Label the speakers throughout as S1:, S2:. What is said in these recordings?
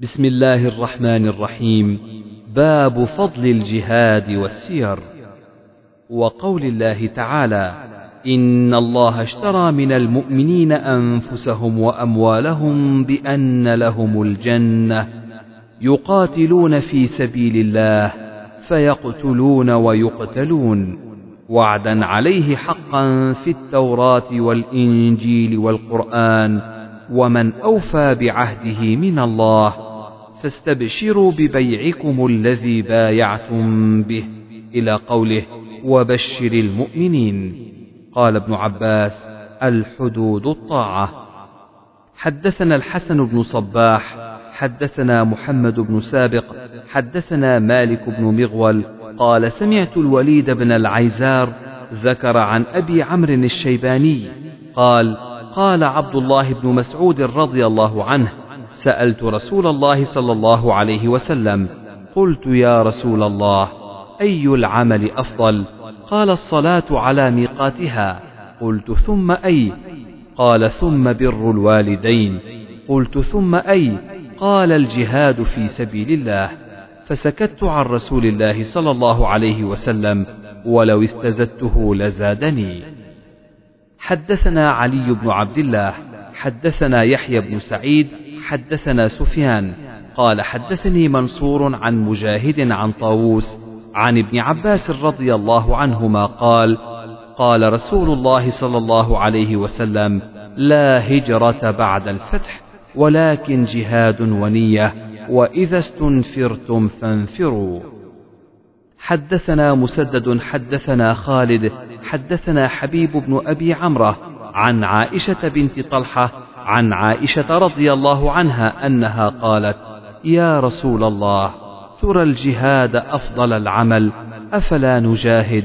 S1: بسم الله الرحمن الرحيم. باب فضل الجهاد والسير. وقول الله تعالى إن الله اشترى من المؤمنين أنفسهم وأموالهم بأن لهم الجنة يقاتلون في سبيل الله فيقتلون ويقتلون. وعدا عليه حقا في التوراة والإنجيل والقرآن. ومن أوفى بعهده من الله فاستبشروا ببيعكم الذي بايعتم به إلى قوله وبشر المؤمنين. قال ابن عباس الحدود الطاعة. حدثنا الحسن بن صباح حدثنا محمد بن سابق حدثنا مالك بن مغول. قال سمعت الوليد بن العيزار ذكر عن أبي عمرو الشيباني قال قال عبد الله بن مسعود رضي الله عنه سألت رسول الله صلى الله عليه وسلم قلت يا رسول الله أي العمل أفضل؟ قال الصلاة على ميقاتها. قلت ثم أي؟ قال ثم بر الوالدين. قلت ثم أي؟ قال الجهاد في سبيل الله. فسكت عن رسول الله صلى الله عليه وسلم ولو استزدته لزادني. حدثنا علي بن عبد الله حدثنا يحيى بن سعيد حدثنا سفيان قال حدثني منصور عن مجاهد عن طاووس عن ابن عباس رضي الله عنهما قال قال رسول الله صلى الله عليه وسلم لا هجرة بعد الفتح ولكن جهاد ونية وإذا استنفرتم فانفروا. حدثنا مسدد حدثنا خالد حدثنا حبيب بن أبي عمرة عن عائشة بنت طلحة عن عائشة رضي الله عنها أنها قالت: يا رسول الله، ترى الجهاد أفضل العمل، أفلا نجاهد؟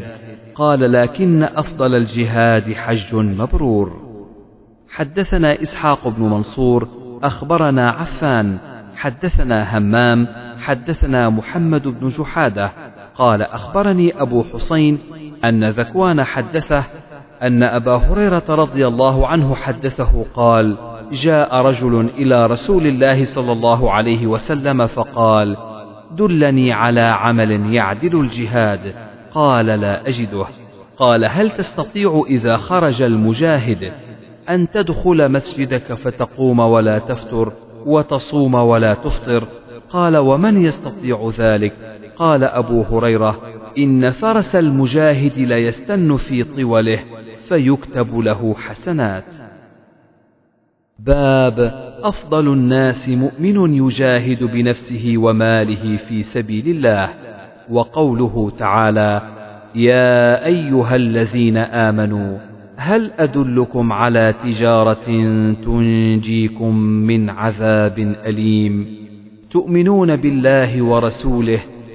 S1: قال: لكن أفضل الجهاد حج مبرور. حدثنا إسحاق بن منصور، أخبرنا عفان، حدثنا همام، حدثنا محمد بن جحادة، قال: أخبرني أبو حسين أن ذكوان حدثه أن أبا هريرة رضي الله عنه حدثه قال: جاء رجل إلى رسول الله صلى الله عليه وسلم فقال: دلني على عمل يعدل الجهاد، قال لا أجده، قال هل تستطيع إذا خرج المجاهد أن تدخل مسجدك فتقوم ولا تفتر، وتصوم ولا تفطر؟ قال ومن يستطيع ذلك؟ قال أبو هريرة: إن فرس المجاهد ليستن في طوله فيكتب له حسنات. باب أفضل الناس مؤمن يجاهد بنفسه وماله في سبيل الله وقوله تعالى يا أيها الذين آمنوا هل أدلكم على تجارة تنجيكم من عذاب أليم تؤمنون بالله ورسوله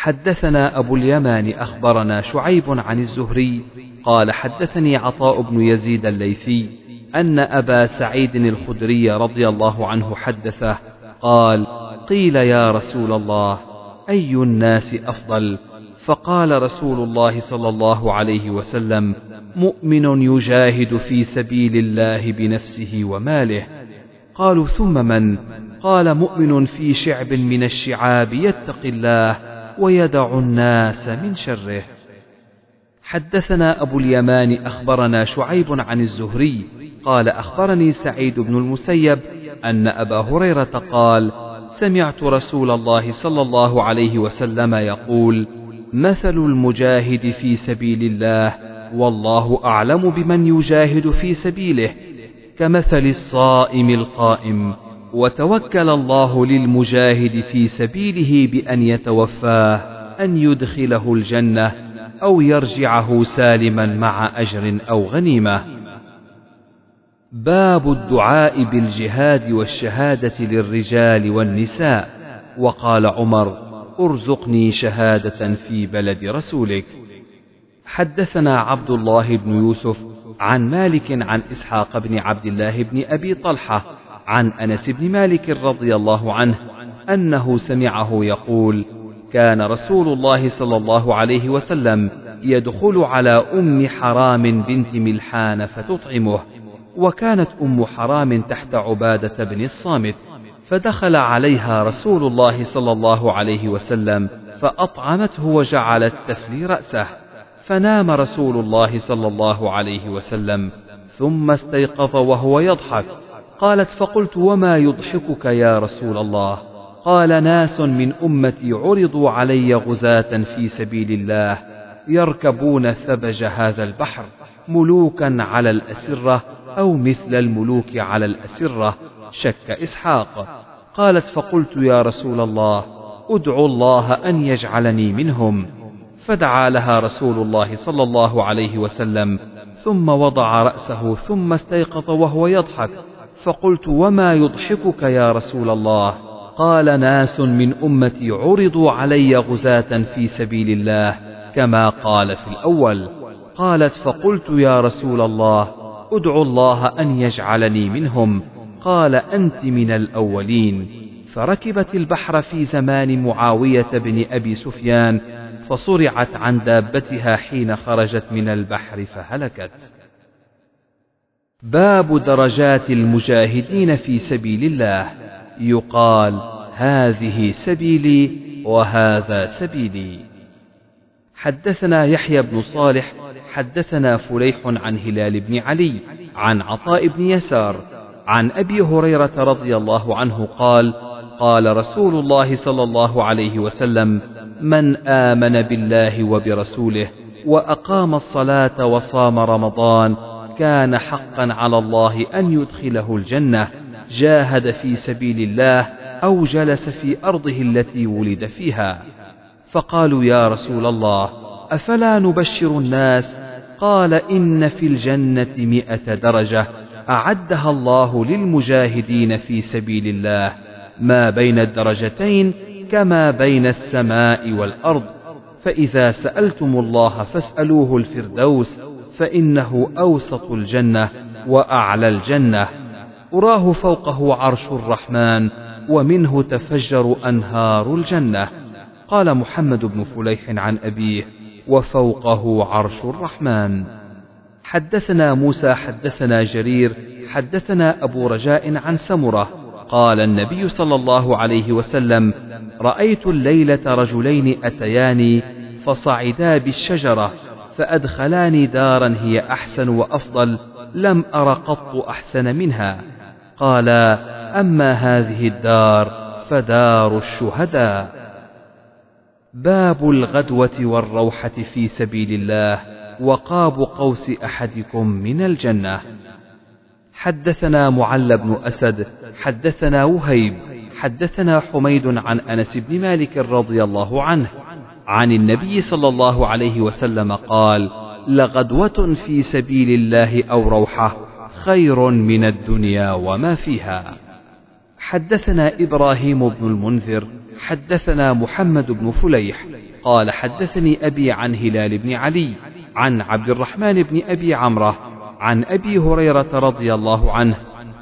S1: حدثنا أبو اليمان أخبرنا شعيب عن الزهري قال حدثني عطاء بن يزيد الليثي أن أبا سعيد الخدري رضي الله عنه حدثه قال قيل يا رسول الله أي الناس أفضل؟ فقال رسول الله صلى الله عليه وسلم مؤمن يجاهد في سبيل الله بنفسه وماله. قالوا ثم من؟ قال مؤمن في شعب من الشعاب يتقي الله ويدع الناس من شره. حدثنا أبو اليمان أخبرنا شعيب عن الزهري قال أخبرني سعيد بن المسيب أن أبا هريرة قال سمعت رسول الله صلى الله عليه وسلم يقول مثل المجاهد في سبيل الله والله أعلم بمن يجاهد في سبيله كمثل الصائم القائم. وتوكل الله للمجاهد في سبيله بأن يتوفاه أن يدخله الجنة أو يرجعه سالما مع أجر أو غنيمة. باب الدعاء بالجهاد والشهادة للرجال والنساء. وقال عمر ارزقني شهادة في بلد رسولك. حدثنا عبد الله بن يوسف عن مالك عن إسحاق بن عبد الله بن أبي طلحة عن أنس بن مالك رضي الله عنه أنه سمعه يقول كان رسول الله صلى الله عليه وسلم يدخل على أم حرام بنت ملحان فتطعمه وكانت أم حرام تحت عبادة بن الصامت فدخل عليها رسول الله صلى الله عليه وسلم فأطعمته وجعلت تفلي رأسه فنام رسول الله صلى الله عليه وسلم ثم استيقظ وهو يضحك قالت فقلت وما يضحكك يا رسول الله؟ قال ناس من أمتي عرضوا علي غزاة في سبيل الله يركبون ثبج هذا البحر ملوكا على الأسرة أو مثل الملوك على الأسرة شك إسحاق. قالت فقلت يا رسول الله أدعو الله أن يجعلني منهم. فدعا لها رسول الله صلى الله عليه وسلم ثم وضع رأسه ثم استيقظ وهو يضحك. فقلت وما يضحكك يا رسول الله؟ قال ناس من أمتي عرضوا علي غزاة في سبيل الله كما قال في الأول. قالت فقلت يا رسول الله أدعو الله أن يجعلني منهم. قال أنت من الأولين. فركبت البحر في زمان معاوية بن أبي سفيان فصرعت عن دابتها حين خرجت من البحر فهلكت. باب درجات المجاهدين في سبيل الله. يقال هذه سبيلي وهذا سبيلي. حدثنا يحيى بن صالح حدثنا فليح عن هلال بن علي عن عطاء بن يسار عن أبي هريرة رضي الله عنه قال قال رسول الله صلى الله عليه وسلم من آمن بالله وبرسوله وأقام الصلاة وصام رمضان كان حقا على الله أن يدخله الجنة جاهد في سبيل الله أو جلس في أرضه التي ولد فيها. فقالوا يا رسول الله أفلا نبشر الناس؟ قال إن في الجنة مائه درجة أعدها الله للمجاهدين في سبيل الله ما بين الدرجتين كما بين السماء والأرض. فإذا سألتم الله فاسألوه الفردوس فإنه أوسط الجنة وأعلى الجنة. أراه فوقه عرش الرحمن ومنه تفجر أنهار الجنة. قال محمد بن فليح عن أبيه وفوقه عرش الرحمن. حدثنا موسى حدثنا جرير حدثنا أبو رجاء عن سمرة. قال النبي صلى الله عليه وسلم رأيت الليلة رجلين أتياني فصعدا بالشجرة. فأدخلاني دارا هي أحسن وأفضل لم أر قط أحسن منها. قال أما هذه الدار فدار الشهداء. باب الغدوة والروحة في سبيل الله وقاب قوس أحدكم من الجنة. حدثنا معل بن أسد حدثنا وهيب حدثنا حميد عن أنس بن مالك رضي الله عنه. عن النبي صلى الله عليه وسلم قال لغدوة في سبيل الله أو روحة خير من الدنيا وما فيها. حدثنا إبراهيم بن المنذر حدثنا محمد بن فليح قال حدثني أبي عن هلال بن علي عن عبد الرحمن بن أبي عمرة عن أبي هريرة رضي الله عنه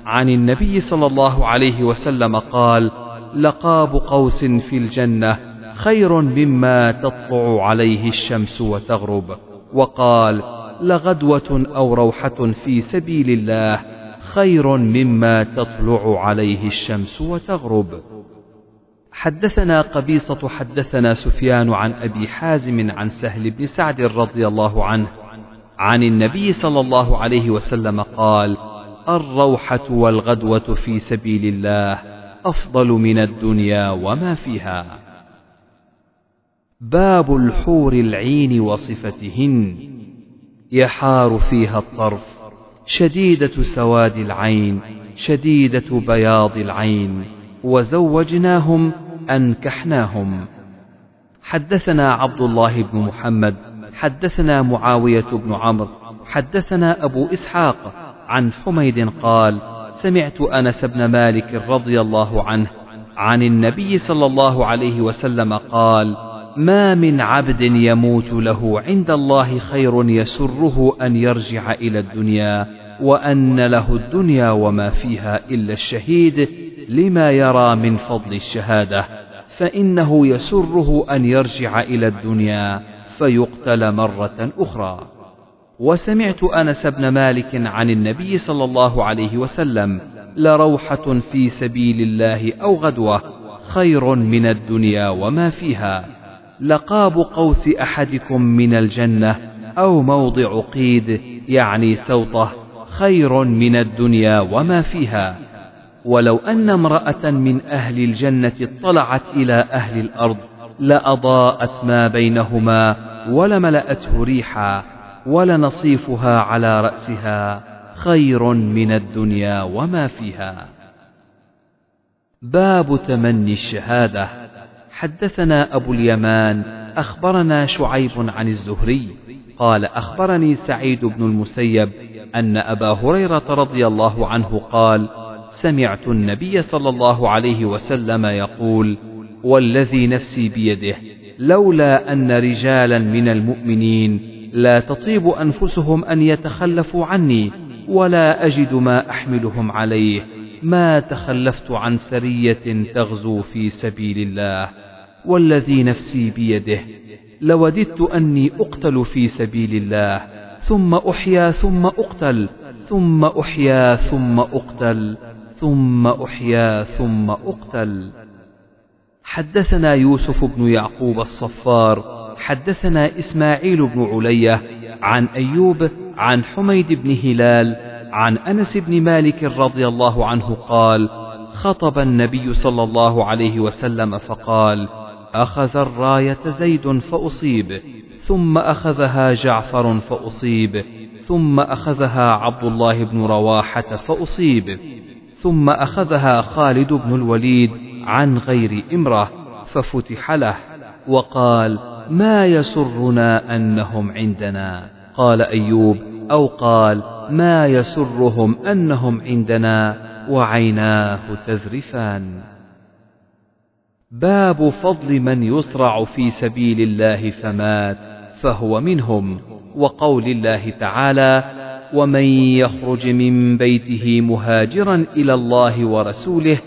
S1: عن النبي صلى الله عليه وسلم قال لقاب قوس في الجنة خير مما تطلع عليه الشمس وتغرب. وقال لغدوة أو روحة في سبيل الله خير مما تطلع عليه الشمس وتغرب. حدثنا قبيصة حدثنا سفيان عن أبي حازم عن سهل بن سعد رضي الله عنه عن النبي صلى الله عليه وسلم قال الروحة والغدوة في سبيل الله أفضل من الدنيا وما فيها. باب الحور العين وصفتهن. يحار فيها الطرف شديدة سواد العين شديدة بياض العين. وزوجناهم أنكحناهم. حدثنا عبد الله بن محمد حدثنا معاوية بن عمرو حدثنا أبو إسحاق عن حميد قال سمعت أنس بن مالك رضي الله عنه عن النبي صلى الله عليه وسلم قال ما من عبد يموت له عند الله خير يسره أن يرجع إلى الدنيا وأن له الدنيا وما فيها إلا الشهيد لما يرى من فضل الشهادة فإنه يسره أن يرجع إلى الدنيا فيقتل مرة أخرى. وسمعت أنس بن مالك عن النبي صلى الله عليه وسلم لروحة في سبيل الله أو غدوة خير من الدنيا وما فيها. لقاب قوس أحدكم من الجنة أو موضع قيد يعني سوطة خير من الدنيا وما فيها. ولو أن امرأة من أهل الجنة اطلعت إلى أهل الأرض لأضاءت ما بينهما ولملأته ريحا ولنصيفها على رأسها خير من الدنيا وما فيها. باب تمني الشهادة. حدثنا أبو اليمان أخبرنا شعيب عن الزهري قال أخبرني سعيد بن المسيب أن أبا هريرة رضي الله عنه قال سمعت النبي صلى الله عليه وسلم يقول والذي نفسي بيده لولا أن رجالا من المؤمنين لا تطيب أنفسهم أن يتخلفوا عني ولا أجد ما أحملهم عليه ما تخلفت عن سرية تغزو في سبيل الله. والذي نفسي بيده لوددت أني أقتل في سبيل الله ثم أحيا ثم أقتل ثم أحيا ثم أقتل ثم أحيا ثم أقتل. حدثنا يوسف بن يعقوب الصفار حدثنا إسماعيل بن علية عن أيوب عن حميد بن هلال عن أنس بن مالك رضي الله عنه قال خطب النبي صلى الله عليه وسلم فقال أخذ الراية زيد فأصيب ثم أخذها جعفر فأصيب ثم أخذها عبد الله بن رواحة فأصيب ثم أخذها خالد بن الوليد عن غير إمرة ففتح له وقال ما يسرنا أنهم عندنا؟ قال أيوب أو قال ما يسرهم أنهم عندنا؟ وعيناه تذرفان. باب فضل من يصرع في سبيل الله فمات فهو منهم وقول الله تعالى ومن يخرج من بيته مهاجرا إلى الله ورسوله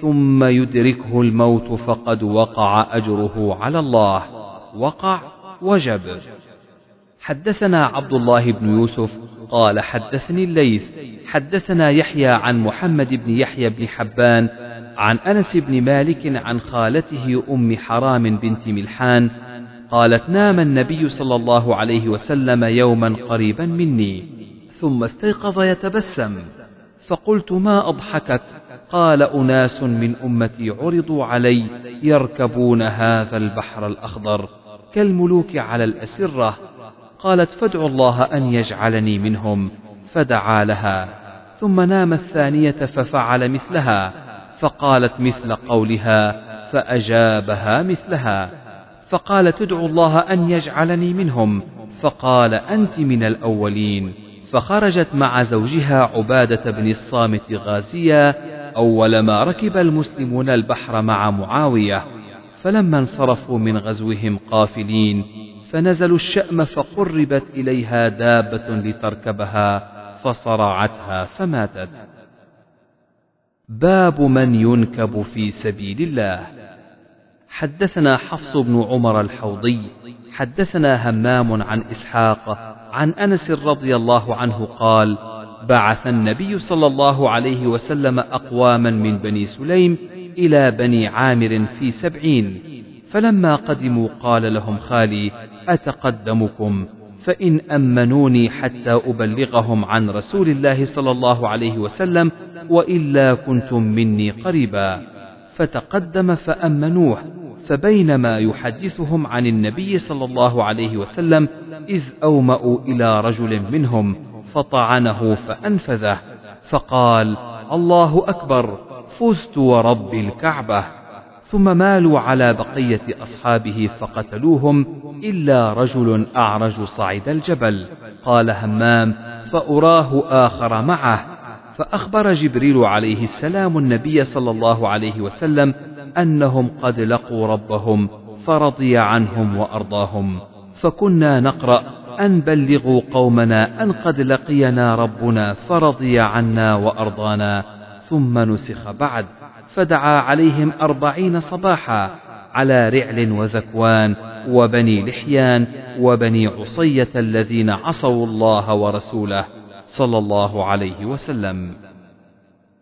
S1: ثم يدركه الموت فقد وقع أجره على الله. وقع وجب. حدثنا عبد الله بن يوسف قال حدثني الليث حدثنا يحيى عن محمد بن يحيى بن حبان عن أنس بن مالك عن خالته أم حرام بنت ملحان قالت نام النبي صلى الله عليه وسلم يوما قريبا مني ثم استيقظ يتبسم. فقلت ما اضحكك قال أناس من أمتي عرضوا علي يركبون هذا البحر الأخضر كالملوك على الأسرة. قالت فادعوا الله أن يجعلني منهم فدعا لها. ثم نام الثانية ففعل مثلها. فقالت مثل قولها فأجابها مثلها. فقال تدعو الله أن يجعلني منهم. فقال أنت من الأولين. فخرجت مع زوجها عبادة بن الصامت غازيا أول ما ركب المسلمون البحر مع معاوية. فلما انصرفوا من غزوهم قافلين فنزلوا الشأم فقربت إليها دابة لتركبها فصرعتها فماتت. باب من ينكب في سبيل الله. حدثنا حفص بن عمر الحوضي، حدثنا همام عن إسحاق عن أنس رضي الله عنه قال: بعث النبي صلى الله عليه وسلم أقواما من بني سليم إلى بني عامر في سبعين فلما قدموا قال لهم خالي أتقدمكم فإن أمنوني حتى أبلغهم عن رسول الله صلى الله عليه وسلم وإلا كنتم مني قريبا. فتقدم فأمنوه فبينما يحدثهم عن النبي صلى الله عليه وسلم إذ أومأوا إلى رجل منهم فطعنه فأنفذه فقال الله أكبر فزت ورب الكعبة. ثم مالوا على بقية أصحابه فقتلوهم إلا رجل أعرج صعد الجبل. قال همام فأراه آخر معه. فأخبر جبريل عليه السلام النبي صلى الله عليه وسلم أنهم قد لقوا ربهم فرضي عنهم وأرضاهم. فكنا نقرأ أن بلغوا قومنا أن قد لقينا ربنا فرضي عنا وأرضانا. ثم نسخ بعد. فدعا عليهم أربعين صباحا على رعل وذكوان وبني لحيان وبني عصية الذين عصوا الله ورسوله صلى الله عليه وسلم.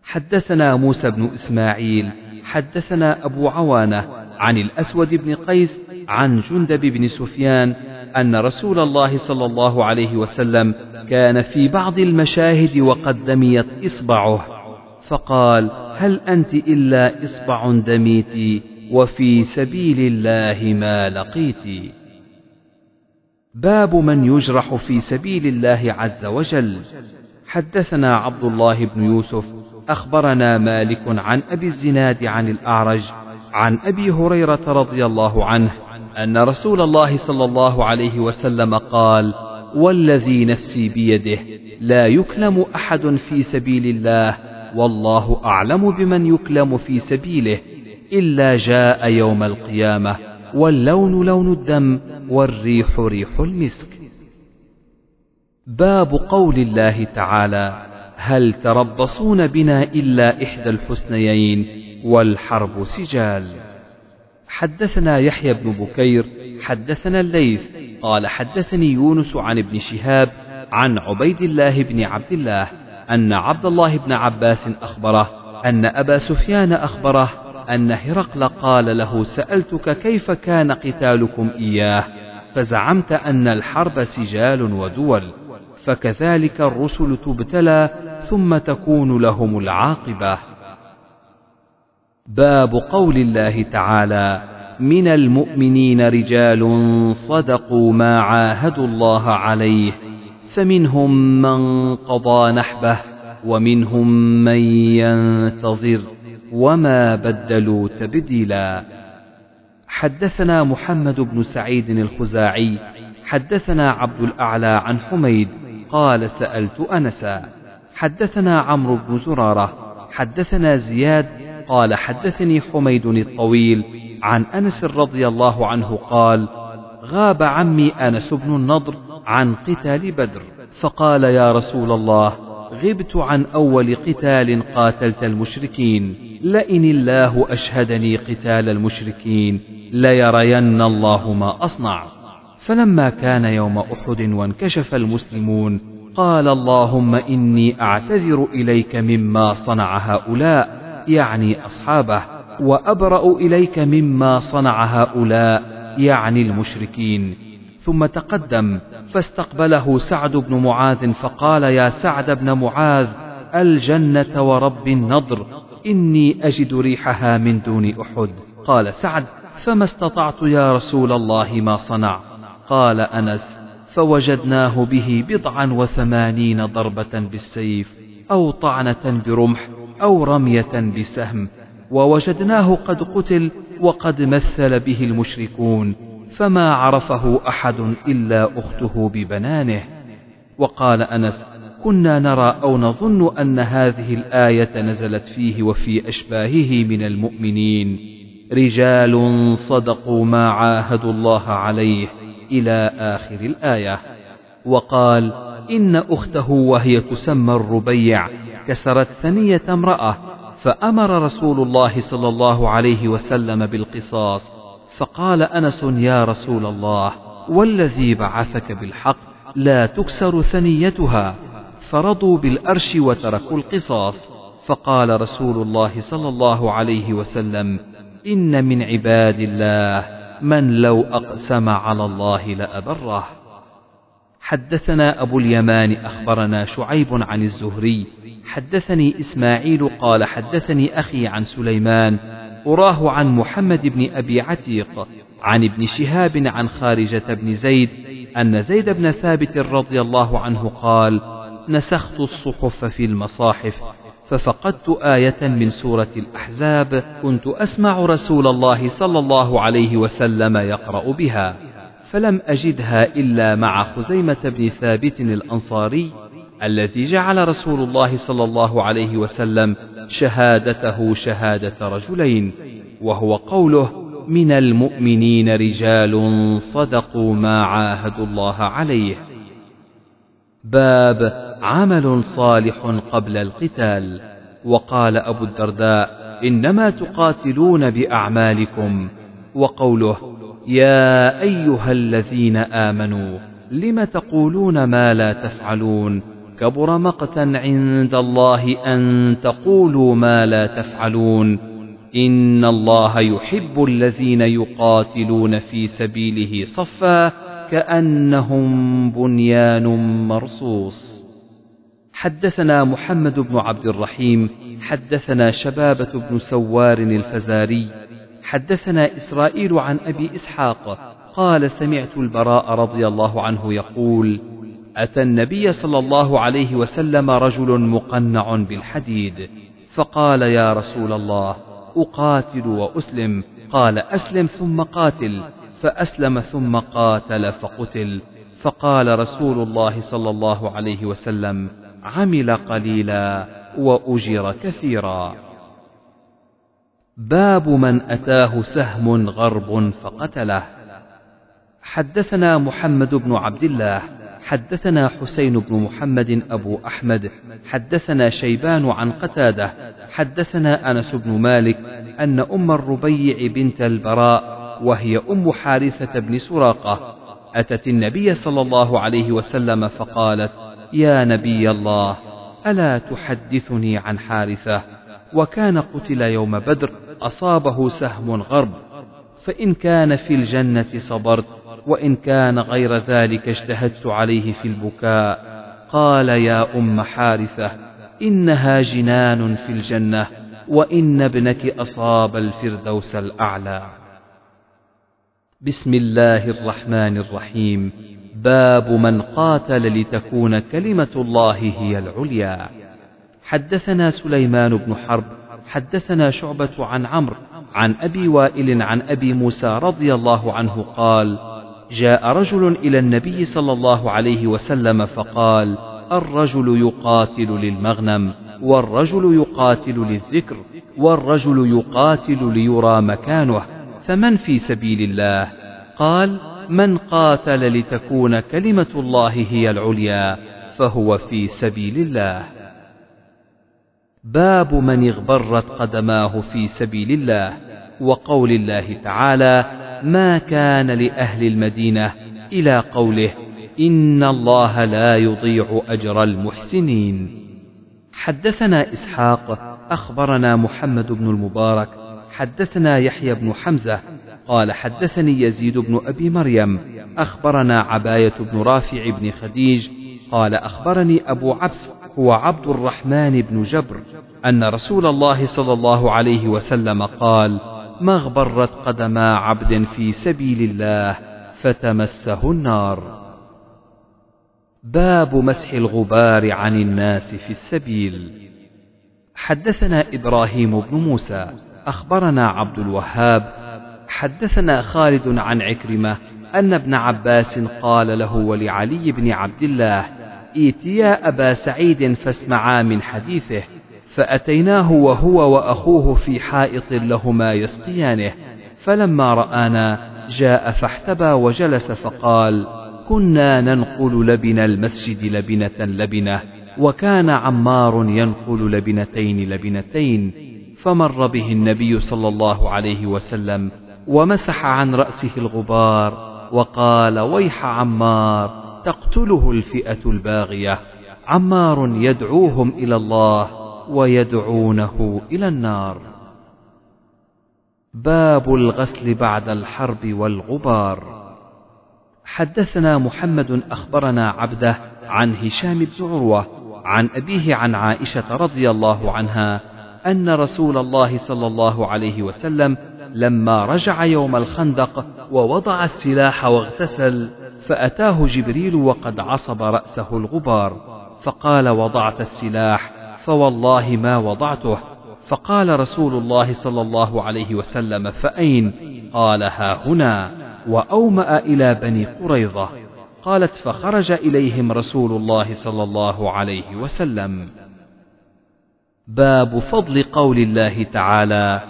S1: حدثنا موسى بن إسماعيل حدثنا أبو عوانة عن الأسود بن قيس عن جندب بن سفيان أن رسول الله صلى الله عليه وسلم كان في بعض المشاهد وقد دميت إصبعه فقال هل أنت إلا إصبع دميت وفي سبيل الله ما لقيت؟ باب من يجرح في سبيل الله عز وجل. حدثنا عبد الله بن يوسف أخبرنا مالك عن أبي الزناد عن الأعرج عن أبي هريرة رضي الله عنه أن رسول الله صلى الله عليه وسلم قال والذي نفسي بيده لا يكلم أحد في سبيل الله والله أعلم بمن يكلم في سبيله إلا جاء يوم القيامة واللون لون الدم والريح ريح المسك. باب قول الله تعالى هل تربصون بنا إلا إحدى الحسنيين والحرب سجال. حدثنا يحيى بن بكير حدثنا الليث قال حدثني يونس عن ابن شهاب عن عبيد الله بن عبد الله أن عبد الله بن عباس أخبره أن أبا سفيان أخبره أن هرقل قال له سألتك كيف كان قتالكم إياه؟ فزعمت أن الحرب سجال ودول فكذلك الرسل تبتلى ثم تكون لهم العاقبة. باب قول الله تعالى من المؤمنين رجال صدقوا ما عاهدوا الله عليه فمنهم من قضى نحبه ومنهم من ينتظر وما بدلوا تبديلا. حدثنا محمد بن سعيد الخزاعي حدثنا عبد الأعلى عن حميد قال سألت أنسا. حدثنا عمرو بن زرارة حدثنا زياد قال حدثني حميد الطويل عن أنس رضي الله عنه قال غاب عمي أنس بن النضر عن قتال بدر. فقال يا رسول الله غبت عن أول قتال قاتلت المشركين. لئن الله أشهدني قتال المشركين ليرين الله ما أصنع. فلما كان يوم أحد وانكشف المسلمون قال اللهم إني أعتذر إليك مما صنع هؤلاء يعني أصحابه وأبرأ إليك مما صنع هؤلاء يعني المشركين. ثم تقدم فاستقبله سعد بن معاذ فقال يا سعد بن معاذ الجنة ورب النضر إني أجد ريحها من دون أحد قال سعد فما استطعت يا رسول الله ما صنع قال أنس فوجدناه به بضعا وثمانين ضربة بالسيف أو طعنة برمح أو رمية بسهم ووجدناه قد قتل وقد مثل به المشركون فما عرفه أحد إلا أخته ببنانه. وقال أنس كنا نرى أو نظن أن هذه الآية نزلت فيه وفي أشباهه من المؤمنين. رجال صدقوا ما عاهدوا الله عليه إلى آخر الآية. وقال إن أخته وهي تسمى الربيع كسرت ثنية امرأة فأمر رسول الله صلى الله عليه وسلم بالقصاص فقال أنس يا رسول الله والذي بعثك بالحق لا تكسر ثنيتها فرضوا بالأرش وتركوا القصاص. فقال رسول الله صلى الله عليه وسلم إن من عباد الله من لو أقسم على الله لأبره. حدثنا أبو اليمان أخبرنا شعيب عن الزهري حدثني إسماعيل قال حدثني أخي عن سليمان أراه عن محمد بن أبي عتيق عن ابن شهاب عن خارجة بن زيد أن زيد بن ثابت رضي الله عنه قال نسخت الصحف في المصاحف ففقدت آية من سورة الأحزاب كنت أسمع رسول الله صلى الله عليه وسلم يقرأ بها فلم أجدها إلا مع خزيمة بن ثابت الأنصاري الذي جعل رسول الله صلى الله عليه وسلم شهادته شهادة رجلين وهو قوله من المؤمنين رجال صدقوا ما عاهدوا الله عليه. باب عمل صالح قبل القتال. وقال أبو الدرداء إنما تقاتلون بأعمالكم. وقوله يا أيها الذين آمنوا لم تقولون ما لا تفعلون؟ كبر مقتا عند الله أن تقولوا ما لا تفعلون. إن الله يحب الذين يقاتلون في سبيله صفا كأنهم بنيان مرصوص. حدثنا محمد بن عبد الرحيم حدثنا شبابة بن سوار الفزاري حدثنا إسرائيل عن أبي إسحاق قال سمعت البراء رضي الله عنه يقول أتى النبي صلى الله عليه وسلم رجل مقنع بالحديد فقال يا رسول الله أقاتل وأسلم. قال أسلم ثم قاتل. فأسلم ثم قاتل فقتل. فقال رسول الله صلى الله عليه وسلم عمل قليلا وأجر كثيرا. باب من أتاه سهم غرب فقتله. حدثنا محمد بن عبد الله حدثنا حسين بن محمد أبو أحمد حدثنا شيبان عن قتادة حدثنا أنس بن مالك أن أم الربيع بنت البراء وهي أم حارثة بن سراقة أتت النبي صلى الله عليه وسلم فقالت يا نبي الله ألا تحدثني عن حارثة؟ وكان قتل يوم بدر أصابه سهم غرب فإن كان في الجنة صبرت وإن كان غير ذلك اجتهدت عليه في البكاء. قال يا أم حارثة إنها جنان في الجنة وإن ابنك أصاب الفردوس الأعلى. بسم الله الرحمن الرحيم. باب من قاتل لتكون كلمة الله هي العليا. حدثنا سليمان بن حرب حدثنا شعبة عن عمرو عن أبي وائل عن أبي موسى رضي الله عنه قال جاء رجل إلى النبي صلى الله عليه وسلم فقال الرجل يقاتل للمغنم والرجل يقاتل للذكر والرجل يقاتل ليرى مكانه فمن في سبيل الله؟ قال من قاتل لتكون كلمة الله هي العليا فهو في سبيل الله. باب من اغبرت قدماه في سبيل الله وقول الله تعالى ما كان لأهل المدينة إلى قوله إن الله لا يضيع أجر المحسنين. حدثنا إسحاق أخبرنا محمد بن المبارك حدثنا يحيى بن حمزة قال حدثني يزيد بن أبي مريم أخبرنا عباية بن رافع بن خديج قال أخبرني أبو عبس هو عبد الرحمن بن جبر أن رسول الله صلى الله عليه وسلم قال ما اغبرت قدما عبد في سبيل الله فتمسه النار. باب مسح الغبار عن الناس في السبيل. حدثنا إبراهيم بن موسى أخبرنا عبد الوهاب حدثنا خالد عن عكرمة أن ابن عباس قال له ولعلي بن عبد الله ائتيا أبا سعيد فاسمعا من حديثه فأتيناه وهو وأخوه في حائط لهما يسقيانه فلما رآنا جاء فاحتبى وجلس فقال كنا ننقل لبن المسجد لبنة لبنة وكان عمار ينقل لبنتين لبنتين فمر به النبي صلى الله عليه وسلم ومسح عن رأسه الغبار وقال ويح عمار تقتله الفئة الباغية عمار يدعوهم إلى الله ويدعونه إلى النار. باب الغسل بعد الحرب والغبار. حدثنا محمد أخبرنا عبده عن هشام بن عروة عن أبيه عن عائشة رضي الله عنها أن رسول الله صلى الله عليه وسلم لما رجع يوم الخندق ووضع السلاح واغتسل فأتاه جبريل وقد عصب رأسه الغبار فقال وضعت السلاح فوالله ما وضعته. فقال رسول الله صلى الله عليه وسلم فأين؟ قال ها هنا. وأومأ إلى بني قريظة. قالت فخرج إليهم رسول الله صلى الله عليه وسلم. باب فضل قول الله تعالى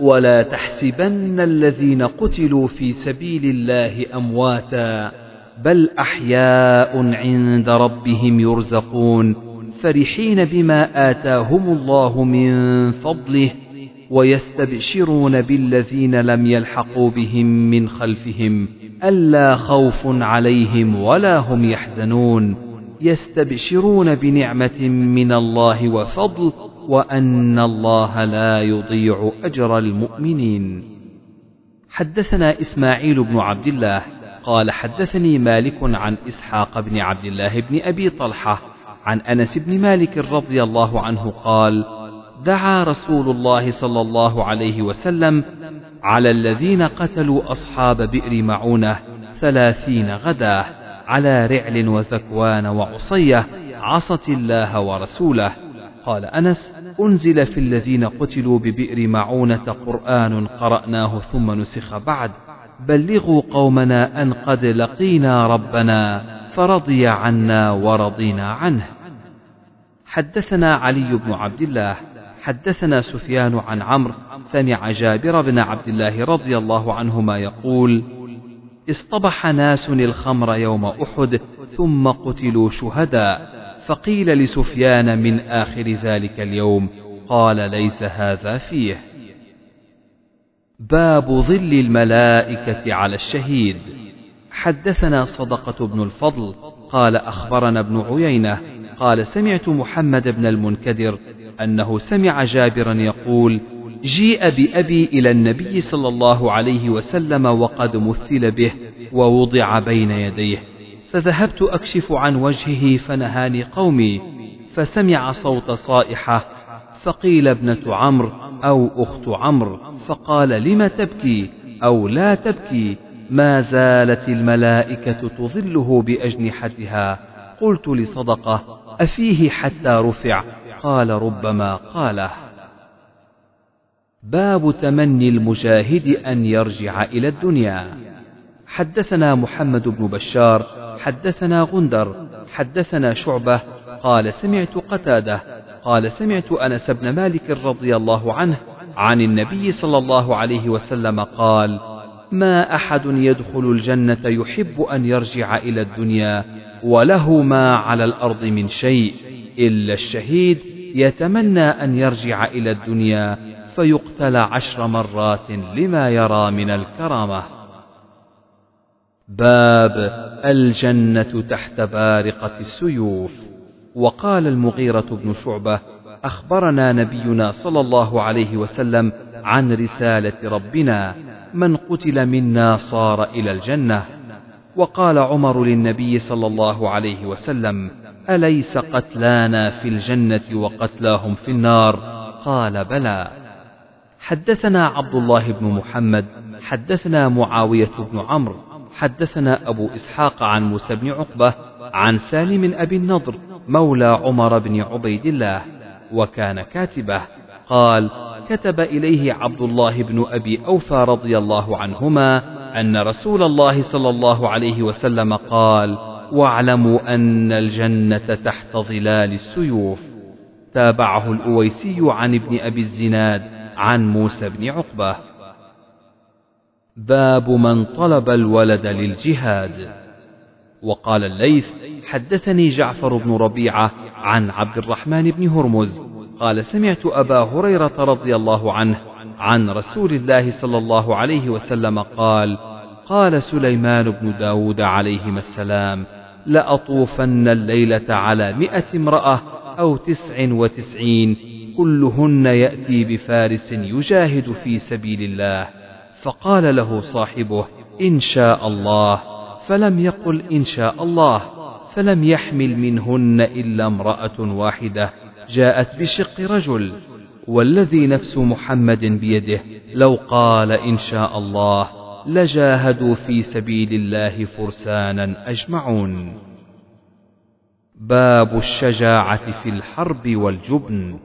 S1: ولا تحسبن الذين قتلوا في سبيل الله أمواتا بل أحياء عند ربهم يرزقون. فرحين بما اتاهم الله من فضله ويستبشرون بالذين لم يلحقوا بهم من خلفهم الا خوف عليهم ولا هم يحزنون يستبشرون بنعمه من الله وفضل وأن الله لا يضيع أجر المؤمنين. حدثنا إسماعيل بن عبد الله قال حدثني مالك عن إسحاق بن عبد الله بن أبي طلحة عن أنس بن مالك رضي الله عنه قال: دعا رسول الله صلى الله عليه وسلم على الذين قتلوا أصحاب بئر معونة ثلاثين غداة على رعل وذكوان وعصية عصت الله ورسوله قال أنس أنزل في الذين قتلوا ببئر معونة قرآن قرأناه ثم نسخ بعد بلغوا قومنا أن قد لقينا ربنا فرضي عنا ورضينا عنه. حدثنا علي بن عبد الله حدثنا سفيان عن عمرو سمع جابر بن عبد الله رضي الله عنهما يقول اصطبح ناس الخمر يوم أحد ثم قتلوا شهداء فقيل لسفيان من آخر ذلك اليوم قال ليس هذا فيه. باب ظل الملائكة على الشهيد. حدثنا صدقة بن الفضل قال أخبرنا ابن عيينة قال سمعت محمد بن المنكدر أنه سمع جابرا يقول جيء بأبي إلى النبي صلى الله عليه وسلم وقد مثل به ووضع بين يديه فذهبت أكشف عن وجهه فنهاني قومي فسمع صوت صائحة فقيل ابنة عمرو أو أخت عمرو فقال لم تبكي أو لا تبكي؟ ما زالت الملائكة تظله بأجنحتها. قلت لصدقة أفيه حتى رفع؟ قال ربما قاله. باب تمني المجاهد أن يرجع إلى الدنيا. حدثنا محمد بن بشار حدثنا غندر حدثنا شعبة. قال سمعت قتادة. قال سمعت أنس بن مالك رضي الله عنه عن النبي صلى الله عليه وسلم قال ما أحد يدخل الجنة يحب أن يرجع إلى الدنيا وله ما على الأرض من شيء إلا الشهيد يتمنى أن يرجع إلى الدنيا فيقتل عشر مرات لما يرى من الكرامة. باب الجنة تحت بارقة السيوف. وقال المغيرة بن شعبة أخبرنا نبينا صلى الله عليه وسلم عن رسالة ربنا من قتل منا صار إلى الجنة. وقال عمر للنبي صلى الله عليه وسلم أليس قتلانا في الجنة وقتلاهم في النار؟ قال بلى. حدثنا عبد الله بن محمد حدثنا معاوية بن عمرو حدثنا أبو إسحاق عن موسى بن عقبة عن سالم أبي النضر مولى عمر بن عبيد الله وكان كاتبه. قال كتب إليه عبد الله بن أبي أوفى رضي الله عنهما أن رسول الله صلى الله عليه وسلم قال واعلموا أن الجنة تحت ظلال السيوف. تابعه الأويسي عن ابن أبي الزناد عن موسى بن عقبة. باب من طلب الولد للجهاد. وقال الليث حدثني جعفر بن ربيعة عن عبد الرحمن بن هرمز قال سمعت أبا هريرة رضي الله عنه عن رسول الله صلى الله عليه وسلم قال قال سليمان بن داود عليهما السلام لأطوفن الليلة على مئة امرأة أو تسع وتسعين كلهن يأتي بفارس يجاهد في سبيل الله. فقال له صاحبه إن شاء الله. فلم يقل إن شاء الله فلم يحمل منهن إلا امرأة واحدة. جاءت بشق رجل والذي نفس محمد بيده لو قال إن شاء الله لجاهدوا في سبيل الله فرسانا أجمعون. باب الشجاعة في الحرب والجبن.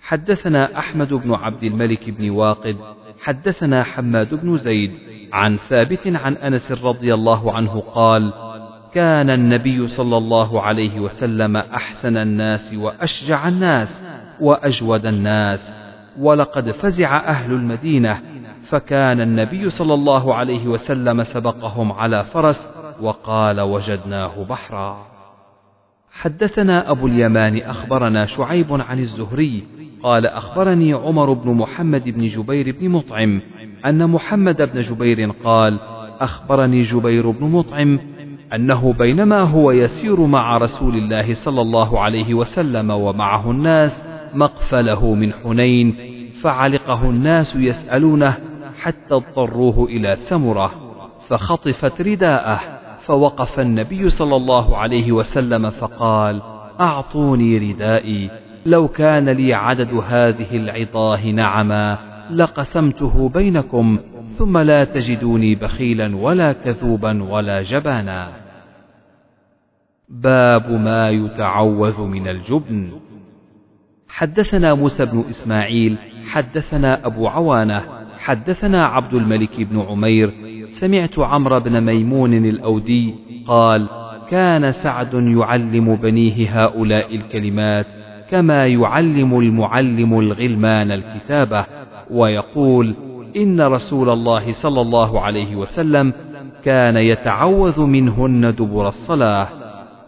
S1: حدثنا أحمد بن عبد الملك بن واقد حدثنا حماد بن زيد عن ثابت عن أنس رضي الله عنه قال كان النبي صلى الله عليه وسلم أحسن الناس وأشجع الناس وأجود الناس ولقد فزع أهل المدينة فكان النبي صلى الله عليه وسلم سبقهم على فرس وقال وجدناه بحرا. حدثنا أبو اليمان أخبرنا شعيب عن الزهري قال أخبرني عمر بن محمد بن جبير بن مطعم أن محمد بن جبير قال أخبرني جبير بن مطعم أنه بينما هو يسير مع رسول الله صلى الله عليه وسلم ومعه الناس مقفله من حنين فعلقه الناس يسألونه حتى اضطروه إلى سمرة فخطفت رداءه فوقف النبي صلى الله عليه وسلم فقال أعطوني ردائي لو كان لي عدد هذه العطاه نعما لقسمته بينكم ثم لا تجدوني بخيلا ولا كذوبا ولا جبانا. باب ما يتعوذ من الجبن. حدثنا موسى بن إسماعيل حدثنا أبو عوانة حدثنا عبد الملك بن عمير. سمعت عمرو بن ميمون الأودي قال كان سعد يعلم بنيه هؤلاء الكلمات كما يعلم المعلم الغلمان الكتابة. ويقول إن رسول الله صلى الله عليه وسلم كان يتعوذ منهن دبر الصلاة.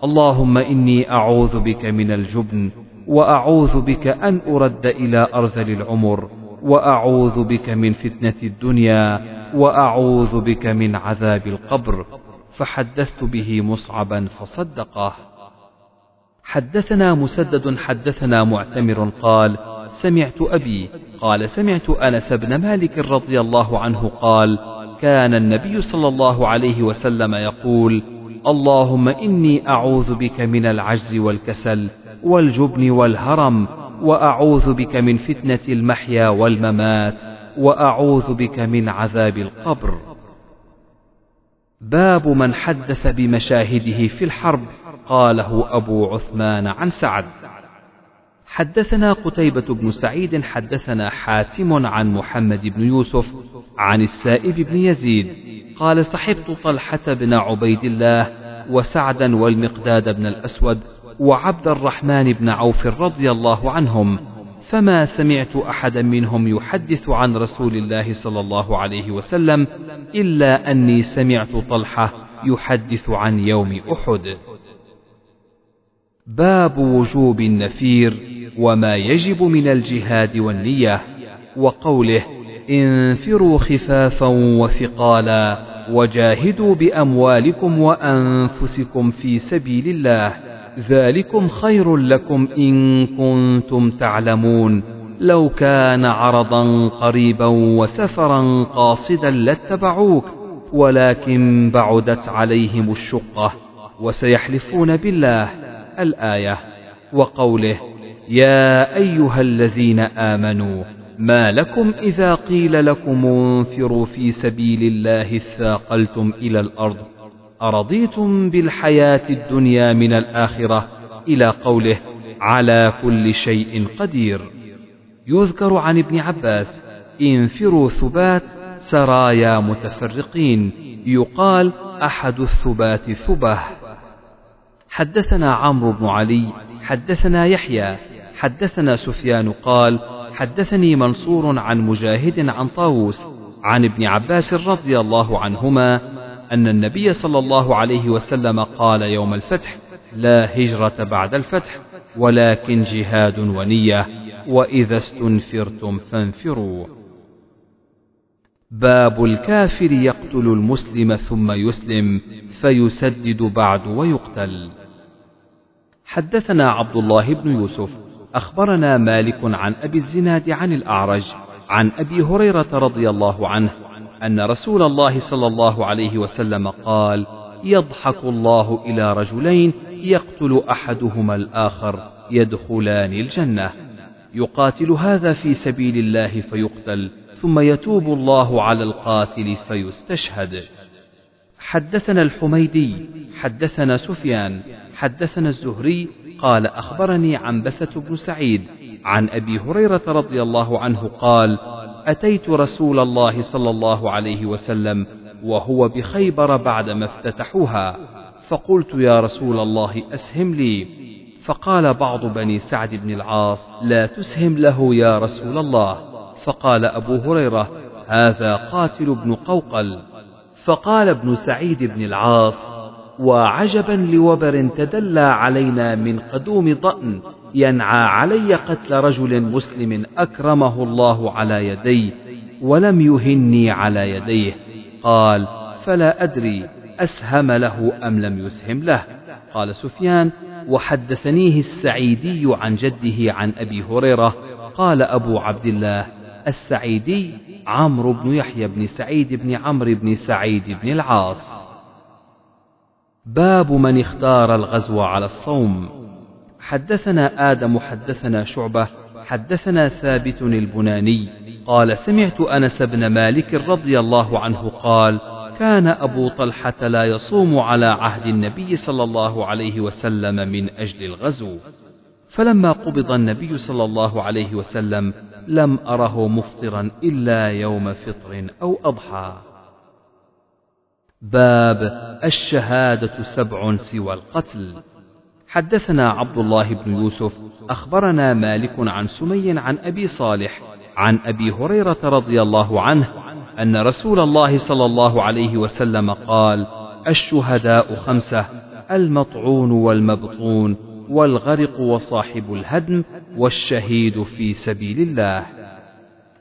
S1: اللهم إني أعوذ بك من الجبن وأعوذ بك أن أرد إلى أرذل العمر وأعوذ بك من فتنة الدنيا وأعوذ بك من عذاب القبر. فحدثت به مصعبا فصدقه. حدثنا مسدد حدثنا معتمر قال سمعت أبي قال سمعت أنس بن مالك رضي الله عنه قال كان النبي صلى الله عليه وسلم يقول اللهم إني أعوذ بك من العجز والكسل والجبن والهرم وأعوذ بك من فتنة المحيا والممات وأعوذ بك من عذاب القبر. باب من حدث بمشاهده في الحرب قاله أبو عثمان عن سعد. حدثنا قتيبة بن سعيد حدثنا حاتم عن محمد بن يوسف عن السائب بن يزيد قال صحبت طلحة بن عبيد الله وسعدا والمقداد بن الأسود وعبد الرحمن بن عوف رضي الله عنهم فما سمعت أحدا منهم يحدث عن رسول الله صلى الله عليه وسلم إلا أني سمعت طلحة يحدث عن يوم أحد. باب وجوب النفير. وما يجب من الجهاد والنية وقوله انفروا خفافا وثقالا وجاهدوا بأموالكم وأنفسكم في سبيل الله ذلكم خير لكم إن كنتم تعلمون. لو كان عرضا قريبا وسفرا قاصدا لاتبعوك ولكن بعدت عليهم الشقة وسيحلفون بالله. الآية وقوله يا أيها الذين آمنوا ما لكم إذا قيل لكم انفروا في سبيل الله اثاقلتم إلى الأرض أرضيتم بالحياة الدنيا من الآخرة؟ إلى قوله على كل شيء قدير. يذكر عن ابن عباس انفروا ثبات سرايا متفرقين. يقال أحد الثبات ثبه. حدثنا عمرو بن علي حدثنا يحيى حدثنا سفيان قال حدثني منصور عن مجاهد عن طاووس عن ابن عباس رضي الله عنهما أن النبي صلى الله عليه وسلم قال يوم الفتح لا هجرة بعد الفتح ولكن جهاد ونية وإذا استنفرتم فانفروا. باب الكافر يقتل المسلم ثم يسلم فيسدد بعد ويقتل. حدثنا عبد الله بن يوسف أخبرنا مالك عن أبي الزناد عن الأعرج عن أبي هريرة رضي الله عنه أن رسول الله صلى الله عليه وسلم قال: يضحك الله إلى رجلين يقتل أحدهما الآخر يدخلان الجنة. يقاتل هذا في سبيل الله فيقتل، ثم يتوب الله على القاتل فيستشهد. حدثنا الحميدي، حدثنا سفيان، حدثنا الزهري قال أخبرني عنبسة بن سعيد عن أبي هريرة رضي الله عنه قال أتيت رسول الله صلى الله عليه وسلم وهو بخيبر بعدما افتتحوها فقلت يا رسول الله أسهم لي. فقال بعض بني سعد بن العاص لا تسهم له يا رسول الله. فقال أبو هريرة هذا قاتل بن قوقل. فقال ابن سعيد بن العاص وعجبا لوبر تدلى علينا من قدوم ضأن ينعى علي قتل رجل مسلم أكرمه الله على يدي ولم يهني على يديه. قال فلا أدري أسهم له أم لم يسهم له. قال سفيان وحدثنيه السعيدي عن جده عن أبي هريرة. قال أبو عبد الله السعيدي عمرو بن يحيى بن سعيد بن عمرو بن سعيد بن العاص. باب من اختار الغزو على الصوم. حدثنا آدم حدثنا شعبة حدثنا ثابت البناني قال سمعت أنس بن مالك رضي الله عنه قال كان أبو طلحة لا يصوم على عهد النبي صلى الله عليه وسلم من أجل الغزو. فلما قبض النبي صلى الله عليه وسلم لم أره مفطرا إلا يوم فطر أو أضحى. باب الشهادة سبع سوى القتل. حدثنا عبد الله بن يوسف أخبرنا مالك عن سمي عن أبي صالح عن أبي هريرة رضي الله عنه أن رسول الله صلى الله عليه وسلم قال الشهداء خمسة المطعون والمبطون والغرق وصاحب الهدم والشهيد في سبيل الله.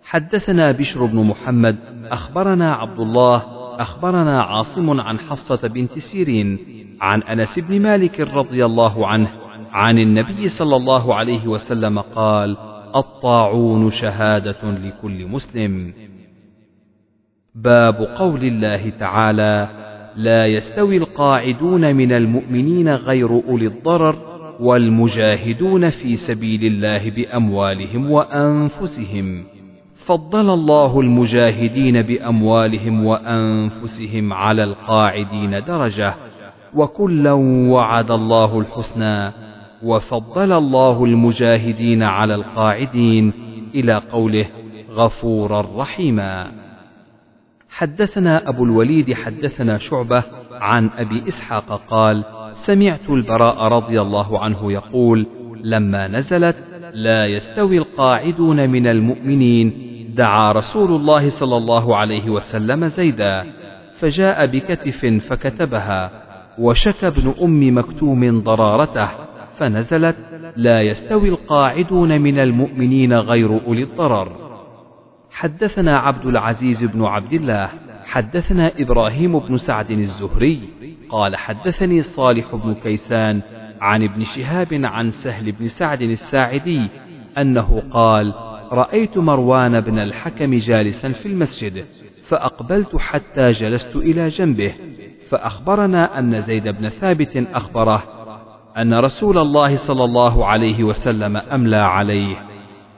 S1: حدثنا بشر بن محمد أخبرنا عبد الله أخبرنا عاصم عن حفصة بنت سيرين عن أنس بن مالك رضي الله عنه عن النبي صلى الله عليه وسلم قال الطاعون شهادة لكل مسلم. باب قول الله تعالى لا يستوي القاعدون من المؤمنين غير أولي الضرر والمجاهدون في سبيل الله بأموالهم وأنفسهم. فضل الله المجاهدين بأموالهم وأنفسهم على القاعدين درجة وكلا وعد الله الحسنى وفضل الله المجاهدين على القاعدين إلى قوله غفورا رحيما. حدثنا أبو الوليد حدثنا شعبة عن أبي إسحاق قال سمعت البراء رضي الله عنه يقول لما نزلت لا يستوي القاعدون من المؤمنين دعا رسول الله صلى الله عليه وسلم زيدا فجاء بكتف فكتبها وشكى ابن أم مكتوم ضرارته فنزلت لا يستوي القاعدون من المؤمنين غير أولي الضرر. حدثنا عبد العزيز بن عبد الله حدثنا إبراهيم بن سعد الزهري قال حدثني صالح بن كيسان عن ابن شهاب عن سهل بن سعد الساعدي أنه قال رأيت مروان بن الحكم جالسا في المسجد فأقبلت حتى جلست إلى جنبه فأخبرنا أن زيد بن ثابت أخبره أن رسول الله صلى الله عليه وسلم أملى عليه.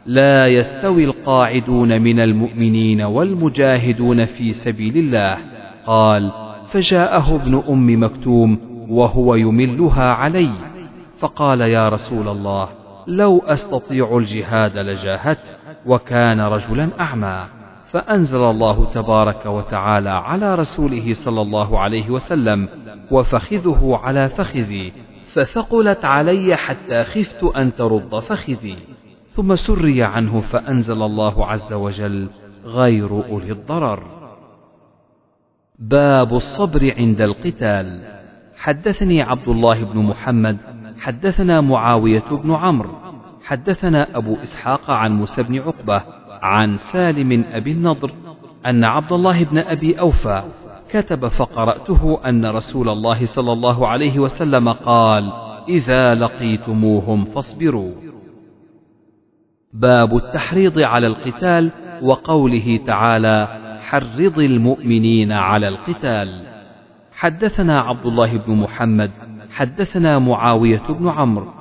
S1: لا يستوي القاعدون من المؤمنين والمجاهدون في سبيل الله قال فجاءه ابن أم مكتوم وهو يملها علي فقال يا رسول الله لو أستطيع الجهاد لجاهدت. وكان رجلا أعمى فأنزل الله تبارك وتعالى على رسوله صلى الله عليه وسلم وفخذه على فخذي فثقلت علي حتى خفت أن ترد فخذي. ثم سري عنه فأنزل الله عز وجل غير أولي الضرر. باب الصبر عند القتال. حدثني عبد الله بن محمد حدثنا معاوية بن عمرو حدثنا أبو إسحاق عن موسى بن عقبة عن سالم أبي النضر أن عبد الله بن أبي أوفى كتب فقرأته أن رسول الله صلى الله عليه وسلم قال إذا لقيتموهم فاصبروا. باب التحريض على القتال وقوله تعالى حرض المؤمنين على القتال. حدثنا عبد الله بن محمد حدثنا معاوية بن عمرو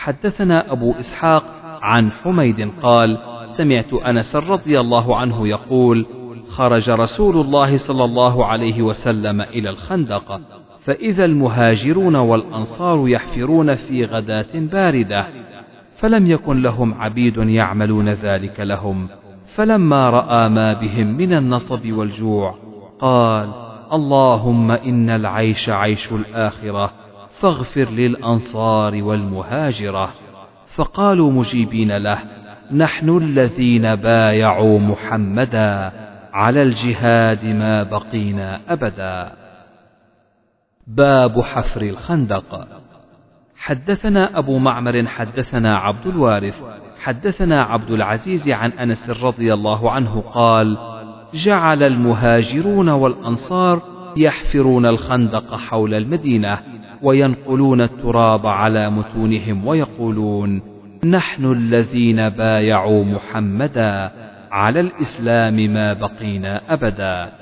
S1: حدثنا أبو إسحاق عن حميد قال سمعت أنس رضي الله عنه يقول خرج رسول الله صلى الله عليه وسلم إلى الخندق فإذا المهاجرون والأنصار يحفرون في غداة باردة فلم يكن لهم عبيد يعملون ذلك لهم. فلما رأى ما بهم من النصب والجوع قال اللهم إن العيش عيش الآخرة فاغفر للأنصار والمهاجرة. فقالوا مجيبين له نحن الذين بايعوا محمدا على الجهاد ما بقينا أبدا. باب حفر الخندق. حدثنا أبو معمر حدثنا عبد الوارث حدثنا عبد العزيز عن أنس رضي الله عنه قال جعل المهاجرون والأنصار يحفرون الخندق حول المدينة وينقلون التراب على متونهم ويقولون نحن الذين بايعوا محمدا على الإسلام ما بقينا أبدا.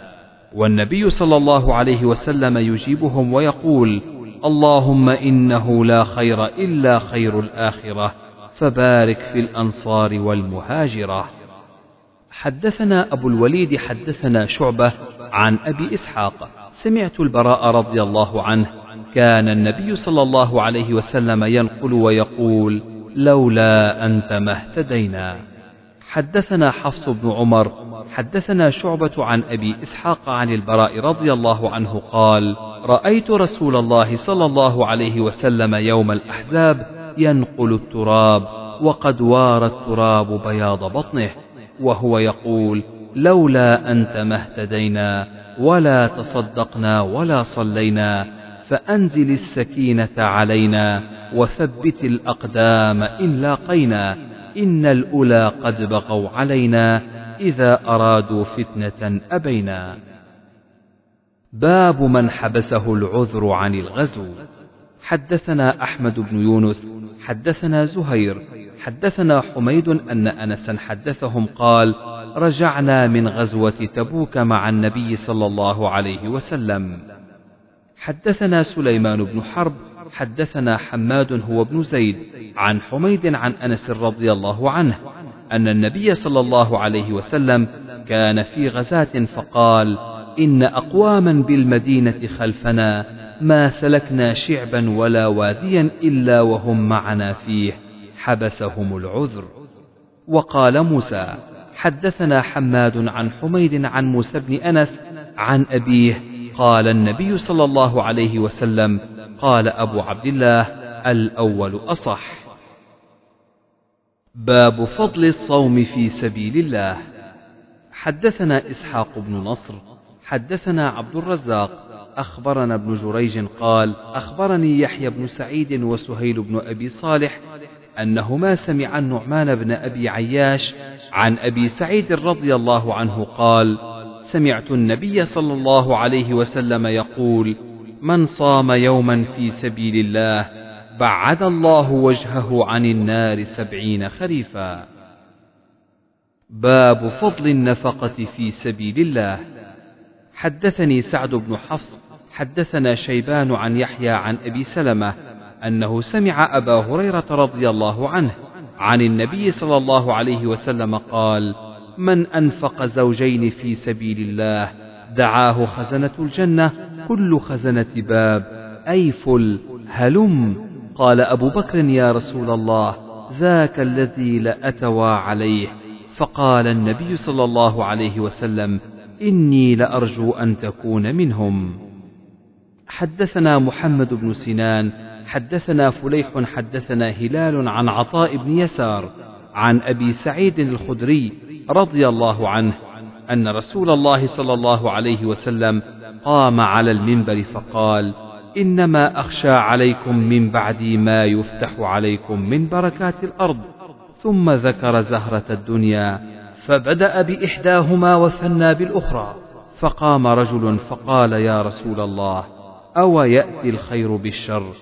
S1: والنبي صلى الله عليه وسلم يجيبهم ويقول اللهم إنه لا خير إلا خير الآخرة فبارك في الأنصار والمهاجرة. حدثنا أبو الوليد حدثنا شعبة عن أبي إسحاق. سمعت البراء رضي الله عنه كان النبي صلى الله عليه وسلم ينقل ويقول لولا أنت ما اهتدينا. حدثنا حفص بن عمر حدثنا شعبة عن أبي إسحاق عن البراء رضي الله عنه قال رأيت رسول الله صلى الله عليه وسلم يوم الأحزاب ينقل التراب وقد وار التراب بياض بطنه وهو يقول لولا أنت ما اهتدينا ولا تصدقنا ولا صلينا. فأنزل السكينة علينا وثبت الأقدام إن لاقينا. إن الأولى قد بغوا علينا إذا أرادوا فتنة أبينا. باب من حبسه العذر عن الغزو. حدثنا أحمد بن يونس حدثنا زهير حدثنا حميد أن أنسا حدثهم قال رجعنا من غزوة تبوك مع النبي صلى الله عليه وسلم. حدثنا سليمان بن حرب حدثنا حماد هو ابن زيد عن حميد عن أنس رضي الله عنه أن النبي صلى الله عليه وسلم كان في غزاة فقال إن أقواما بالمدينة خلفنا ما سلكنا شعبا ولا واديا إلا وهم معنا فيه حبسهم العذر. وقال موسى حدثنا حماد عن حميد عن موسى بن أنس عن أبيه قال النبي صلى الله عليه وسلم قال أبو عبد الله الأول أصح. باب فضل الصوم في سبيل الله. حدثنا إسحاق بن نصر حدثنا عبد الرزاق أخبرنا ابن جريج قال أخبرني يحيى بن سعيد وسهيل بن أبي صالح أنهما سمعا النعمان بن أبي عياش عن أبي سعيد رضي الله عنه قال سمعت النبي صلى الله عليه وسلم يقول من صام يوما في سبيل الله بعد الله وجهه عن النار سبعين خريفا. باب فضل النفقة في سبيل الله. حدثني سعد بن حفص حدثنا شيبان عن يحيى عن أبي سلمة أنه سمع أبا هريرة رضي الله عنه عن النبي صلى الله عليه وسلم قال من أنفق زوجين في سبيل الله. دعاه خزنة الجنة. كل خزنة باب. أي فل. هلم. قال أبو بكر يا رسول الله ذاك الذي لأتوى عليه. فقال النبي صلى الله عليه وسلم إني لأرجو أن تكون منهم. حدثنا محمد بن سنان حدثنا فليح حدثنا هلال عن عطاء بن يسار عن أبي سعيد الخدري رضي الله عنه أن رسول الله صلى الله عليه وسلم قام على المنبر فقال إنما أخشى عليكم من بعدي ما يفتح عليكم من بركات الأرض ثم ذكر زهرة الدنيا فبدأ بإحداهما وثنى بالأخرى فقام رجل فقال يا رسول الله أو يأتي الخير بالشر؟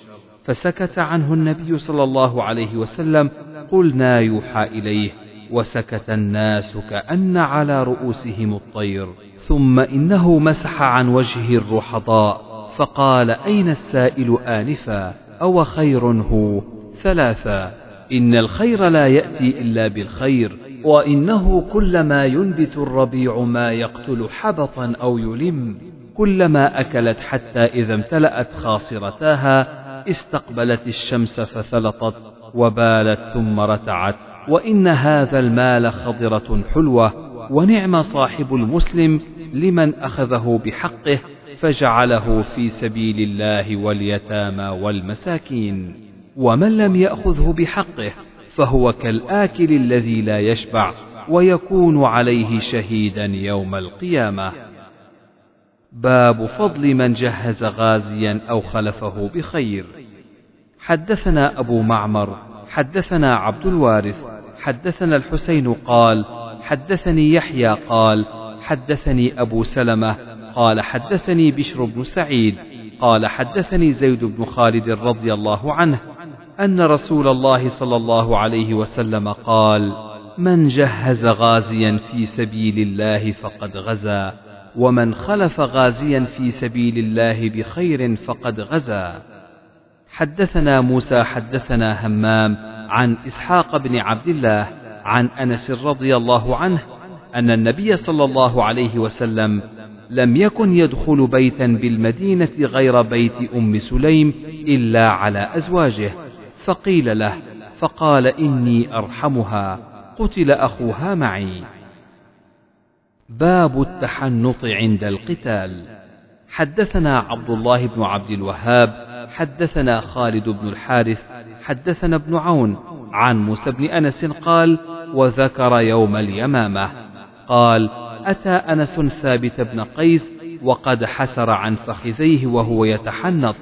S1: فسكت عنه النبي صلى الله عليه وسلم قلنا يوحى إليه. وسكت الناس كأن على رؤوسهم الطير ثم إنه مسح عن وجهه الرحضاء فقال أين السائل آنفا؟ أو خير هو؟ ثلاثا إن الخير لا يأتي إلا بالخير وإنه كلما ينبت الربيع ما يقتل حبطا أو يلم كلما أكلت حتى إذا امتلأت خاصرتاها استقبلت الشمس فثلطت وبالت ثم رتعت. وإن هذا المال خضرة حلوة ونعم صاحب المسلم لمن أخذه بحقه فجعله في سبيل الله واليتامى والمساكين. ومن لم يأخذه بحقه فهو كالآكل الذي لا يشبع ويكون عليه شهيدا يوم القيامة. باب فضل من جهز غازيا أو خلفه بخير. حدثنا أبو معمر حدثنا عبد الوارث حدثنا الحسين قال حدثني يحيى قال حدثني أبو سلمة قال حدثني بشر بن سعيد قال حدثني زيد بن خالد رضي الله عنه أن رسول الله صلى الله عليه وسلم قال من جهز غازيا في سبيل الله فقد غزا ومن خلف غازيا في سبيل الله بخير فقد غزا. حدثنا موسى حدثنا همام عن إسحاق بن عبد الله عن أنس رضي الله عنه أن النبي صلى الله عليه وسلم لم يكن يدخل بيتا بالمدينة غير بيت أم سليم إلا على أزواجه فقيل له فقال إني أرحمها قتل أخوها معي. باب التحنط عند القتال. حدثنا عبد الله بن عبد الوهاب حدثنا خالد بن الحارث حدثنا ابن عون عن موسى بن أنس قال وذكر يوم اليمامة. قال أتى أنس ثابت بن قيس وقد حسر عن فخذيه وهو يتحنط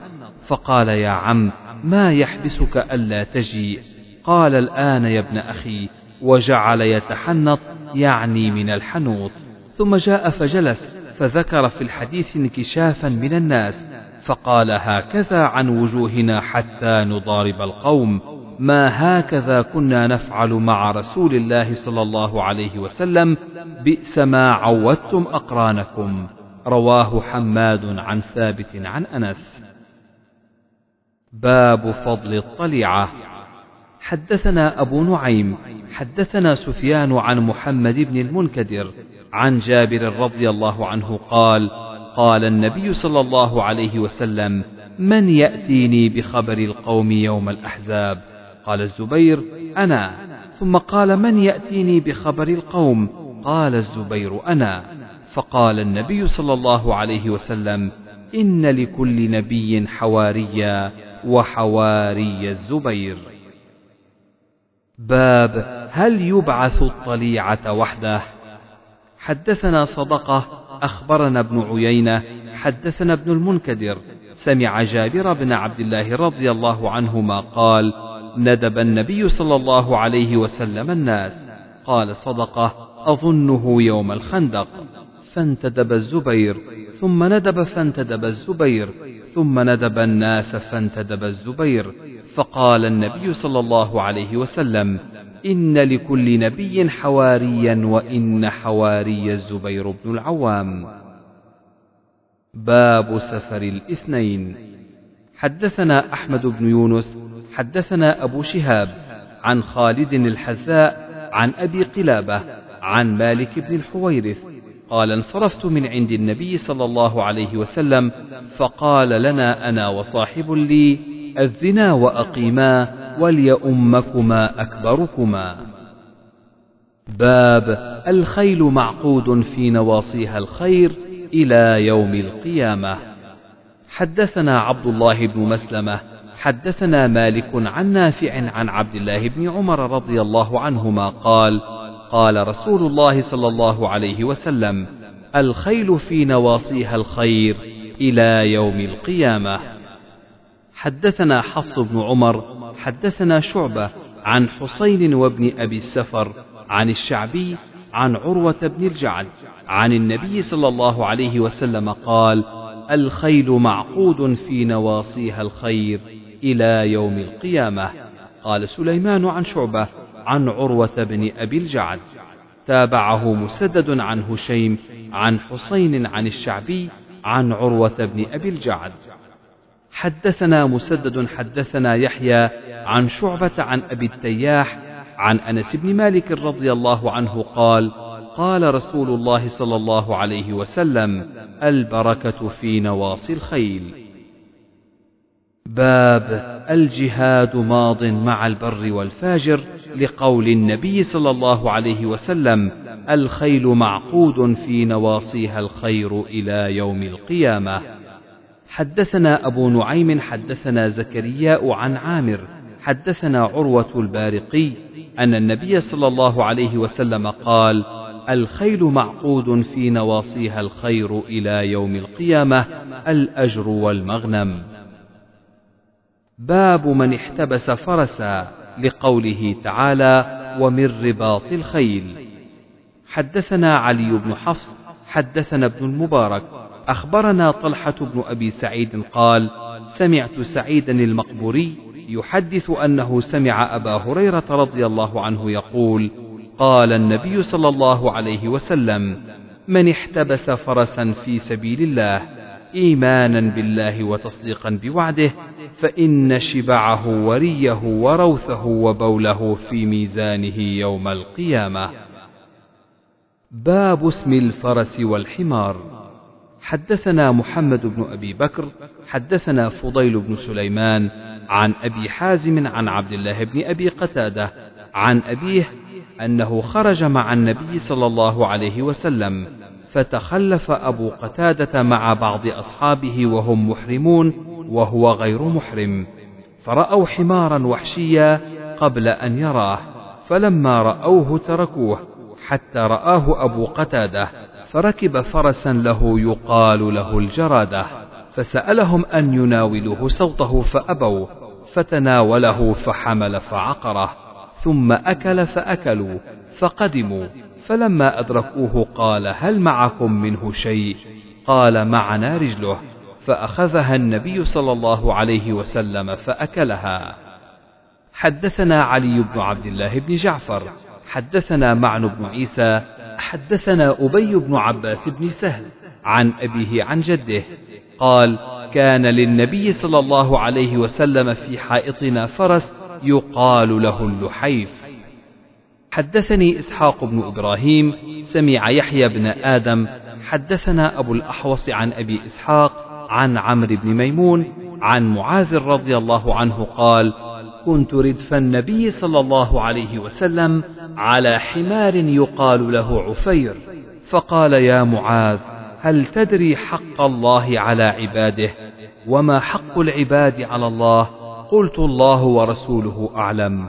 S1: فقال يا عم ما يحبسك ألا تجيء؟ قال الآن يا ابن أخي. وجعل يتحنط يعني من الحنوط ثم جاء فجلس فذكر في الحديث انكشافا من الناس. فقال هكذا عن وجوهنا حتى نضارب القوم ما هكذا كنا نفعل مع رسول الله صلى الله عليه وسلم بئس ما عودتم أقرانكم. رواه حماد عن ثابت عن أنس. باب فضل الطليعه حدثنا أبو نعيم حدثنا سفيان عن محمد بن المنكدر عن جابر رضي الله عنه قال قال النبي صلى الله عليه وسلم من يأتيني بخبر القوم يوم الأحزاب؟ قال الزبير أنا. ثم قال من يأتيني بخبر القوم؟ قال الزبير أنا. فقال النبي صلى الله عليه وسلم إن لكل نبي حواريا وحواري الزبير. باب هل يبعث الطليعة وحده؟ حدثنا صدقة أخبرنا ابن عيينة حدثنا ابن المنكدر سمع جابر بن عبد الله رضي الله عنهما قال ندب النبي صلى الله عليه وسلم الناس قال صدقة أظنه يوم الخندق. فانتدب الزبير ثم ندب فانتدب الزبير ثم ندب الناس فانتدب الزبير فقال النبي صلى الله عليه وسلم إن لكل نبي حواريا وإن حواري الزبير بن العوام. باب سفر الاثنين. حدثنا أحمد بن يونس حدثنا أبو شهاب عن خالد الحذاء عن أبي قلابة عن مالك بن الحويرث. قال انصرفت من عند النبي صلى الله عليه وسلم فقال لنا أنا وصاحب لي الزنا وأقيما. وليؤمكما أكبركما. باب الخيل معقود في نواصيها الخير إلى يوم القيامة. حدثنا عبد الله بن مسلمة حدثنا مالك عن نافع عن عبد الله بن عمر رضي الله عنهما قال قال رسول الله صلى الله عليه وسلم الخيل في نواصيها الخير إلى يوم القيامة. حدثنا حفص بن عمر حدثنا شعبة عن حسين وابن أبي السفر عن الشعبي عن عروة بن الجعد عن النبي صلى الله عليه وسلم قال الخيل معقود في نواصيها الخير إلى يوم القيامة. قال سليمان عن شعبة عن عروة بن أبي الجعد. تابعه مسدد عن هشيم عن حسين عن الشعبي عن عروة بن أبي الجعد. حدثنا مسدد حدثنا يحيى عن شعبة عن أبي التياح عن أنس بن مالك رضي الله عنه قال قال رسول الله صلى الله عليه وسلم البركة في نواصي الخيل. باب الجهاد ماض مع البر والفاجر لقول النبي صلى الله عليه وسلم الخيل معقود في نواصيها الخير إلى يوم القيامة. حدثنا أبو نعيم حدثنا زكرياء عن عامر حدثنا عروة البارقي أن النبي صلى الله عليه وسلم قال الخيل معقود في نواصيها الخير إلى يوم القيامة الأجر والمغنم. باب من احتبس فرسا لقوله تعالى ومن رباط الخيل. حدثنا علي بن حفص حدثنا ابن المبارك أخبرنا طلحة بن أبي سعيد قال سمعت سعيدا المقبوري يحدث أنه سمع أبا هريرة رضي الله عنه يقول قال النبي صلى الله عليه وسلم من احتبس فرسا في سبيل الله إيمانا بالله وتصديقا بوعده فإن شبعه وريه وروثه وبوله في ميزانه يوم القيامة. باب اسم الفرس والحمار. حدثنا محمد بن أبي بكر حدثنا فضيل بن سليمان عن أبي حازم عن عبد الله بن أبي قتادة عن أبيه أنه خرج مع النبي صلى الله عليه وسلم فتخلف أبو قتادة مع بعض أصحابه وهم محرمون وهو غير محرم فرأوا حمارا وحشيا قبل أن يراه فلما رأوه تركوه حتى رآه أبو قتادة فركب فرسا له يقال له الجرادة فسألهم أن يناولوه صوته فأبوا فتناوله فحمل فعقره ثم أكل فأكلوا فقدموا فلما أدركوه قال هل معكم منه شيء؟ قال معنا رجله فأخذها النبي صلى الله عليه وسلم فأكلها. حدثنا علي بن عبد الله بن جعفر حدثنا معن بن عيسى حدثنا أبي بن عباس بن سهل عن أبيه عن جده قال كان للنبي صلى الله عليه وسلم في حائطنا فرس يقال له اللحيف حدثني إسحاق بن إبراهيم سمع يحيى بن آدم حدثنا أبو الأحوص عن أبي إسحاق عن عمرو بن ميمون عن معاذ رضي الله عنه قال كنت ردف النبي صلى الله عليه وسلم على حمار يقال له عفير فقال يا معاذ هل تدري حق الله على عباده؟ وما حق العباد على الله؟ قلت الله ورسوله أعلم.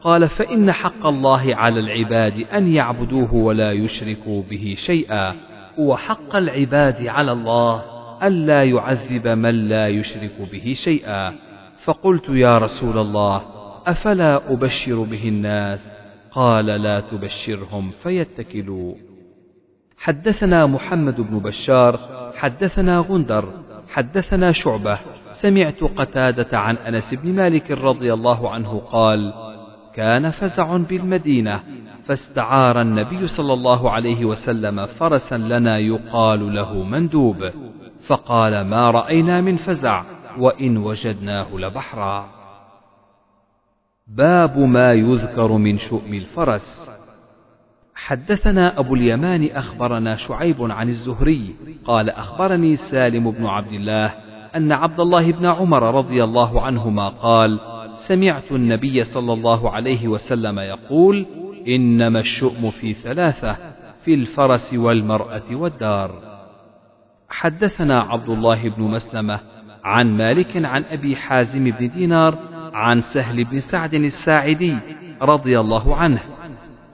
S1: قال فإن حق الله على العباد أن يعبدوه ولا يشركوا به شيئا. وحق العباد على الله الا يعذب من لا يشرك به شيئا. فقلت يا رسول الله أفلا أبشر به الناس؟ قال لا تبشرهم فيتكلوا. حدثنا محمد بن بشار حدثنا غندر حدثنا شعبة. سمعت قتادة عن أنس بن مالك رضي الله عنه قال كان فزع بالمدينة فاستعار النبي صلى الله عليه وسلم فرسا لنا يقال له مندوب. فقال ما رأينا من فزع؟ وإن وجدناه لبحرا. باب ما يذكر من شؤم الفرس. حدثنا أبو اليمان أخبرنا شعيب عن الزهري قال أخبرني سالم بن عبد الله أن عبد الله بن عمر رضي الله عنهما قال سمعت النبي صلى الله عليه وسلم يقول إنما الشؤم في ثلاثة في الفرس والمرأة والدار. حدثنا عبد الله بن مسلمة عن مالك عن أبي حازم بن دينار عن سهل بن سعد الساعدي رضي الله عنه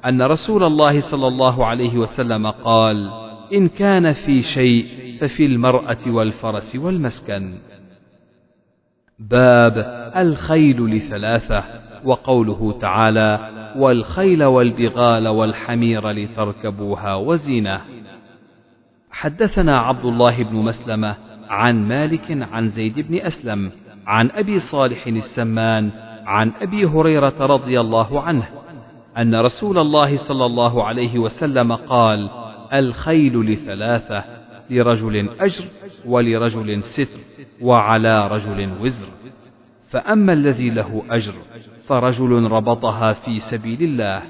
S1: أن رسول الله صلى الله عليه وسلم قال: إن كان في شيء ففي المرأة والفرس والمسكن. باب الخيل لثلاثة وقوله تعالى: والخيل والبغال والحمير لتركبوها وزينة. حدثنا عبد الله بن مسلمة عن مالك عن زيد بن أسلم عن أبي صالح السمان عن أبي هريرة رضي الله عنه أن رسول الله صلى الله عليه وسلم قال: الخيل لثلاثة لرجل أجر ولرجل ستر وعلى رجل وزر. فأما الذي له أجر فرجل ربطها في سبيل الله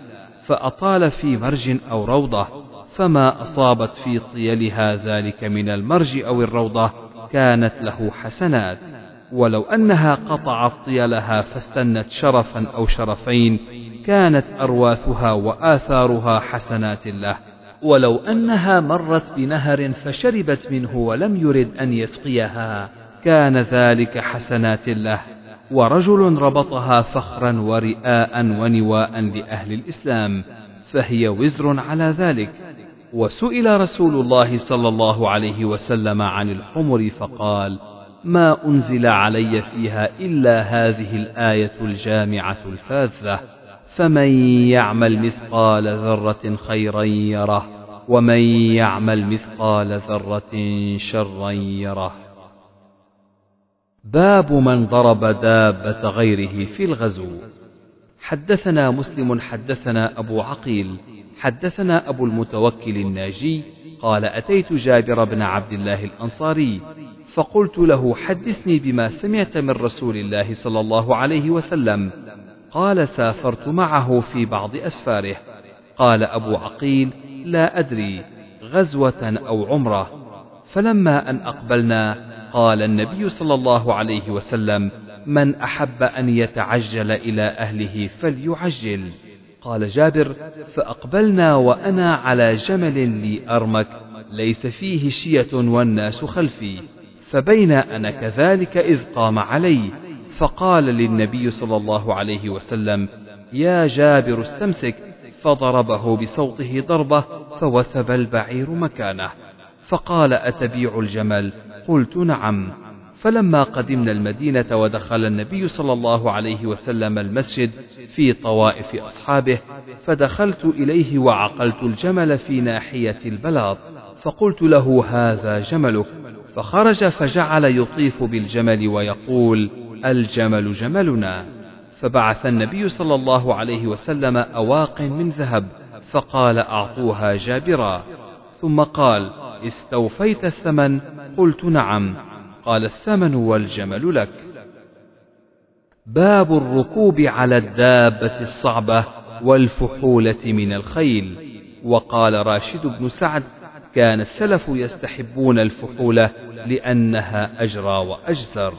S1: فأطال في مرج أو روضة فما أصابت في طيلها ذلك من المرج أو الروضة كانت له حسنات. ولو أنها قطعت طيلها فاستنت شرفا أو شرفين كانت أرواثها وآثارها حسنات له. ولو أنها مرت بنهر فشربت منه ولم يرد أن يسقيها كان ذلك حسنات له. ورجل ربطها فخرا ورئاء ونواء لأهل الإسلام فهي وزر على ذلك. وسئل رسول الله صلى الله عليه وسلم عن الحمر فقال ما أنزل علي فيها إلا هذه الآية الجامعة الفاذة فمن يعمل مثقال ذرة خيرا يره ومن يعمل مثقال ذرة شرا يره. باب من ضرب دابة غيره في الغزو. حدثنا مسلم حدثنا أبو عقيل حدثنا أبو المتوكل الناجي قال أتيت جابر بن عبد الله الأنصاري فقلت له حدثني بما سمعت من رسول الله صلى الله عليه وسلم قال سافرت معه في بعض أسفاره قال أبو عقيل لا أدري غزوة أو عمرة فلما أن أقبلنا قال النبي صلى الله عليه وسلم من أحب أن يتعجل إلى أهله فليعجل قال جابر فأقبلنا وأنا على جمل لي أرمك ليس فيه شية والناس خلفي. فبين أنا كذلك إذ قام علي فقال للنبي صلى الله عليه وسلم يا جابر استمسك. فضربه بصوته ضربة فوثب البعير مكانه. فقال أتبيع الجمل؟ قلت نعم. فلما قدمنا المدينة ودخل النبي صلى الله عليه وسلم المسجد في طوائف أصحابه فدخلت إليه وعقلت الجمل في ناحية البلاط فقلت له هذا جملك؟ فخرج فجعل يطيف بالجمل ويقول الجمل جملنا. فبعث النبي صلى الله عليه وسلم أواق من ذهب فقال أعطوها جابرا. ثم قال استوفيت الثمن؟ قلت نعم. قال الثمن والجمل لك. باب الركوب على الدابة الصعبة والفحولة من الخيل. وقال راشد بن سعد كان السلف يستحبون الفحولة لأنها أجرى وأجزر.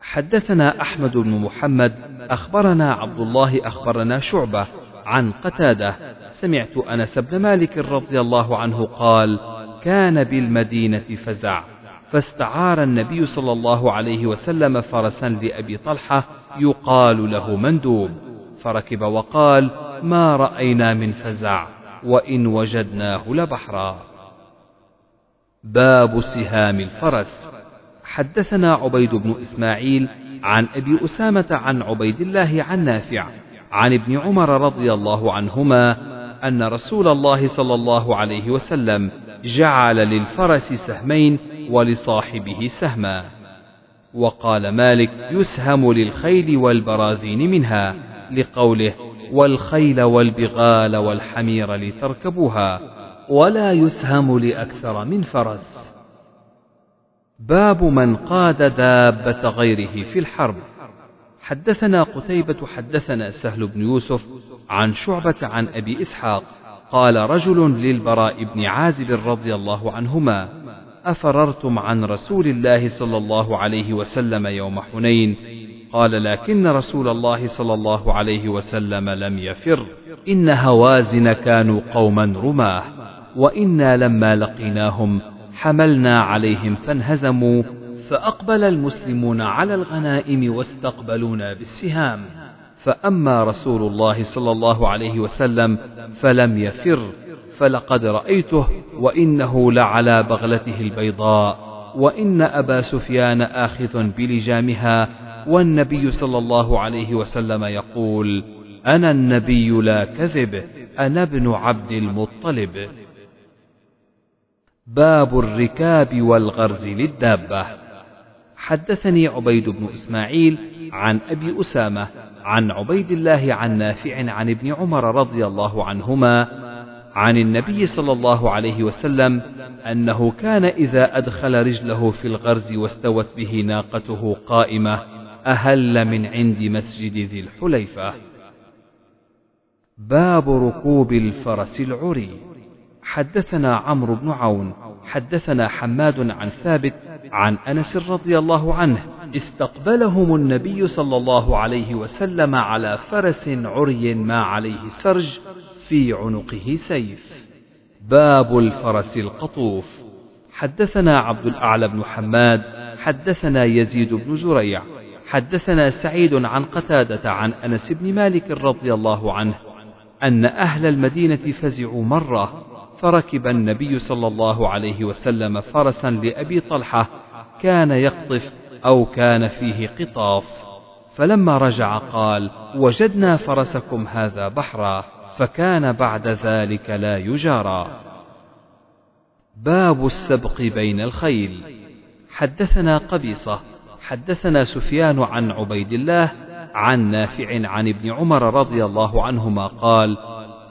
S1: حدثنا أحمد بن محمد أخبرنا عبد الله أخبرنا شعبة عن قتادة. سمعت أنس بن مالك رضي الله عنه قال كان بالمدينة فزع. فاستعار النبي صلى الله عليه وسلم فرسا لأبي طلحة يقال له مندوب. فركب وقال ما رأينا من فزع وإن وجدناه لبحرا. باب سهام الفرس. حدثنا عبيد بن إسماعيل عن أبي أسامة عن عبيد الله عن نافع عن ابن عمر رضي الله عنهما أن رسول الله صلى الله عليه وسلم جعل للفرس سهمين ولصاحبه سهما. وقال مالك يسهم للخيل والبراذين منها لقوله والخيل والبغال والحمير لتركبوها ولا يسهم لأكثر من فرس. باب من قاد دابة غيره في الحرب. حدثنا قتيبة حدثنا سهل بن يوسف عن شعبة عن أبي إسحاق قال رجل للبراء بن عازب رضي الله عنهما أفررتم عن رسول الله صلى الله عليه وسلم يوم حنين؟ قال لكن رسول الله صلى الله عليه وسلم لم يفر. إن هوازن كانوا قوما رماه وإنا لما لقيناهم حملنا عليهم فانهزموا فأقبل المسلمون على الغنائم واستقبلونا بالسهام. فأما رسول الله صلى الله عليه وسلم فلم يفر. فلقد رأيته وإنه لعلى بغلته البيضاء وإن أبا سفيان آخذ بلجامها والنبي صلى الله عليه وسلم يقول أنا النبي لا كذب أنا ابن عبد المطلب. باب الركاب والغرز للدابة. حدثني عبيد بن إسماعيل عن أبي أسامة عن عبيد الله عن نافع عن ابن عمر رضي الله عنهما عن النبي صلى الله عليه وسلم أنه كان إذا أدخل رجله في الغرز واستوت به ناقته قائمة أهل من عند مسجد ذي الحليفة. باب ركوب الفرس العري. حدثنا عمرو بن عون حدثنا حماد عن ثابت عن أنس رضي الله عنه استقبلهم النبي صلى الله عليه وسلم على فرس عري ما عليه سرج في عنقه سيف. باب الفرس القطوف. حدثنا عبد الأعلى بن حماد حدثنا يزيد بن زريع حدثنا سعيد عن قتادة عن أنس بن مالك رضي الله عنه أن أهل المدينة فزعوا مرة فركب النبي صلى الله عليه وسلم فرسا لأبي طلحة كان يقطف أو كان فيه قطاف. فلما رجع قال وجدنا فرسكم هذا بحرا. فكان بعد ذلك لا يجارى. باب السبق بين الخيل. حدثنا قبيصة حدثنا سفيان عن عبيد الله عن نافع عن ابن عمر رضي الله عنهما قال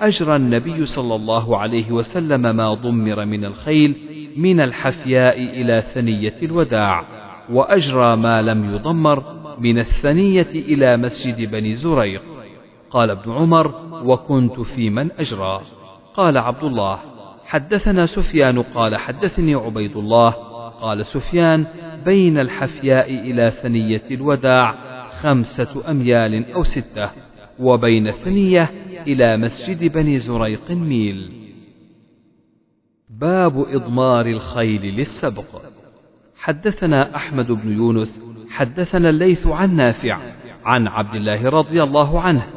S1: أجرى النبي صلى الله عليه وسلم ما ضمر من الخيل من الحفياء إلى ثنية الوداع وأجرى ما لم يضمر من الثنية إلى مسجد بني زريق. قال ابن عمر وكنت في من أجرى. قال عبد الله حدثنا سفيان قال حدثني عبيد الله. قال سفيان بين الحفياء إلى ثنية الوداع خمسة أميال أو ستة وبين الثنية إلى مسجد بني زريق ميل باب إضمار الخيل للسبق. حدثنا أحمد بن يونس حدثنا الليث عن نافع عن عبد الله رضي الله عنه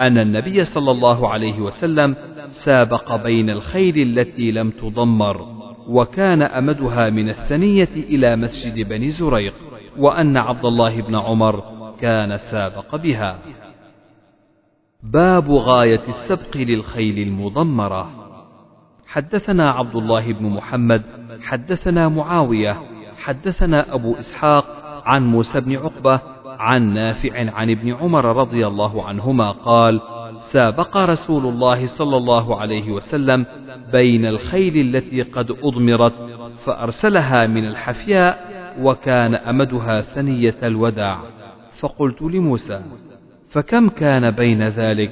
S1: أن النبي صلى الله عليه وسلم سابق بين الخيل التي لم تضمر وكان أمدها من الثنية إلى مسجد بني زريق وأن عبد الله بن عمر كان سابق بها. باب غاية السبق للخيل المضمرة حدثنا عبد الله بن محمد حدثنا معاوية حدثنا أبو إسحاق عن موسى بن عقبة عن نافع عن ابن عمر رضي الله عنهما قال سابق رسول الله صلى الله عليه وسلم بين الخيل التي قد أضمرت فأرسلها من الحفياء وكان أمدها ثنية الوداع. فقلت لموسى فكم كان بين ذلك؟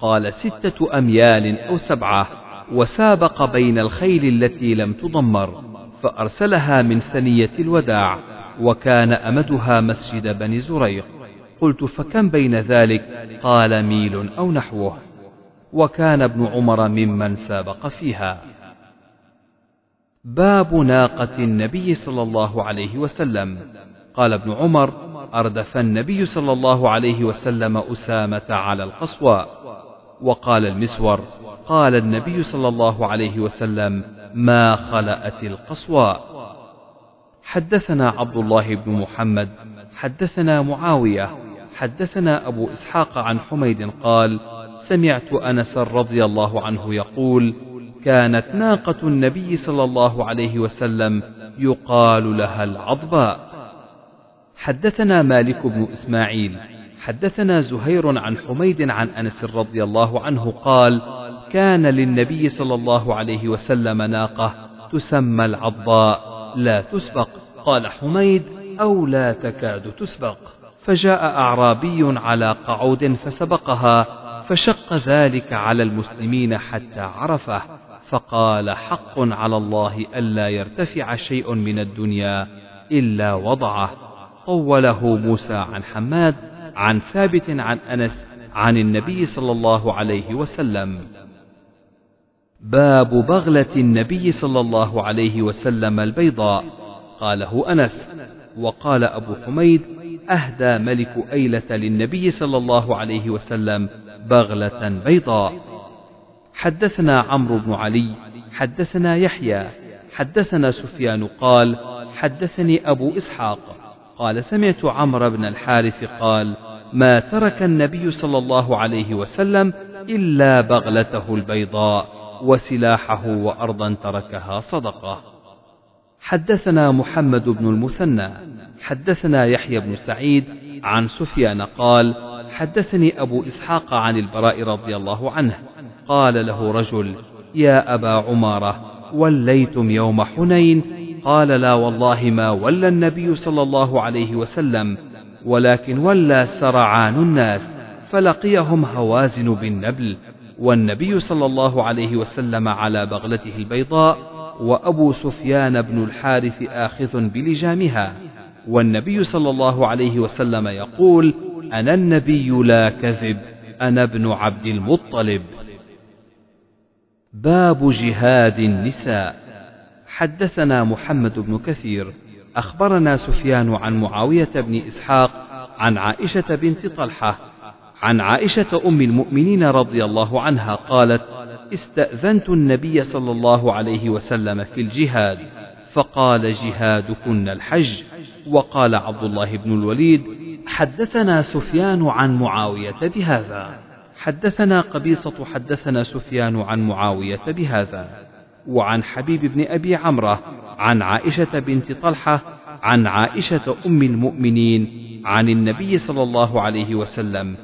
S1: قال ستة أميال أو سبعة. وسابق بين الخيل التي لم تضمر فأرسلها من ثنية الوداع. وكان أمدها مسجد بني زريق. قلت فكم بين ذلك؟ قال ميل أو نحوه. وكان ابن عمر ممن سابق فيها. باب ناقة النبي صلى الله عليه وسلم. قال ابن عمر أردف النبي صلى الله عليه وسلم أسامة على القصواء وقال المسور قال النبي صلى الله عليه وسلم ما خلأت القصواء حدثنا عبد الله بن محمد حدثنا معاوية حدثنا أبو إسحاق عن حميد قال سمعت أنس رضي الله عنه يقول كانت ناقة النبي صلى الله عليه وسلم يقال لها العضباء. حدثنا مالك بن إسماعيل حدثنا زهير عن حميد عن أنس رضي الله عنه قال كان للنبي صلى الله عليه وسلم ناقة تسمى العضاء لا تسبق. قال حميد أو لا تكاد تسبق. فجاء أعرابي على قعود فسبقها فشق ذلك على المسلمين حتى عرفه. فقال حق على الله ألا يرتفع شيء من الدنيا إلا وضعه. طوله موسى عن حماد عن ثابت عن أنس عن النبي صلى الله عليه وسلم. باب بغلة النبي صلى الله عليه وسلم البيضاء. قاله أنس. وقال أبو حميد أهدى ملك أيلة للنبي صلى الله عليه وسلم بغلة بيضاء. حدثنا عمرو بن علي حدثنا يحيى حدثنا سفيان قال حدثني أبو إسحاق. قال سمعت عمرو بن الحارث قال ما ترك النبي صلى الله عليه وسلم إلا بغلته البيضاء. وسلاحه وأرضا تركها صدقة. حدثنا محمد بن المثنى. حدثنا يحيى بن سعيد عن سفيان قال حدثني أبو إسحاق عن البراء رضي الله عنه. قال له رجل يا أبا عمارة وليتم يوم حنين؟ قال لا والله ما ولى النبي صلى الله عليه وسلم ولكن ولى سرعان الناس فلقيهم هوازن بالنبل والنبي صلى الله عليه وسلم على بغلته البيضاء وأبو سفيان بن الحارث آخذ بلجامها. والنبي صلى الله عليه وسلم يقول أنا النبي لا كذب أنا ابن عبد المطلب. باب جهاد النساء. حدثنا محمد بن كثير أخبرنا سفيان عن معاوية بن إسحاق عن عائشة بنت طلحة عن عائشة أم المؤمنين رضي الله عنها قالت استأذنت النبي صلى الله عليه وسلم في الجهاد فقال جهادكن الحج وقال عبد الله بن الوليد حدثنا سفيان عن معاوية بهذا حدثنا قبيصة حدثنا سفيان عن معاوية بهذا وعن حبيب بن أبي عمرة عن عائشة بنت طلحة عن عائشة أم المؤمنين عن النبي صلى الله عليه وسلم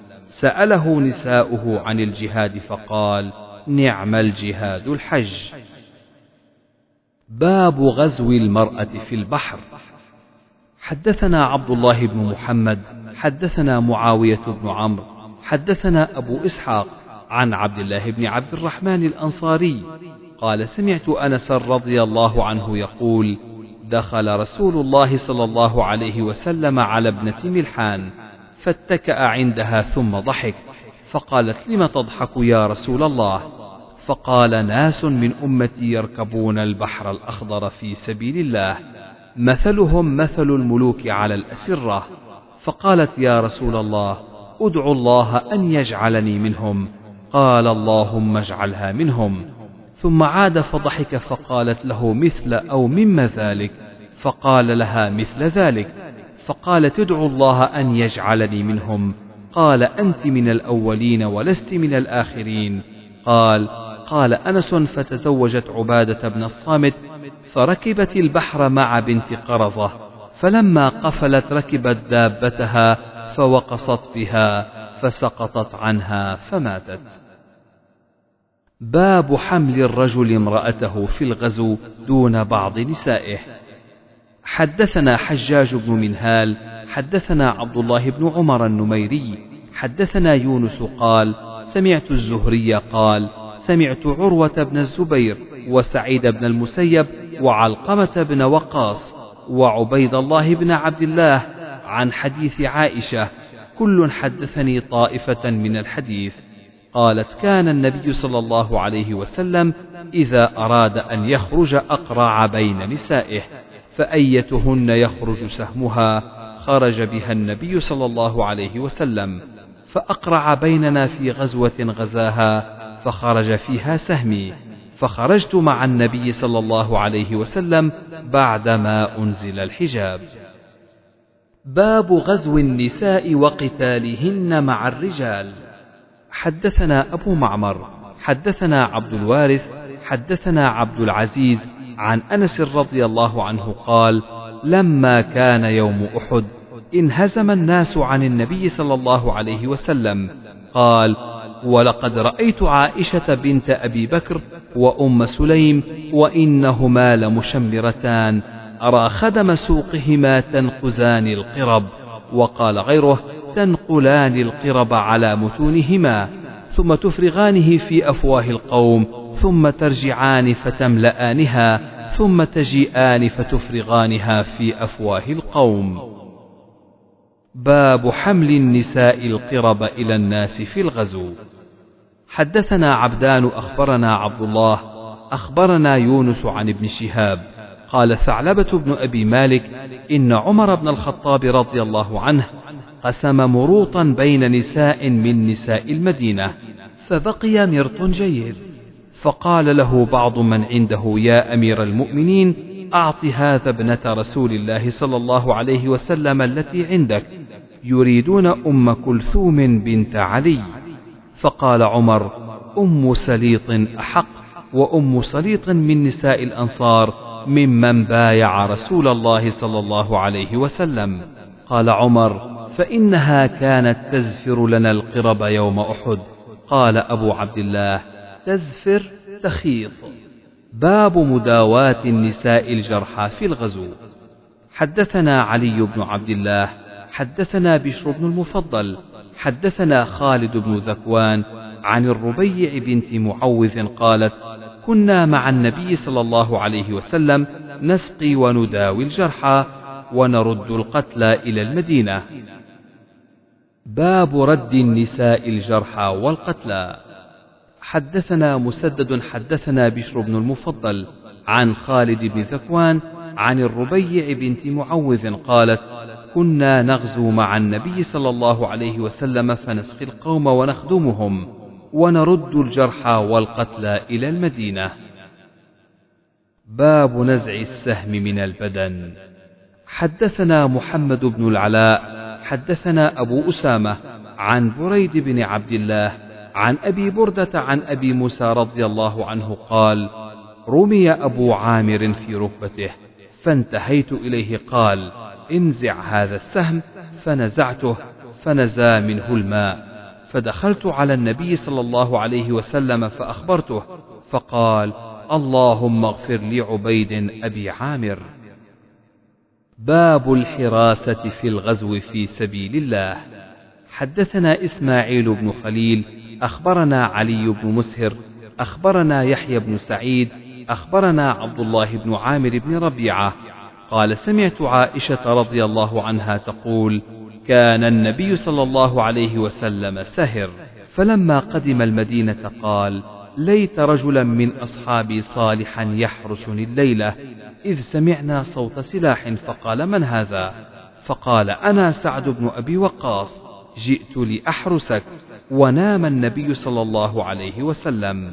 S1: سأله نساؤه عن الجهاد فقال نعم الجهاد الحج. باب غزو المرأة في البحر. حدثنا عبد الله بن محمد حدثنا معاوية بن عمرو حدثنا أبو إسحاق عن عبد الله بن عبد الرحمن الأنصاري. قال سمعت أنس رضي الله عنه يقول دخل رسول الله صلى الله عليه وسلم على ابنة ملحان. فاتكأ عندها ثم ضحك فقالت لم تضحك يا رسول الله؟ فقال ناس من أمتي يركبون البحر الأخضر في سبيل الله مثلهم مثل الملوك على الأسرة. فقالت يا رسول الله أدعو الله أن يجعلني منهم. قال اللهم اجعلها منهم. ثم عاد فضحك فقالت له مثل أو مما ذلك فقال لها مثل ذلك. فقالت ادعو الله أن يجعلني منهم. قال أنت من الأولين ولست من الآخرين. قال قال أنس فتزوجت عبادة بن الصامت فركبت البحر مع بنت قرظة فلما قفلت ركبت دابتها فوقصت بها فسقطت عنها فماتت. باب حمل الرجل امرأته في الغزو دون بعض نسائه. حدثنا حجاج بن منهال حدثنا عبد الله بن عمر النميري حدثنا يونس قال سمعت الزهري قال سمعت عروة بن الزبير وسعيد بن المسيب وعلقمة بن وقاص وعبيد الله بن عبد الله عن حديث عائشة كل حدثني طائفة من الحديث. قالت كان النبي صلى الله عليه وسلم إذا أراد أن يخرج أقرع بين نسائه. فأيتهن يخرج سهمها خرج بها النبي صلى الله عليه وسلم فأقرع بيننا في غزوة غزاها فخرج فيها سهمي فخرجت مع النبي صلى الله عليه وسلم بعدما أنزل الحجاب. باب غزو النساء وقتالهن مع الرجال. حدثنا أبو معمر حدثنا عبد الوارث حدثنا عبد العزيز عن أنس رضي الله عنه قال لما كان يوم أحد انهزم الناس عن النبي صلى الله عليه وسلم. قال ولقد رأيت عائشة بنت أبي بكر وأم سليم وإنهما لمشمرتان. أرى خدم سوقهما تنقزان القرب وقال غيره تنقلان القرب على متونهما ثم تفرغانه في أفواه القوم ثم ترجعان فتملآنها ثم تجيئان فتفرغانها في أفواه القوم. باب حمل النساء القرب إلى الناس في الغزو. حدثنا عبدان أخبرنا عبد الله أخبرنا يونس عن ابن شهاب قال ثعلبة بن أبي مالك إن عمر بن الخطاب رضي الله عنه قسم مروطا بين نساء من نساء المدينة فبقي مرط جيد. فقال له بعض من عنده يا أمير المؤمنين أعط هذا ابنة رسول الله صلى الله عليه وسلم التي عندك يريدون أم كلثوم بنت علي. فقال عمر أم سليط أحق وأم سليط من نساء الأنصار ممن بايع رسول الله صلى الله عليه وسلم. قال عمر فإنها كانت تزفر لنا القرب يوم أحد. قال أبو عبد الله تزفر تخيط. باب مداواة النساء الجرحى في الغزو. حدثنا علي بن عبد الله حدثنا بشر بن المفضل حدثنا خالد بن ذكوان عن الربيع بنت معوذ قالت كنا مع النبي صلى الله عليه وسلم نسقي ونداوي الجرحى ونرد القتلى إلى المدينة. باب رد النساء الجرحى والقتلى. حدثنا مسدد حدثنا بشر بن المفضل عن خالد بن ذكوان عن الربيع بنت معوذ قالت كنا نغزو مع النبي صلى الله عليه وسلم فنسقي القوم ونخدمهم ونرد الجرحى والقتلى إلى المدينة. باب نزع السهم من البدن. حدثنا محمد بن العلاء حدثنا أبو أسامة عن بريد بن عبد الله عن أبي بردة عن أبي موسى رضي الله عنه قال رمي أبو عامر في ركبته فانتهيت إليه قال انزع هذا السهم فنزعته فنزى منه الماء. فدخلت على النبي صلى الله عليه وسلم فأخبرته فقال اللهم اغفر لعبيد أبي عامر. باب الحراسة في الغزو في سبيل الله. حدثنا إسماعيل بن خليل أخبرنا علي بن مسهر أخبرنا يحيى بن سعيد أخبرنا عبد الله بن عامر بن ربيعة. قال سمعت عائشة رضي الله عنها تقول كان النبي صلى الله عليه وسلم سهر. فلما قدم المدينة قال ليت رجلا من أصحابي صالحا يحرسني الليلة إذ سمعنا صوت سلاح فقال من هذا؟ فقال أنا سعد بن أبي وقاص جئت لأحرسك. ونام النبي صلى الله عليه وسلم.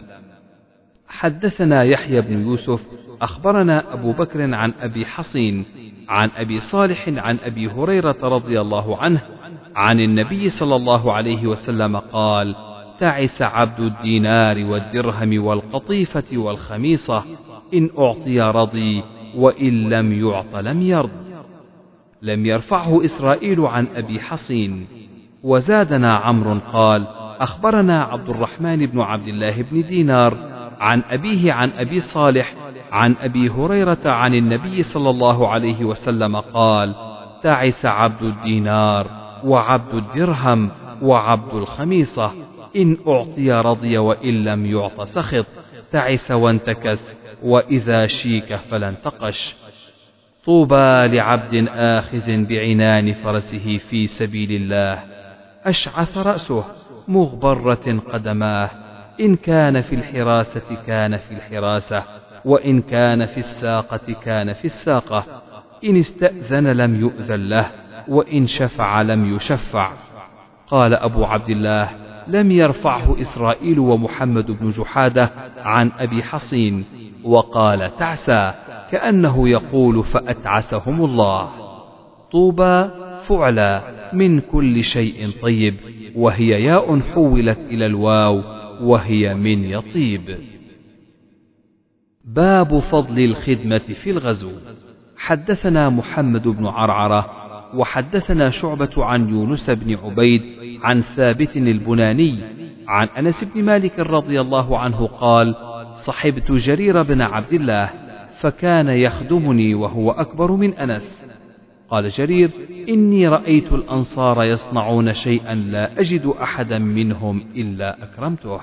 S1: حدثنا يحيى بن يوسف أخبرنا أبو بكر عن أبي حصين عن أبي صالح عن أبي هريرة رضي الله عنه عن النبي صلى الله عليه وسلم قال تعس عبد الدينار والدرهم والقطيفة والخميصة إن أعطي رضي وإن لم يعط لم يرض. لم يرفعه إسرائيل عن أبي حصين. وزادنا عمرو قال أخبرنا عبد الرحمن بن عبد الله بن دينار عن أبيه عن أبي صالح عن أبي هريرة عن النبي صلى الله عليه وسلم قال تعس عبد الدينار وعبد الدرهم وعبد الخميصة إن أعطي رضي وإن لم يعط سخط تعس وانتكس وإذا شيك فلا انتقش طوبى لعبد آخذ بعنان فرسه في سبيل الله. أشعث رأسه مغبرة قدماه إن كان في الحراسة كان في الحراسة وإن كان في الساقة كان في الساقة إن استأذن لم يؤذن له وإن شفع لم يشفع. قال أبو عبد الله لم يرفعه إسرائيل ومحمد بن جحادة عن أبي حصين وقال تعسى كأنه يقول فأتعسهم الله. طوبى فعلى. من كل شيء طيب وهي ياء حولت إلى الواو وهي من يطيب. باب فضل الخدمة في الغزو. حدثنا محمد بن عرعرة وحدثنا شعبة عن يونس بن عبيد عن ثابت البناني عن أنس بن مالك رضي الله عنه قال صحبت جرير بن عبد الله فكان يخدمني وهو أكبر من أنس. قال جرير إني رأيت الأنصار يصنعون شيئا لا أجد أحدا منهم إلا أكرمته.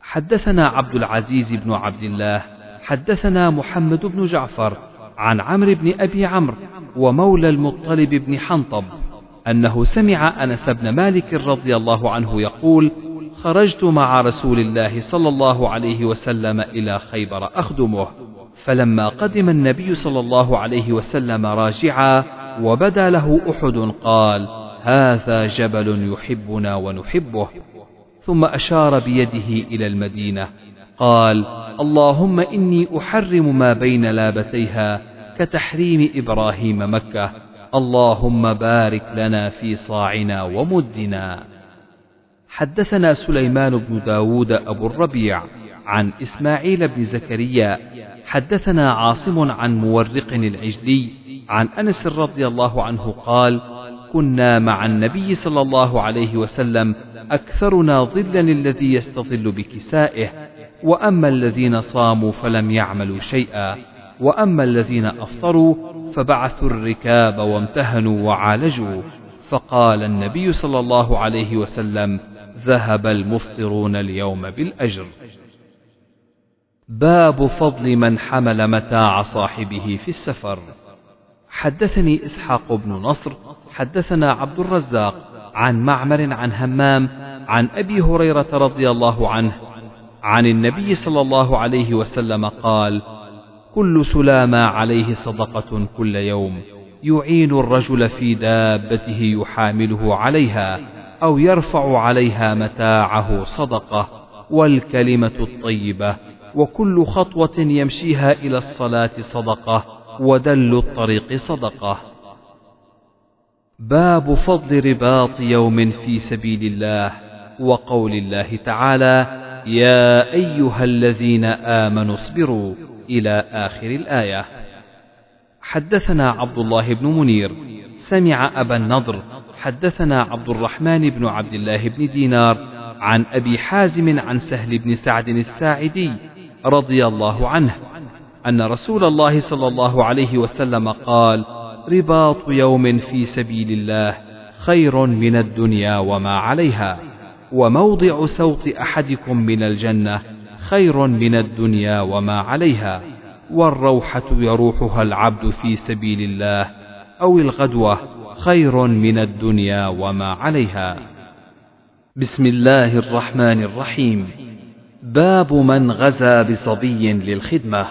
S1: حدثنا عبد العزيز بن عبد الله حدثنا محمد بن جعفر عن عمرو بن أبي عمرو ومولى المطلب بن حنطب أنه سمع أنس بن مالك رضي الله عنه يقول خرجت مع رسول الله صلى الله عليه وسلم إلى خيبر أخدمه. فلما قدم النبي صلى الله عليه وسلم راجعا وبدا له أحد قال هذا جبل يحبنا ونحبه. ثم أشار بيده إلى المدينة قال اللهم إني أحرم ما بين لابتيها كتحريم إبراهيم مكة اللهم بارك لنا في صاعنا ومدنا. حدثنا سليمان بن داود أبو الربيع عن إسماعيل بن زكريا. حدثنا عاصم عن مورق العجلي عن أنس رضي الله عنه قال كنا مع النبي صلى الله عليه وسلم أكثرنا ظلا الذي يستظل بكسائه وأما الذين صاموا فلم يعملوا شيئا وأما الذين أفطروا فبعثوا الركاب وامتهنوا وعالجوا. فقال النبي صلى الله عليه وسلم ذهب المفطرون اليوم بالأجر. باب فضل من حمل متاع صاحبه في السفر. حدثني إسحاق بن نصر حدثنا عبد الرزاق عن معمر عن همام عن أبي هريرة رضي الله عنه عن النبي صلى الله عليه وسلم قال كل سلامة عليه صدقة كل يوم يعين الرجل في دابته يحامله عليها أو يرفع عليها متاعه صدقة والكلمة الطيبة وكل خطوة يمشيها إلى الصلاة صدقة ودل الطريق صدقة. باب فضل رباط يوم في سبيل الله وقول الله تعالى يا أيها الذين آمنوا اصبروا إلى آخر الآية. حدثنا عبد الله بن منير سمع أبا النضر حدثنا عبد الرحمن بن عبد الله بن دينار عن أبي حازم عن سهل بن سعد الساعدي رضي الله عنه أن رسول الله صلى الله عليه وسلم قال رباط يوم في سبيل الله خير من الدنيا وما عليها وموضع سوط أحدكم من الجنة خير من الدنيا وما عليها والروحة يروحها العبد في سبيل الله أو الغدوة خير من الدنيا وما عليها. بسم الله الرحمن الرحيم. باب من غزا بصبي للخدمة.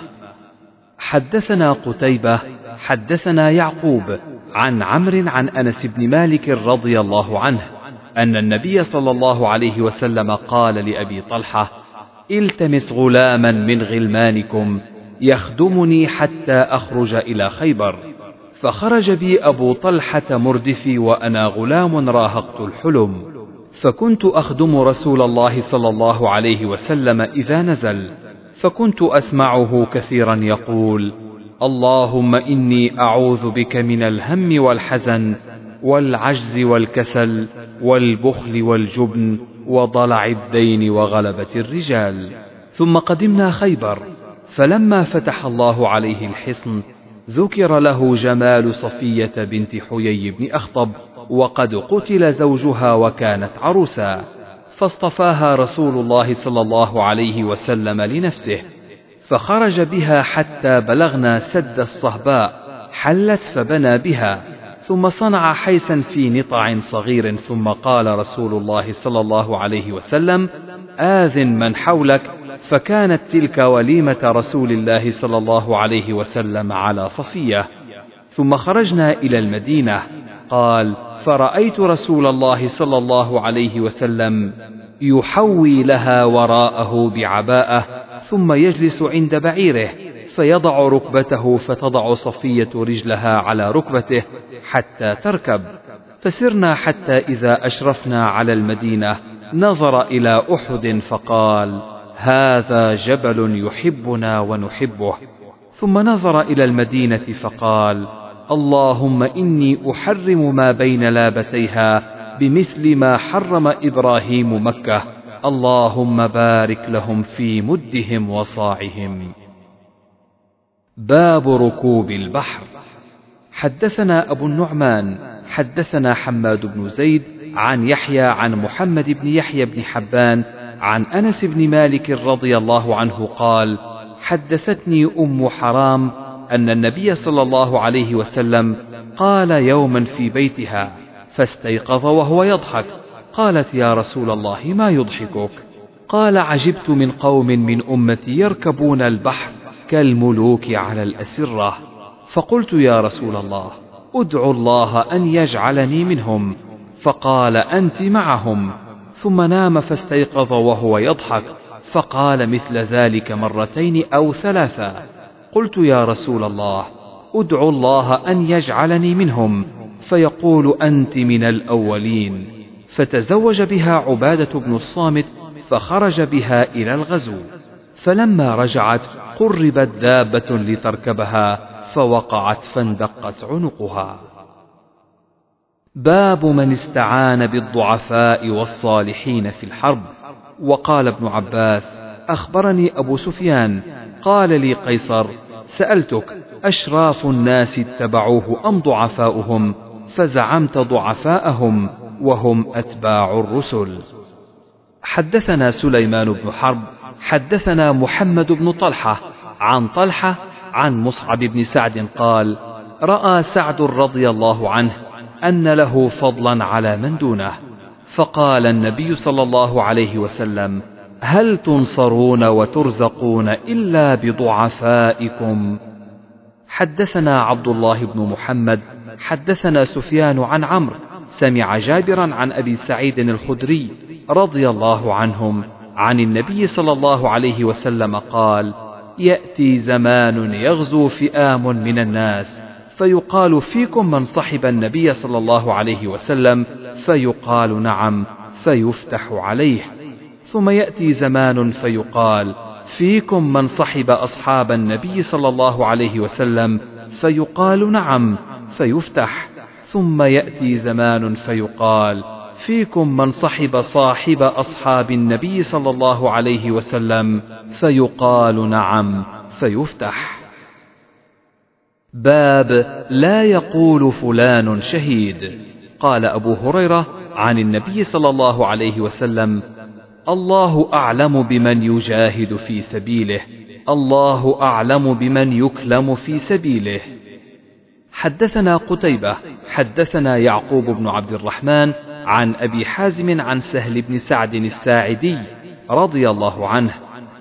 S1: حدثنا قتيبة حدثنا يعقوب عن عمرو عن أنس بن مالك رضي الله عنه أن النبي صلى الله عليه وسلم قال لأبي طلحة التمس غلاما من غلمانكم يخدمني حتى أخرج إلى خيبر فخرج بي أبو طلحة مردفي وأنا غلام راهقت الحلم. فكنت أخدم رسول الله صلى الله عليه وسلم إذا نزل فكنت أسمعه كثيرا يقول اللهم إني أعوذ بك من الهم والحزن والعجز والكسل والبخل والجبن وضلع الدين وغلبة الرجال. ثم قدمنا خيبر فلما فتح الله عليه الحصن ذكر له جمال صفية بنت حيي بن أخطب وقد قتل زوجها وكانت عروسا فاصطفاها رسول الله صلى الله عليه وسلم لنفسه فخرج بها حتى بلغنا سد الصهباء حلت فبنى بها ثم صنع حيسا في نطع صغير ثم قال رسول الله صلى الله عليه وسلم آذن من حولك. فكانت تلك وليمة رسول الله صلى الله عليه وسلم على صفية. ثم خرجنا إلى المدينة. قال فرأيت رسول الله صلى الله عليه وسلم يحوي لها وراءه بعباءة ثم يجلس عند بعيره فيضع ركبته فتضع صفية رجلها على ركبته حتى تركب. فسرنا حتى إذا أشرفنا على المدينة نظر إلى أحد فقال هذا جبل يحبنا ونحبه. ثم نظر إلى المدينة فقال اللهم إني أحرم ما بين لابتيها بمثل ما حرم إبراهيم مكة. اللهم بارك لهم في مدهم وصاعهم. باب ركوب البحر. حدثنا أبو النعمان حدثنا حماد بن زيد عن يحيى عن محمد بن يحيى بن حبان عن أنس بن مالك رضي الله عنه قال حدثتني أم حرام أن النبي صلى الله عليه وسلم قال يوما في بيتها فاستيقظ وهو يضحك. قالت يا رسول الله ما يضحكك؟ قال عجبت من قوم من أمتي يركبون البحر كالملوك على الأسرة. فقلت يا رسول الله أدعو الله أن يجعلني منهم. فقال أنت معهم. ثم نام فاستيقظ وهو يضحك. فقال مثل ذلك مرتين أو ثلاثا قلت يا رسول الله ادعو الله أن يجعلني منهم. فيقول أنت من الأولين. فتزوج بها عبادة بن الصامت فخرج بها إلى الغزو. فلما رجعت قربت دابة لتركبها فوقعت فاندقت عنقها. باب من استعان بالضعفاء والصالحين في الحرب. وقال ابن عباس أخبرني أبو سفيان قال لي قيصر سألتك أشراف الناس اتبعوه أم ضعفاؤهم؟ فزعمت ضعفاءهم وهم أتباع الرسل. حدثنا سليمان بن حرب حدثنا محمد بن طلحة عن طلحة عن مصعب بن سعد قال رأى سعد رضي الله عنه أن له فضلا على من دونه. فقال النبي صلى الله عليه وسلم هل تنصرون وترزقون إلا بضعفائكم؟ حدثنا عبد الله بن محمد حدثنا سفيان عن عمرو سمع جابرا عن أبي سعيد الخدري رضي الله عنهم عن النبي صلى الله عليه وسلم قال يأتي زمان يغزو فئام من الناس فيقال فيكم من صحب النبي صلى الله عليه وسلم فيقال نعم فيفتح عليه. ثم يأتي زمان فيقال فيكم من صحب أصحاب النبي صلى الله عليه وسلم. فيقال نعم. فيفتح. ثم يأتي زمان فيقال فيكم من صحب صاحب أصحاب النبي صلى الله عليه وسلم. فيقال نعم. فيفتح. باب لا يقول فلان شهيد. قال أبو هريرة عن النبي صلى الله عليه وسلم الله أعلم بمن يجاهد في سبيله. الله أعلم بمن يكلم في سبيله. حدثنا قتيبة حدثنا يعقوب بن عبد الرحمن عن أبي حازم عن سهل بن سعد الساعدي رضي الله عنه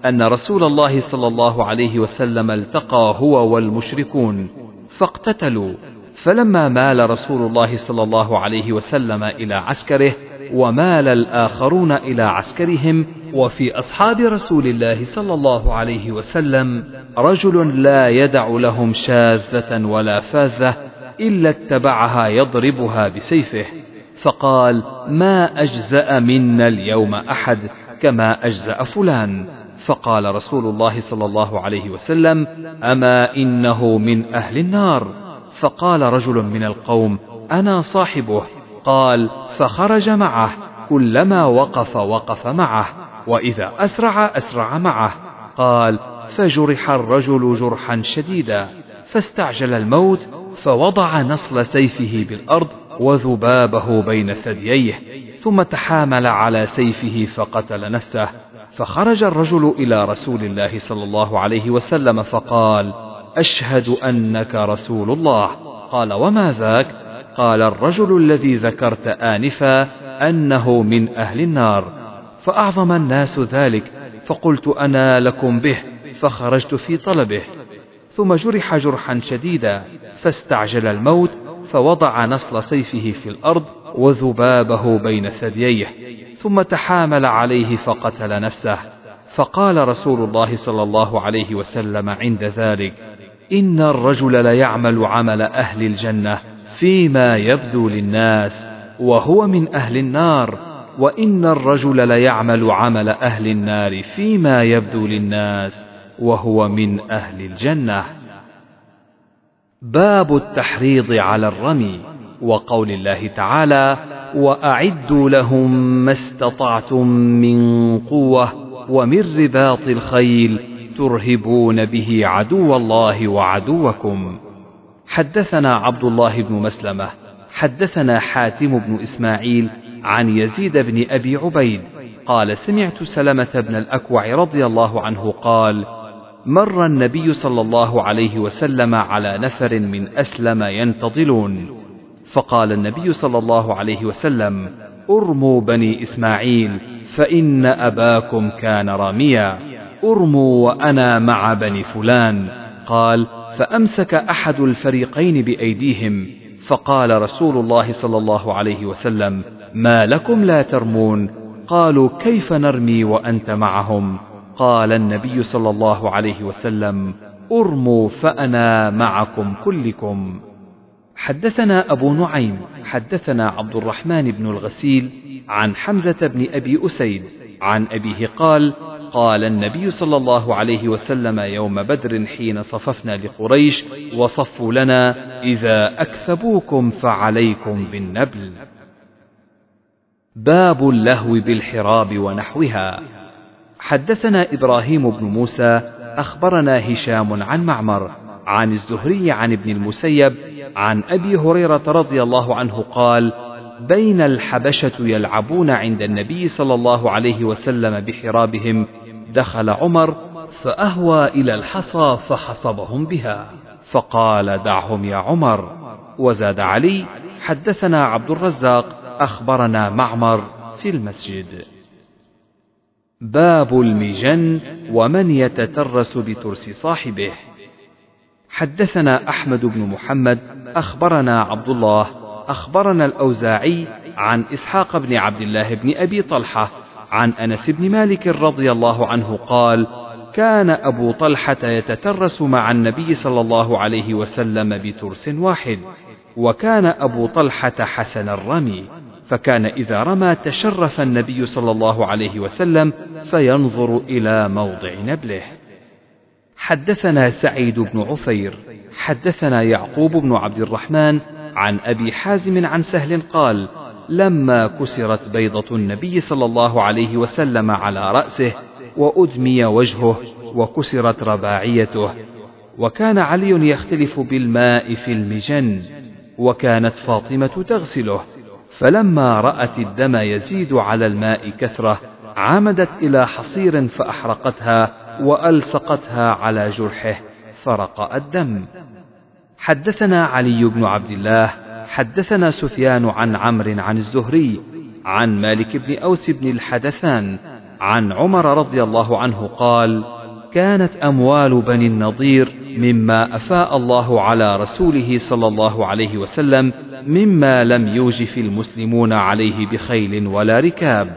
S1: أن رسول الله صلى الله عليه وسلم التقى هو والمشركون فاقتتلوا. فلما مال رسول الله صلى الله عليه وسلم إلى عسكره ومال الآخرون إلى عسكرهم وفي أصحاب رسول الله صلى الله عليه وسلم رجل لا يدع لهم شاذة ولا فاذة إلا اتبعها يضربها بسيفه فقال ما أجزأ منا اليوم أحد كما أجزأ فلان. فقال رسول الله صلى الله عليه وسلم أما إنه من أهل النار. فقال رجل من القوم أنا صاحبه. قال فخرج معه كلما وقف وقف معه وإذا أسرع أسرع معه. قال فجرح الرجل جرحا شديدا فاستعجل الموت فوضع نصل سيفه بالأرض وذبابه بين ثدييه ثم تحامل على سيفه فقتل نفسه. فخرج الرجل إلى رسول الله صلى الله عليه وسلم فقال أشهد أنك رسول الله. قال وما ذاك؟ قال الرجل الذي ذكرت آنفا أنه من أهل النار فأعظم الناس ذلك فقلت أنا لكم به فخرجت في طلبه ثم جرح جرحا شديدا فاستعجل الموت فوضع نصل سيفه في الأرض وذبابه بين ثدييه ثم تحامل عليه فقتل نفسه. فقال رسول الله صلى الله عليه وسلم عند ذلك إن الرجل ليعمل عمل أهل الجنة. فيما يبدو للناس وهو من أهل النار وإن الرجل ليعمل عمل أهل النار فيما يبدو للناس وهو من أهل الجنة. باب التحريض على الرمي وقول الله تعالى وأعدوا لهم ما استطعتم من قوة ومن رباط الخيل ترهبون به عدو الله وعدوكم. حدثنا عبد الله بن مسلمة حدثنا حاتم بن إسماعيل عن يزيد بن أبي عبيد قال سمعت سلمة بن الأكوع رضي الله عنه قال مر النبي صلى الله عليه وسلم على نفر من أسلم ينتظلون. فقال النبي صلى الله عليه وسلم أرموا بني إسماعيل فإن أباكم كان راميا. أرموا وأنا مع بني فلان. قال فأمسك أحد الفريقين بأيديهم فقال رسول الله صلى الله عليه وسلم ما لكم لا ترمون؟ قالوا كيف نرمي وأنت معهم؟ قال النبي صلى الله عليه وسلم أرموا فأنا معكم كلكم. حدثنا أبو نعيم حدثنا عبد الرحمن بن الغسيل عن حمزة بن أبي أسيد عن أبيه قال قال النبي صلى الله عليه وسلم يوم بدر حين صففنا لقريش وصفوا لنا إذا أكثبوكم فعليكم بالنبل. باب اللهو بالحراب ونحوها. حدثنا إبراهيم بن موسى أخبرنا هشام عن معمر عن الزهري عن ابن المسيب عن أبي هريرة رضي الله عنه قال بين الحبشة يلعبون عند النبي صلى الله عليه وسلم بحرابهم دخل عمر فأهوى إلى الحصى فحصبهم بها فقال دعهم يا عمر. وزاد علي حدثنا عبد الرزاق أخبرنا معمر في المسجد. باب المجن ومن يتترس بترس صاحبه. حدثنا أحمد بن محمد أخبرنا عبد الله أخبرنا الأوزاعي عن إسحاق بن عبد الله بن أبي طلحة عن أنس بن مالك رضي الله عنه قال كان أبو طلحة يتترس مع النبي صلى الله عليه وسلم بترس واحد وكان أبو طلحة حسن الرمي فكان إذا رمى تشرف النبي صلى الله عليه وسلم فينظر إلى موضع نبله. حدثنا سعيد بن عفير، حدثنا يعقوب بن عبد الرحمن عن أبي حازم عن سهل قال: لما كسرت بيضة النبي صلى الله عليه وسلم على رأسه وأدمي وجهه وكسرت رباعيته وكان علي يختلف بالماء في المجن وكانت فاطمة تغسله فلما رأت الدم يزيد على الماء كثرة عمدت إلى حصير فأحرقتها وألصقتها على جرحه فرق الدم. حدثنا علي بن عبد الله حدثنا سفيان عن عمرو عن الزهري عن مالك بن أوس بن الحدثان عن عمر رضي الله عنه قال: كانت أموال بني النضير مما أفاء الله على رسوله صلى الله عليه وسلم مما لم يوجف المسلمون عليه بخيل ولا ركاب.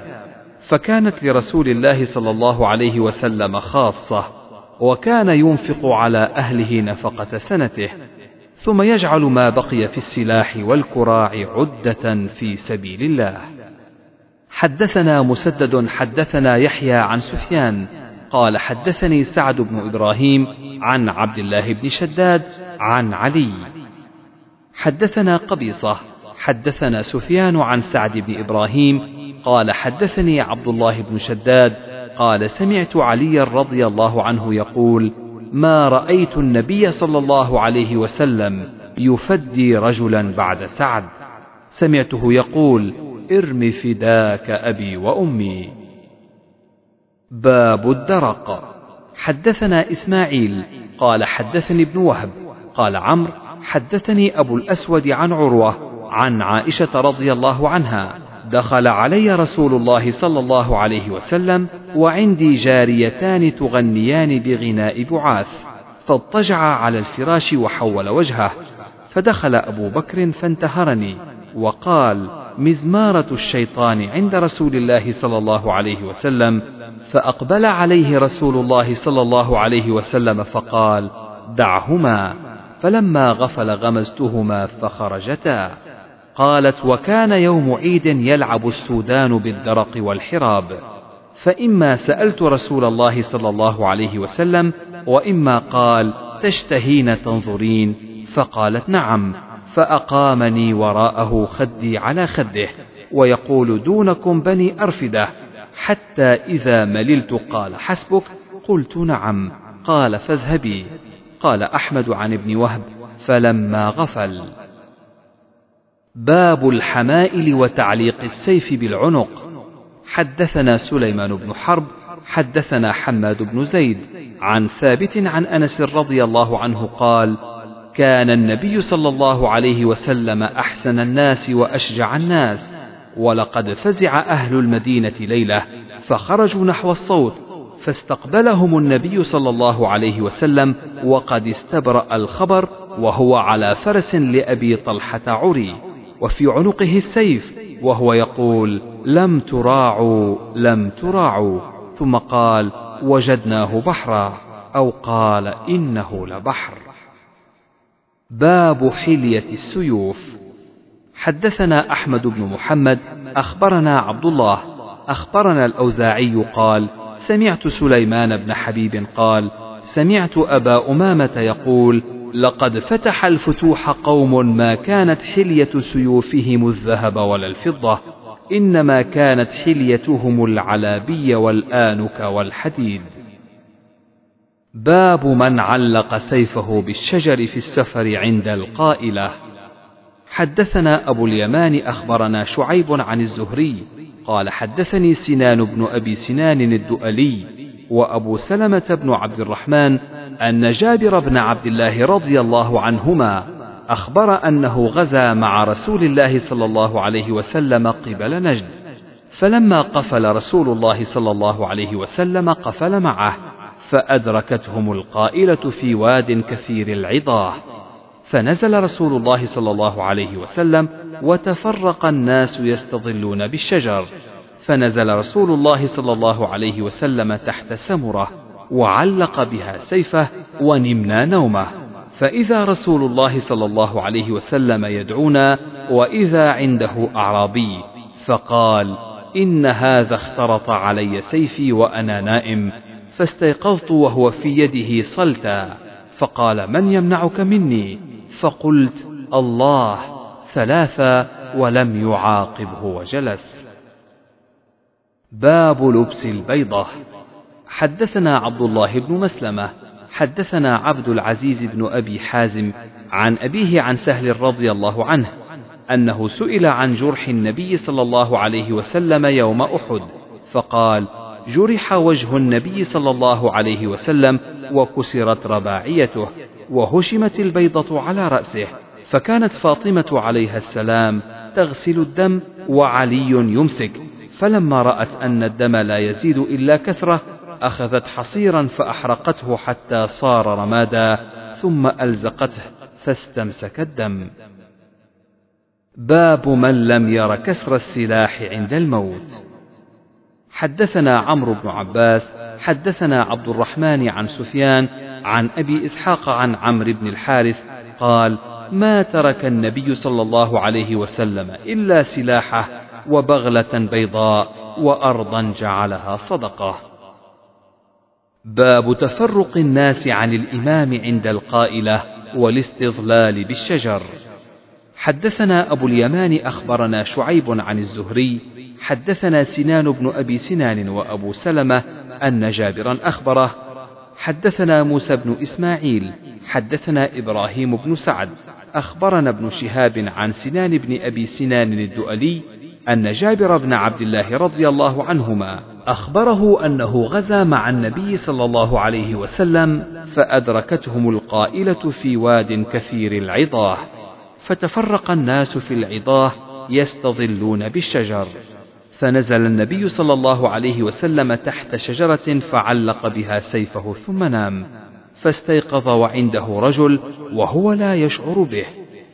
S1: فكانت لرسول الله صلى الله عليه وسلم خاصة وكان ينفق على أهله نفقة سنته. ثم يجعل ما بقي في السلاح والكراع عدة في سبيل الله. حدثنا مسدد حدثنا يحيى عن سفيان قال حدثني سعد بن إبراهيم عن عبد الله بن شداد عن علي. حدثنا قبيصة حدثنا سفيان عن سعد بن إبراهيم قال حدثني عبد الله بن شداد قال سمعت علي رضي الله عنه يقول ما رأيت النبي صلى الله عليه وسلم يفدي رجلا بعد سعد. سمعته يقول ارم فداك أبي وأمي. باب الدرق. حدثنا إسماعيل قال حدثني ابن وهب. قال عمرو حدثني أبو الأسود عن عروة عن عائشة رضي الله عنها. دخل علي رسول الله صلى الله عليه وسلم وعندي جاريتان تغنيان بغناء بعاث. فاضطجع على الفراش وحول وجهه فدخل أبو بكر فانتهرني وقال مزمارة الشيطان عند رسول الله صلى الله عليه وسلم. فأقبل عليه رسول الله صلى الله عليه وسلم فقال دعهما. فلما غفل غمزتهما فخرجتا. قالت وكان يوم عيد يلعب السودان بالدرق والحراب. فإما سألت رسول الله صلى الله عليه وسلم وإما قال تشتهين تنظرين؟ فقالت نعم. فأقامني وراءه خدي على خده ويقول دونكم بني أرفدة. حتى إذا مللت قال حسبك. قلت نعم. قال فاذهبي. قال أحمد عن ابن وهب فلما غفل. باب الحمائل وتعليق السيف بالعنق. حدثنا سليمان بن حرب حدثنا حماد بن زيد عن ثابت عن أنس رضي الله عنه قال كان النبي صلى الله عليه وسلم أحسن الناس وأشجع الناس ولقد فزع أهل المدينة ليلة فخرجوا نحو الصوت فاستقبلهم النبي صلى الله عليه وسلم وقد استبرأ الخبر وهو على فرس لأبي طلحة عري. وفي عنقه السيف وهو يقول لم تراعوا لم تراعوا. ثم قال وجدناه بحرا. أو قال إنه لبحر. باب حلية السيوف. حدثنا أحمد بن محمد أخبرنا عبد الله أخبرنا الأوزاعي قال سمعت سليمان بن حبيب قال سمعت أبا أمامة يقول لقد فتح الفتوح قوم ما كانت حلية سيوفهم الذهب ولا الفضة إنما كانت حليتهم العلابي والآنك والحديد. باب من علق سيفه بالشجر في السفر عند القائلة. حدثنا أبو اليمان أخبرنا شعيب عن الزهري قال حدثني سنان بن أبي سنان الدؤلي وأبو سلمة بن عبد الرحمن أن جابر بن عبد الله رضي الله عنهما أخبر أنه غزا مع رسول الله صلى الله عليه وسلم قبل نجد فلما قفل رسول الله صلى الله عليه وسلم قفل معه فأدركتهم القائلة في واد كثير العضاه فنزل رسول الله صلى الله عليه وسلم وتفرق الناس يستظلون بالشجر. فنزل رسول الله صلى الله عليه وسلم تحت سمرة وعلق بها سيفه ونمنا نومه. فإذا رسول الله صلى الله عليه وسلم يدعونا وإذا عنده أعرابي فقال إن هذا اخترط علي سيفي وأنا نائم فاستيقظت وهو في يده صلتا. فقال من يمنعك مني؟ فقلت الله ثلاثا ولم يعاقبه وجلس. باب لبس البيضة. حدثنا عبد الله بن مسلمة حدثنا عبد العزيز بن أبي حازم عن أبيه عن سهل رضي الله عنه أنه سئل عن جرح النبي صلى الله عليه وسلم يوم أحد فقال جرح وجه النبي صلى الله عليه وسلم وكسرت رباعيته وهشمت البيضة على رأسه فكانت فاطمة عليها السلام تغسل الدم وعلي يمسك فلما رأت أن الدم لا يزيد إلا كثرة أخذت حصيرا فأحرقته حتى صار رمادا ثم ألزقته فاستمسك الدم. باب من لم ير كسر السلاح عند الموت. حدثنا عمرو بن عباس حدثنا عبد الرحمن عن سفيان عن أبي إسحاق عن عمرو بن الحارث قال ما ترك النبي صلى الله عليه وسلم إلا سلاحه وبغلة بيضاء وأرضا جعلها صدقة. باب تفرق الناس عن الإمام عند القائلة والاستظلال بالشجر. حدثنا أبو اليمان أخبرنا شعيب عن الزهري حدثنا سنان بن أبي سنان وأبو سلمة أن جابرا أخبره حدثنا موسى بن إسماعيل حدثنا إبراهيم بن سعد أخبرنا ابن شهاب عن سنان بن أبي سنان الدؤلي أن جابر بن عبد الله رضي الله عنهما أخبره أنه غزا مع النبي صلى الله عليه وسلم فأدركتهم القائلة في واد كثير العضاه فتفرق الناس في العضاه يستظلون بالشجر. فنزل النبي صلى الله عليه وسلم تحت شجرة فعلق بها سيفه ثم نام فاستيقظ وعنده رجل وهو لا يشعر به.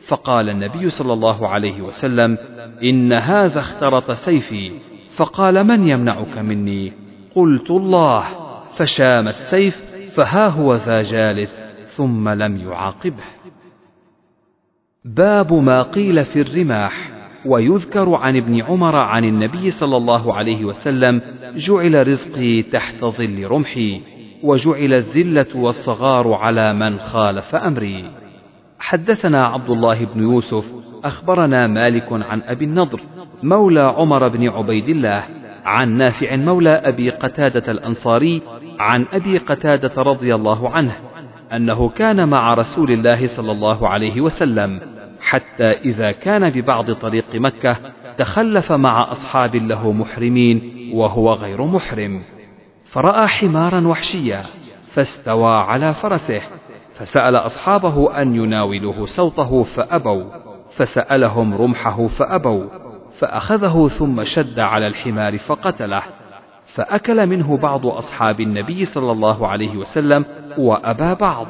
S1: فقال النبي صلى الله عليه وسلم إن هذا اخترط سيفي فقال من يمنعك مني؟ قلت الله فشام السيف فها هو ذا جالس ثم لم يعاقبه. باب ما قيل في الرماح ويذكر عن ابن عمر عن النبي صلى الله عليه وسلم جعل رزقي تحت ظل رمحي وجعل الذلة والصغار على من خالف أمري. حدثنا عبد الله بن يوسف أخبرنا مالك عن أبي النضر مولى عمر بن عبيد الله عن نافع مولى أبي قتادة الأنصاري عن أبي قتادة رضي الله عنه أنه كان مع رسول الله صلى الله عليه وسلم حتى إذا كان ببعض طريق مكة تخلف مع أصحاب له محرمين وهو غير محرم. فرأى حمارا وحشيا فاستوى على فرسه فسأل أصحابه أن يناولوه سوطه فأبوا فسألهم رمحه فأبوا فأخذه ثم شد على الحمار فقتله فأكل منه بعض أصحاب النبي صلى الله عليه وسلم وأبى بعض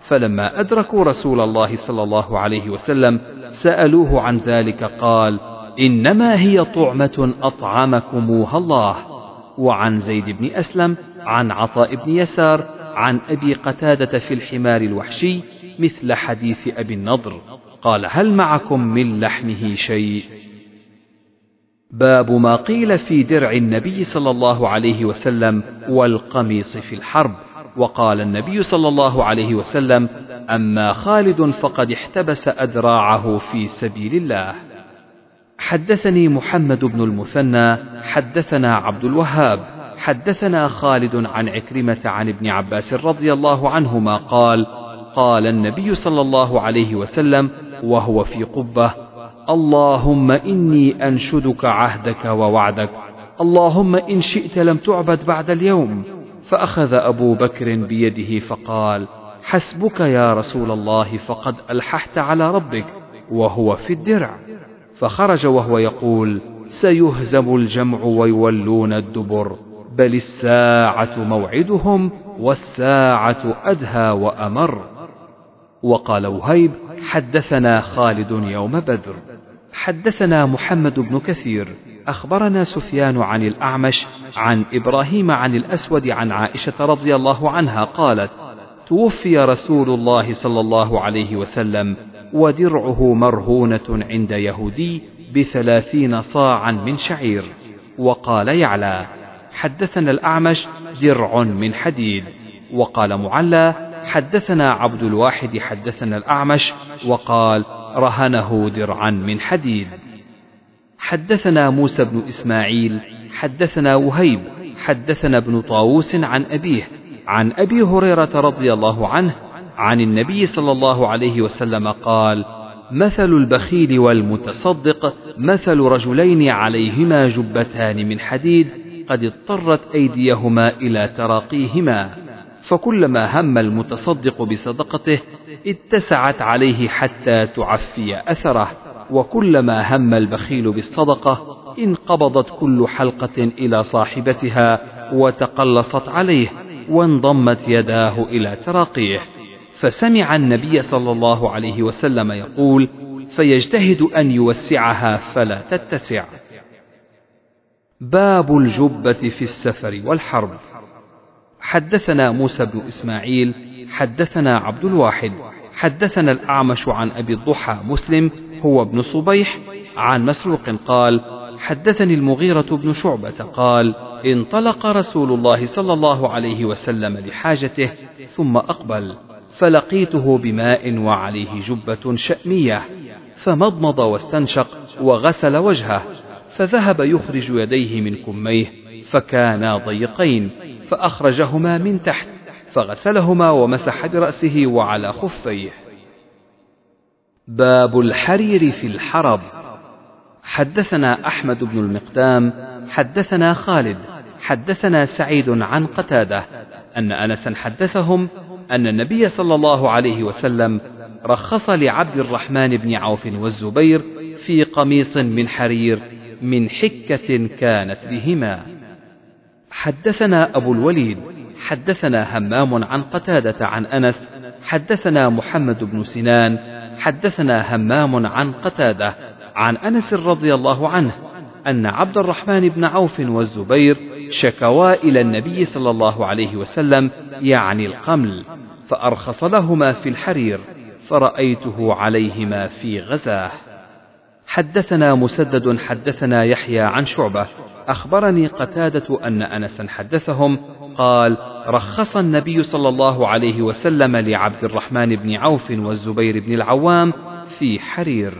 S1: فلما أدركوا رسول الله صلى الله عليه وسلم سألوه عن ذلك قال إنما هي طعمة أطعمكموها الله وعن زيد بن أسلم عن عطاء بن يسار عن أبي قتادة في الحمار الوحشي مثل حديث أبي النضر قال هل معكم من لحمه شيء؟ باب ما قيل في درع النبي صلى الله عليه وسلم والقميص في الحرب وقال النبي صلى الله عليه وسلم أما خالد فقد احتبس أدراعه في سبيل الله. حدثني محمد بن المثنى حدثنا عبد الوهاب حدثنا خالد عن عكرمة عن ابن عباس رضي الله عنهما قال قال النبي صلى الله عليه وسلم وهو في قبة اللهم إني أنشدك عهدك ووعدك اللهم إن شئت لم تعبد بعد اليوم فأخذ أبو بكر بيده فقال حسبك يا رسول الله فقد ألححت على ربك وهو في الدرع فخرج وهو يقول سيهزم الجمع ويولون الدبر بل الساعة موعدهم والساعة أدهى وأمر. وقال وهيب حدثنا خالد يوم بدر. حدثنا محمد بن كثير. أخبرنا سفيان عن الأعمش عن إبراهيم عن الأسود عن عائشة رضي الله عنها قالت توفي رسول الله صلى الله عليه وسلم ودرعه مرهونة عند يهودي بثلاثين صاعا من شعير. وقال يعلى حدثنا الأعمش درع من حديد. وقال معلى حدثنا عبد الواحد حدثنا الأعمش وقال رهنه درعا من حديد. حدثنا موسى بن إسماعيل حدثنا وهيب حدثنا ابن طاووس عن أبيه عن أبي هريرة رضي الله عنه عن النبي صلى الله عليه وسلم قال مثل البخيل والمتصدق مثل رجلين عليهما جبتان من حديد قد اضطرت أيديهما إلى تراقيهما فكلما هم المتصدق بصدقته اتسعت عليه حتى تعفي أثره وكلما هم البخيل بالصدقة انقبضت كل حلقة إلى صاحبتها وتقلصت عليه وانضمت يداه إلى تراقيه. فسمع النبي صلى الله عليه وسلم يقول فيجتهد أن يوسعها فلا تتسع. باب الجبة في السفر والحرب. حدثنا موسى بن إسماعيل حدثنا عبد الواحد حدثنا الأعمش عن أبي الضحى مسلم هو ابن صبيح عن مسروق قال حدثني المغيرة بن شعبة قال انطلق رسول الله صلى الله عليه وسلم لحاجته ثم أقبل فلقيته بماء وعليه جبة شأمية فمضمض واستنشق وغسل وجهه. فذهب يخرج يديه من كميه فكانا ضيقين فأخرجهما من تحت فغسلهما ومسح برأسه وعلى خفيه. باب الحرير في الحرب. حدثنا أحمد بن المقدام حدثنا خالد حدثنا سعيد عن قتادة أن أنسا حدثهم أن النبي صلى الله عليه وسلم رخص لعبد الرحمن بن عوف والزبير في قميص من حرير من حكة كانت بهما. حدثنا أبو الوليد حدثنا همام عن قتادة عن أنس حدثنا محمد بن سنان حدثنا همام عن قتادة عن أنس رضي الله عنه أن عبد الرحمن بن عوف والزبير شكوا إلى النبي صلى الله عليه وسلم يعني القمل فأرخص لهما في الحرير فرأيته عليهما في غزاه. حدثنا مسدد حدثنا يحيى عن شعبة. أخبرني قتادة أن أنسا حدثهم قال رخص النبي صلى الله عليه وسلم لعبد الرحمن بن عوف والزبير بن العوام في حرير.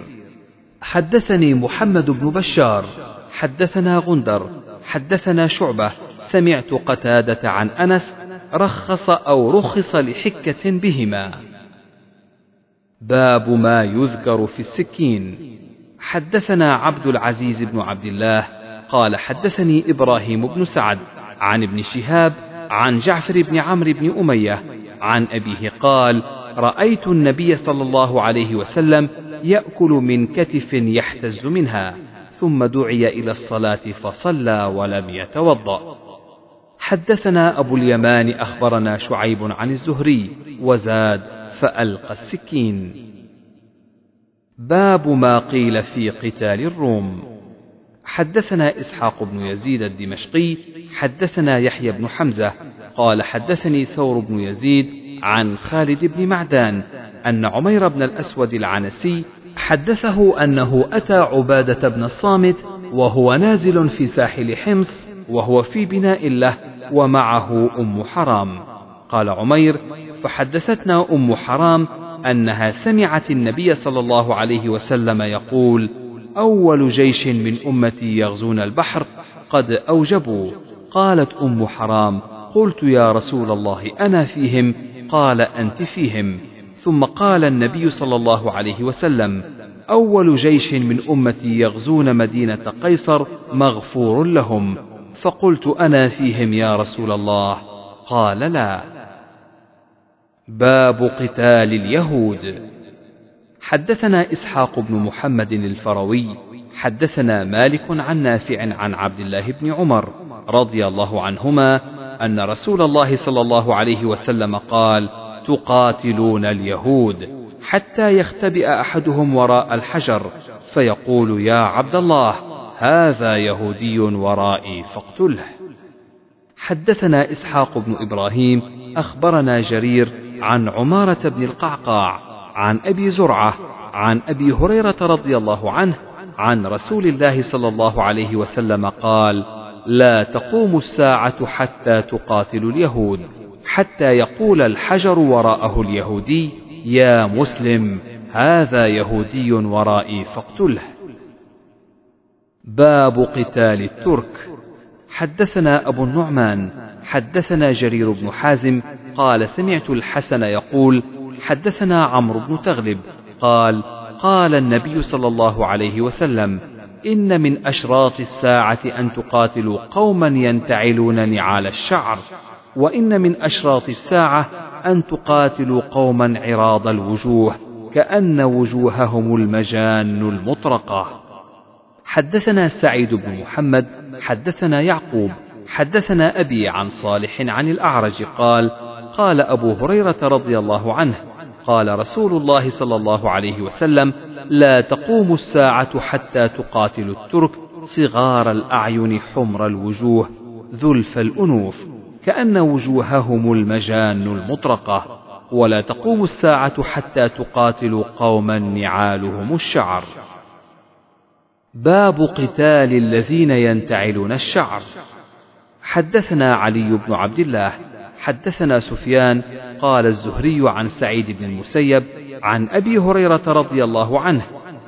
S1: حدثني محمد بن بشار. حدثنا غندر. حدثنا شعبة. سمعت قتادة عن أنس رخص أو رخص لحكة بهما. باب ما يذكر في السكين. حدثنا عبد العزيز بن عبد الله قال حدثني إبراهيم بن سعد عن ابن شهاب عن جعفر بن عمرو بن أمية عن أبيه قال رأيت النبي صلى الله عليه وسلم يأكل من كتف يحتز منها ثم دعي إلى الصلاة فصلى ولم يتوضأ. حدثنا أبو اليمان أخبرنا شعيب عن الزهري وزاد فألقى السكين. باب ما قيل في قتال الروم. حدثنا إسحاق بن يزيد الدمشقي حدثنا يحيى بن حمزة قال حدثني ثور بن يزيد عن خالد بن معدان أن عمير بن الأسود العنسي حدثه أنه أتى عبادة بن الصامت وهو نازل في ساحل حمص وهو في بناء له ومعه أم حرام. قال عمير فحدثتنا أم حرام أنها سمعت النبي صلى الله عليه وسلم يقول أول جيش من أمتي يغزون البحر قد أوجبوا. قالت أم حرام قلت يا رسول الله أنا فيهم؟ قال أنت فيهم. ثم قال النبي صلى الله عليه وسلم أول جيش من أمتي يغزون مدينة قيصر مغفور لهم. فقلت أنا فيهم يا رسول الله؟ قال لا. باب قتال اليهود. حدثنا إسحاق بن محمد الفروي حدثنا مالك عن نافع عن عبد الله بن عمر رضي الله عنهما أن رسول الله صلى الله عليه وسلم قال تقاتلون اليهود حتى يختبئ أحدهم وراء الحجر فيقول يا عبد الله هذا يهودي ورائي فاقتله. حدثنا إسحاق بن إبراهيم أخبرنا جرير عن عمارة بن القعقاع عن أبي زرعة عن أبي هريرة رضي الله عنه عن رسول الله صلى الله عليه وسلم قال لا تقوم الساعة حتى تقاتل اليهود حتى يقول الحجر وراءه اليهودي يا مسلم هذا يهودي ورائي فاقتله باب قتال الترك. حدثنا أبو النعمان حدثنا جرير بن حازم قال سمعت الحسن يقول حدثنا عمرو بن تغلب قال قال النبي صلى الله عليه وسلم إن من أشراط الساعة أن تقاتلوا قوما ينتعلون نعال الشعر وإن من أشراط الساعة أن تقاتلوا قوما عراض الوجوه كأن وجوههم المجان المطرقة. حدثنا سعيد بن محمد حدثنا يعقوب حدثنا أبي عن صالح عن الأعرج قال قال أبو هريرة رضي الله عنه قال رسول الله صلى الله عليه وسلم لا تقوم الساعة حتى تقاتل الترك صغار الأعين حمر الوجوه ذلف الأنوف كأن وجوههم المجان المطرقة ولا تقوم الساعة حتى تقاتل قوما نعالهم الشعر. باب قتال الذين ينتعلون الشعر. حدثنا علي بن عبد الله حدثنا سفيان قال الزهري عن سعيد بن المسيب عن أبي هريرة رضي الله عنه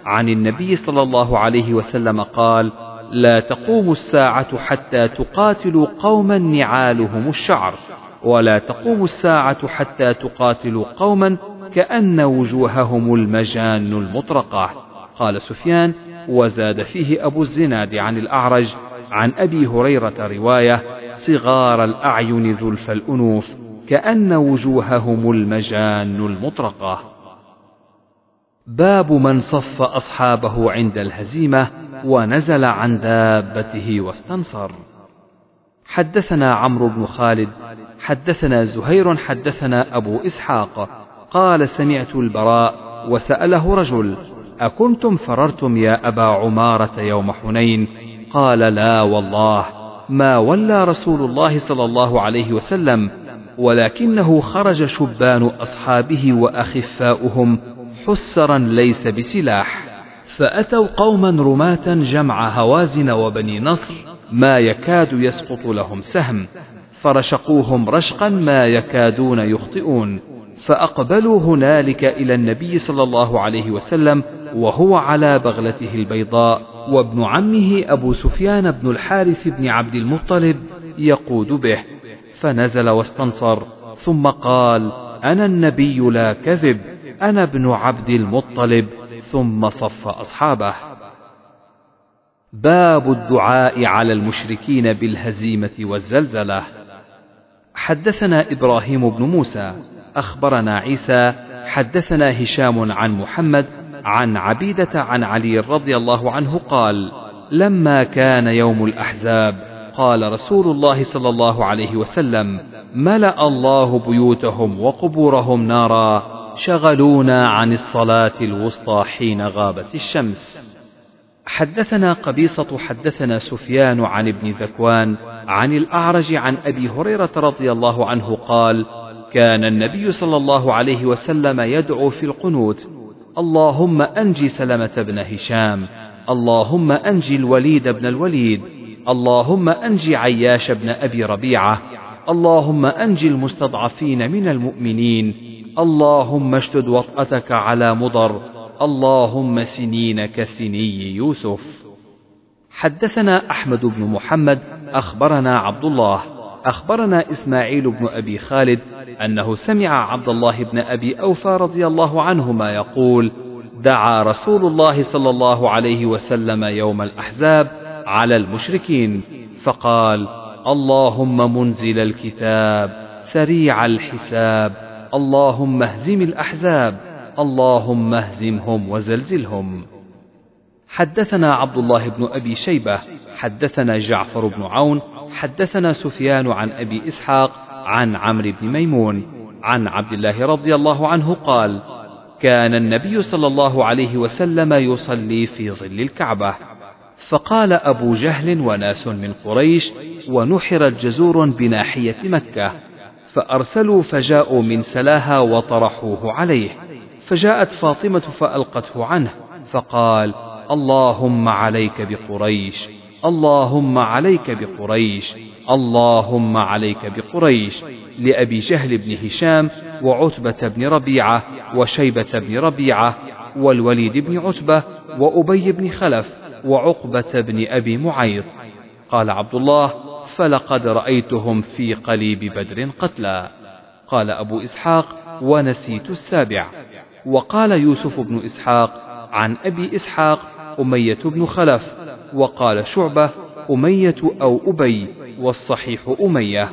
S1: عن النبي صلى الله عليه وسلم قال لا تقوم الساعة حتى تقاتلوا قوما نعالهم الشعر ولا تقوم الساعة حتى تقاتلوا قوما كأن وجوههم المجان المطرقة. قال سفيان وزاد فيه أبو الزناد عن الأعرج عن أبي هريرة رواية صغار الأعين ذلف الأنوف كأن وجوههم المجان المطرقة. باب من صف أصحابه عند الهزيمة ونزل عن دابته واستنصر. حدثنا عمرو بن خالد، حدثنا زهير حدثنا أبو إسحاق، قال سمعت البراء وسأله رجل: أكنتم فررتم يا أبا عمارة يوم حنين؟ قال لا والله ما ولى رسول الله صلى الله عليه وسلم ولكنه خرج شبان أصحابه وأخفاؤهم حسرا ليس بسلاح. فأتوا قوما رماة جمع هوازن وبني نصر ما يكاد يسقط لهم سهم. فرشقوهم رشقا ما يكادون يخطئون. فأقبلوا هنالك إلى النبي صلى الله عليه وسلم وهو على بغلته البيضاء. وابن عمه أبو سفيان بن الحارث بن عبد المطلب يقود به فنزل واستنصر ثم قال أنا النبي لا كذب أنا ابن عبد المطلب. ثم صف أصحابه. باب الدعاء على المشركين بالهزيمة والزلزلة. حدثنا إبراهيم بن موسى أخبرنا عيسى حدثنا هشام عن محمد عن عبيدة عن علي رضي الله عنه قال لما كان يوم الأحزاب قال رسول الله صلى الله عليه وسلم ملأ الله بيوتهم وقبورهم نارا شغلونا عن الصلاة الوسطى حين غابت الشمس. حدثنا قبيصة حدثنا سفيان عن ابن ذكوان عن الأعرج عن أبي هريرة رضي الله عنه قال كان النبي صلى الله عليه وسلم يدعو في القنوت اللهم انج سلمة بن هشام. اللهم انج الوليد بن الوليد. اللهم أنج عياش بن أبي ربيعة. اللهم أنج المستضعفين من المؤمنين. اللهم اشتد وطأتك على مضر. اللهم سنين كسني يوسف. حدثنا أحمد بن محمد. أخبرنا عبد الله. أخبرنا إسماعيل بن أبي خالد أنه سمع عبد الله بن أبي أوفى رضي الله عنهما يقول دعا رسول الله صلى الله عليه وسلم يوم الأحزاب على المشركين فقال اللهم منزل الكتاب سريع الحساب اللهم اهزم الأحزاب اللهم اهزمهم وزلزلهم. حدثنا عبد الله بن أبي شيبة حدثنا جعفر بن عون حدثنا سفيان عن أبي إسحاق عن عمرو بن ميمون عن عبد الله رضي الله عنه قال كان النبي صلى الله عليه وسلم يصلي في ظل الكعبة فقال أبو جهل وناس من قريش ونحرت جزور بناحية مكة فأرسلوا فجاءوا من سلاها وطرحوه عليه فجاءت فاطمة فألقته عنه فقال اللهم عليك بقريش. اللهم عليك بقريش اللهم عليك بقريش لأبي جهل بن هشام وعتبة بن ربيعة وشيبة بن ربيعة والوليد بن عتبة وأبي بن خلف وعقبة بن أبي معيط. قال عبد الله فلقد رأيتهم في قليب بدر قتلى قال أبو إسحاق ونسيت السابع. وقال يوسف بن إسحاق عن أبي إسحاق أمية بن خلف وقال شعبة أمية أو أبي والصحيح أمية.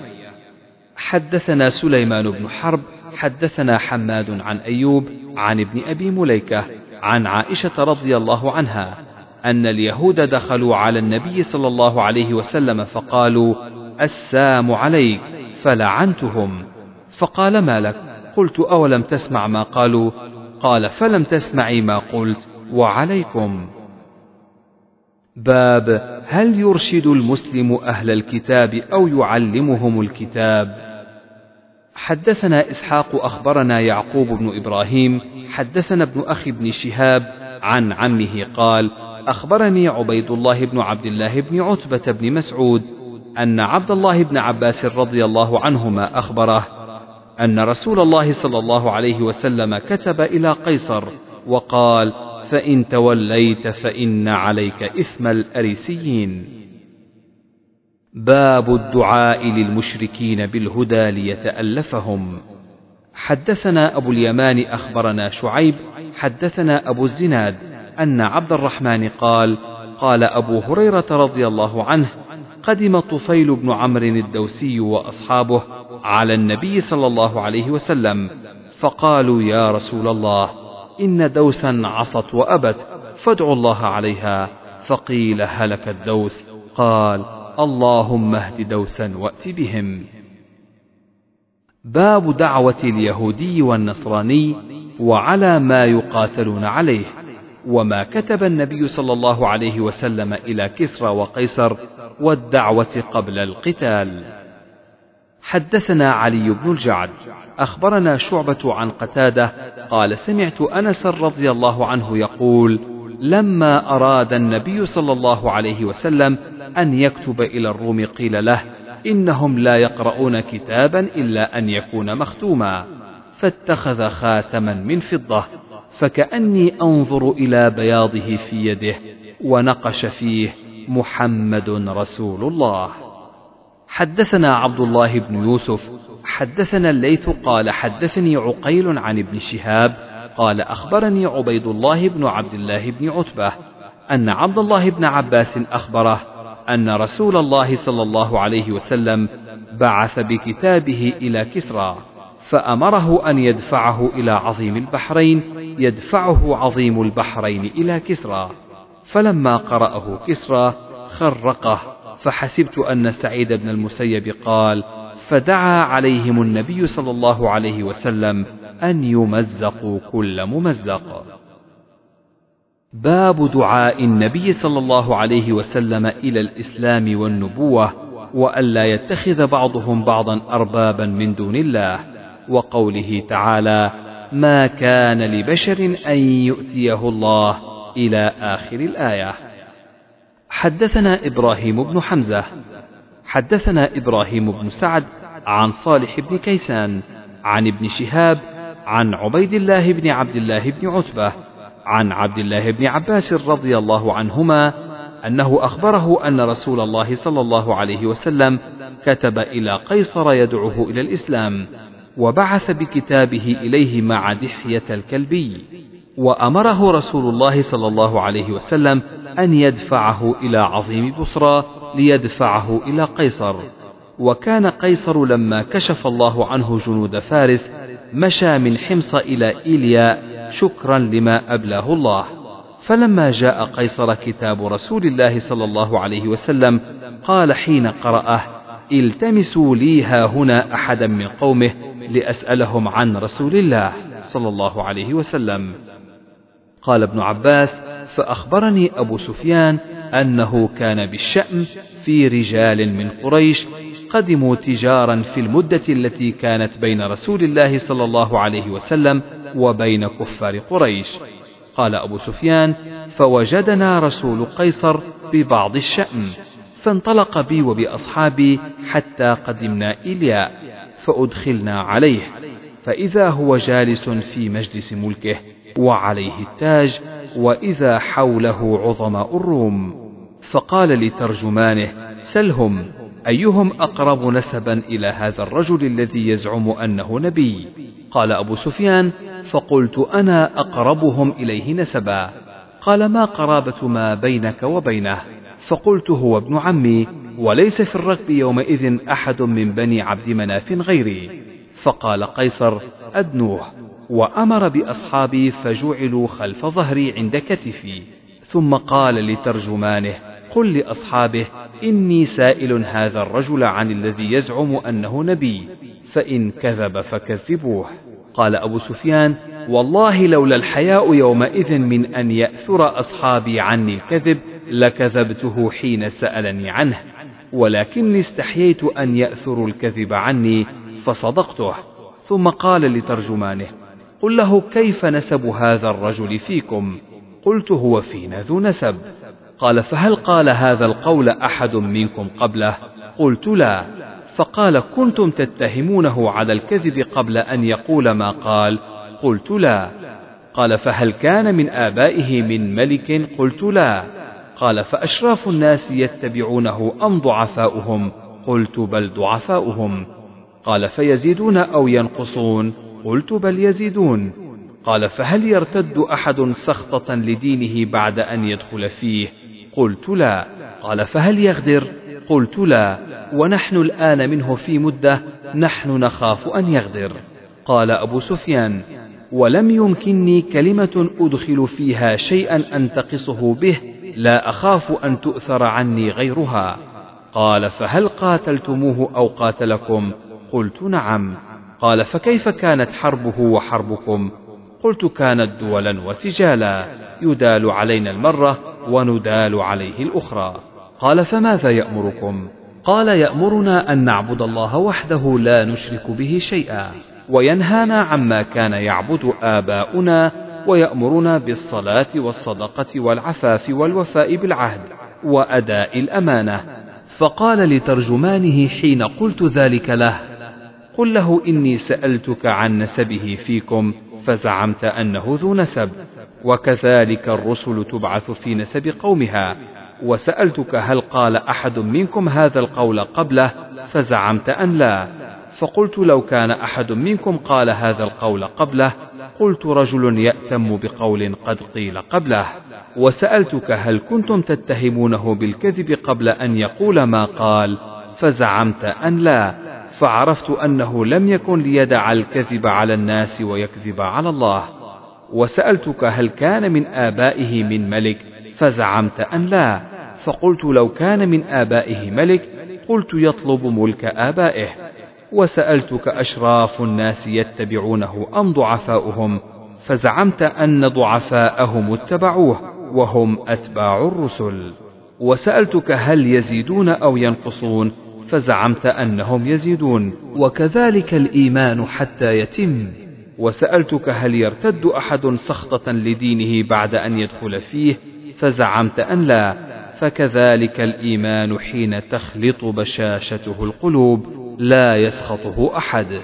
S1: حدثنا سليمان بن حرب حدثنا حماد عن أيوب عن ابن أبي مليكة عن عائشة رضي الله عنها أن اليهود دخلوا على النبي صلى الله عليه وسلم فقالوا السام عليك فلعنتهم. فقال ما لك؟ قلت أولم تسمع ما قالوا؟ قال فلم تسمعي ما قلت وعليكم. باب هل يرشد المسلم أهل الكتاب أو يعلمهم الكتاب؟ حدثنا إسحاق أخبرنا يعقوب بن إبراهيم حدثنا ابن أخي بن شهاب عن عمه قال أخبرني عبيد الله بن عبد الله بن عتبة بن مسعود أن عبد الله بن عباس رضي الله عنهما أخبره أن رسول الله صلى الله عليه وسلم كتب إلى قيصر وقال فإن توليت فإن عليك إثم الأريسيين. باب الدعاء للمشركين بالهدى ليتألفهم. حدثنا أبو اليمان أخبرنا شعيب حدثنا أبو الزناد أن عبد الرحمن قال قال أبو هريرة رضي الله عنه قدم طفيل بن عمرو الدوسي وأصحابه على النبي صلى الله عليه وسلم فقالوا يا رسول الله إن دوسا عصت وأبت فادعوا الله عليها. فقيل هلك الدوس. قال اللهم اهد دوسا وأت بهم. باب دعوة اليهودي والنصراني وعلى ما يقاتلون عليه وما كتب النبي صلى الله عليه وسلم إلى كسرى وقيصر والدعوة قبل القتال. حدثنا علي بن الجعد. أخبرنا شعبة عن قتادة. قال سمعت أنس رضي الله عنه يقول: لما أراد النبي صلى الله عليه وسلم أن يكتب إلى الروم قيل له: إنهم لا يقرؤون كتابا إلا أن يكون مختوما، فاتخذ خاتما من فضة فكأني أنظر إلى بياضه في يده ونقش فيه محمد رسول الله. حدثنا عبد الله بن يوسف حدثنا الليث قال حدثني عقيل عن ابن شهاب قال أخبرني عبيد الله بن عبد الله بن عتبة أن عبد الله بن عباس أخبره أن رسول الله صلى الله عليه وسلم بعث بكتابه إلى كسرى فأمره أن يدفعه إلى عظيم البحرين يدفعه عظيم البحرين إلى كسرى. فلما قرأه كسرى خرقه فحسبت أن سعيد بن المسيب قال فدعا عليهم النبي صلى الله عليه وسلم أن يمزقوا كل ممزق. باب دعاء النبي صلى الله عليه وسلم إلى الإسلام والنبوة وألا يتخذ بعضهم بعضا أربابا من دون الله وقوله تعالى ما كان لبشر أن يؤتيه الله إلى آخر الآية حدثنا إبراهيم بن حمزة. حدثنا إبراهيم بن سعد عن صالح بن كيسان عن ابن شهاب عن عبيد الله بن عبد الله بن عتبة عن عبد الله بن عباس رضي الله عنهما أنه أخبره أن رسول الله صلى الله عليه وسلم كتب إلى قيصر يدعوه إلى الإسلام وبعث بكتابه إليه مع دحية الكلبي وأمره رسول الله صلى الله عليه وسلم أن يدفعه إلى عظيم بصرى ليدفعه إلى قيصر. وكان قيصر لما كشف الله عنه جنود فارس مشى من حمص إلى إيليا شكرا لما أبلاه الله. فلما جاء قيصر كتاب رسول الله صلى الله عليه وسلم قال حين قرأه التمسوا لي ها هنا أحدا من قومه لأسألهم عن رسول الله صلى الله عليه وسلم. قال ابن عباس فأخبرني أبو سفيان أنه كان بالشأم في رجال من قريش قدموا تجارا في المدة التي كانت بين رسول الله صلى الله عليه وسلم وبين كفار قريش. قال أبو سفيان فوجدنا رسول قيصر ببعض الشأم فانطلق بي وبأصحابي حتى قدمنا إلياء فأدخلنا عليه فإذا هو جالس في مجلس ملكه وعليه التاج وإذا حوله عظماء الروم. فقال لترجمانه سلهم أيهم أقرب نسبا إلى هذا الرجل الذي يزعم أنه نبي؟ قال أبو سفيان فقلت أنا أقربهم إليه نسبا. قال ما قرابة ما بينك وبينه؟ فقلت هو ابن عمي وليس في الركب يومئذ أحد من بني عبد مناف غيري. فقال قيصر أدنوه. وأمر بأصحابي فجعلوا خلف ظهري عند كتفي ثم قال لترجمانه قل لأصحابه إني سائل هذا الرجل عن الذي يزعم أنه نبي فإن كذب فكذبوه. قال أبو سفيان والله لولا الحياء يومئذ من أن يأثر أصحابي عني الكذب لكذبته حين سألني عنه ولكني استحييت أن يأثروا الكذب عني فصدقته. ثم قال لترجمانه قل له كيف نسب هذا الرجل فيكم؟ قلت هو فينا ذو نسب. قال فهل قال هذا القول أحد منكم قبله؟ قلت لا. فقال كنتم تتهمونه على الكذب قبل أن يقول ما قال؟ قلت لا. قال فهل كان من آبائه من ملك؟ قلت لا. قال فأشراف الناس يتبعونه أم ضعفاؤهم؟ قلت بل ضعفاؤهم. قال فيزيدون أو ينقصون؟ قلت بل يزيدون. قال فهل يرتد أحد سخطة لدينه بعد أن يدخل فيه؟ قلت لا. قال فهل يغدر؟ قلت لا. ونحن الآن منه في مدة نحن نخاف أن يغدر. قال أبو سفيان ولم يمكنني كلمة أدخل فيها شيئا أنتقصه به لا أخاف أن تؤثر عني غيرها. قال فهل قاتلتموه أو قاتلكم؟ قلت نعم. قال فكيف كانت حربه وحربكم؟ قلت كانت دولا وسجالا يدال علينا المرة وندال عليه الأخرى. قال فماذا يأمركم؟ قال يأمرنا أن نعبد الله وحده لا نشرك به شيئا وينهانا عما كان يعبد آباؤنا ويأمرنا بالصلاة والصدقة والعفاف والوفاء بالعهد وأداء الأمانة. فقال لترجمانه حين قلت ذلك له قل له إني سألتك عن نسبه فيكم فزعمت أنه ذو نسب. وكذلك الرسل تبعث في نسب قومها. وسألتك هل قال أحد منكم هذا القول قبله فزعمت أن لا. فقلت لو كان أحد منكم قال هذا القول قبله قلت رجل يأتم بقول قد قيل قبله. وسألتك هل كنتم تتهمونه بالكذب قبل أن يقول ما قال فزعمت أن لا. فعرفت أنه لم يكن ليدع الكذب على الناس ويكذب على الله. وسألتك هل كان من آبائه من ملك؟ فزعمت أن لا. فقلت لو كان من آبائه ملك قلت يطلب ملك آبائه. وسألتك أشراف الناس يتبعونه أم ضعفاؤهم؟ فزعمت أن ضعفاءهم اتبعوه وهم أتباع الرسل. وسألتك هل يزيدون أو ينقصون؟ فزعمت أنهم يزيدون. وكذلك الإيمان حتى يتم. وسألتك هل يرتد أحد سخطة لدينه بعد أن يدخل فيه؟ فزعمت أن لا. فكذلك الإيمان حين تخلط بشاشته القلوب لا يسخطه أحد.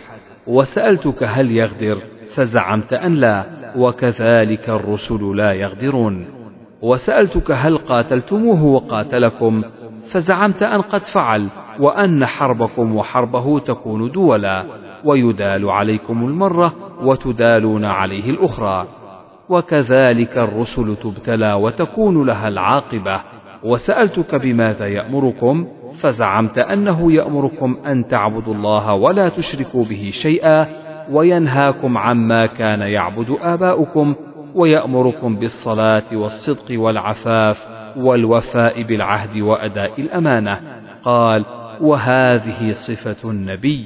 S1: وسألتك هل يغدر؟ فزعمت أن لا. وكذلك الرسل لا يغدرون. وسألتك هل قاتلتموه وقاتلكم؟ فزعمت أن قد فعل. وأن حربكم وحربه تكون دولا ويدال عليكم المرة وتدالون عليه الأخرى. وكذلك الرسل تبتلى وتكون لها العاقبة. وسألتك بماذا يأمركم فزعمت أنه يأمركم أن تعبدوا الله ولا تشركوا به شيئا وينهاكم عما كان يعبد آباؤكم ويأمركم بالصلاة والصدق والعفاف والوفاء بالعهد وأداء الأمانة. قال وهذه صفة النبي.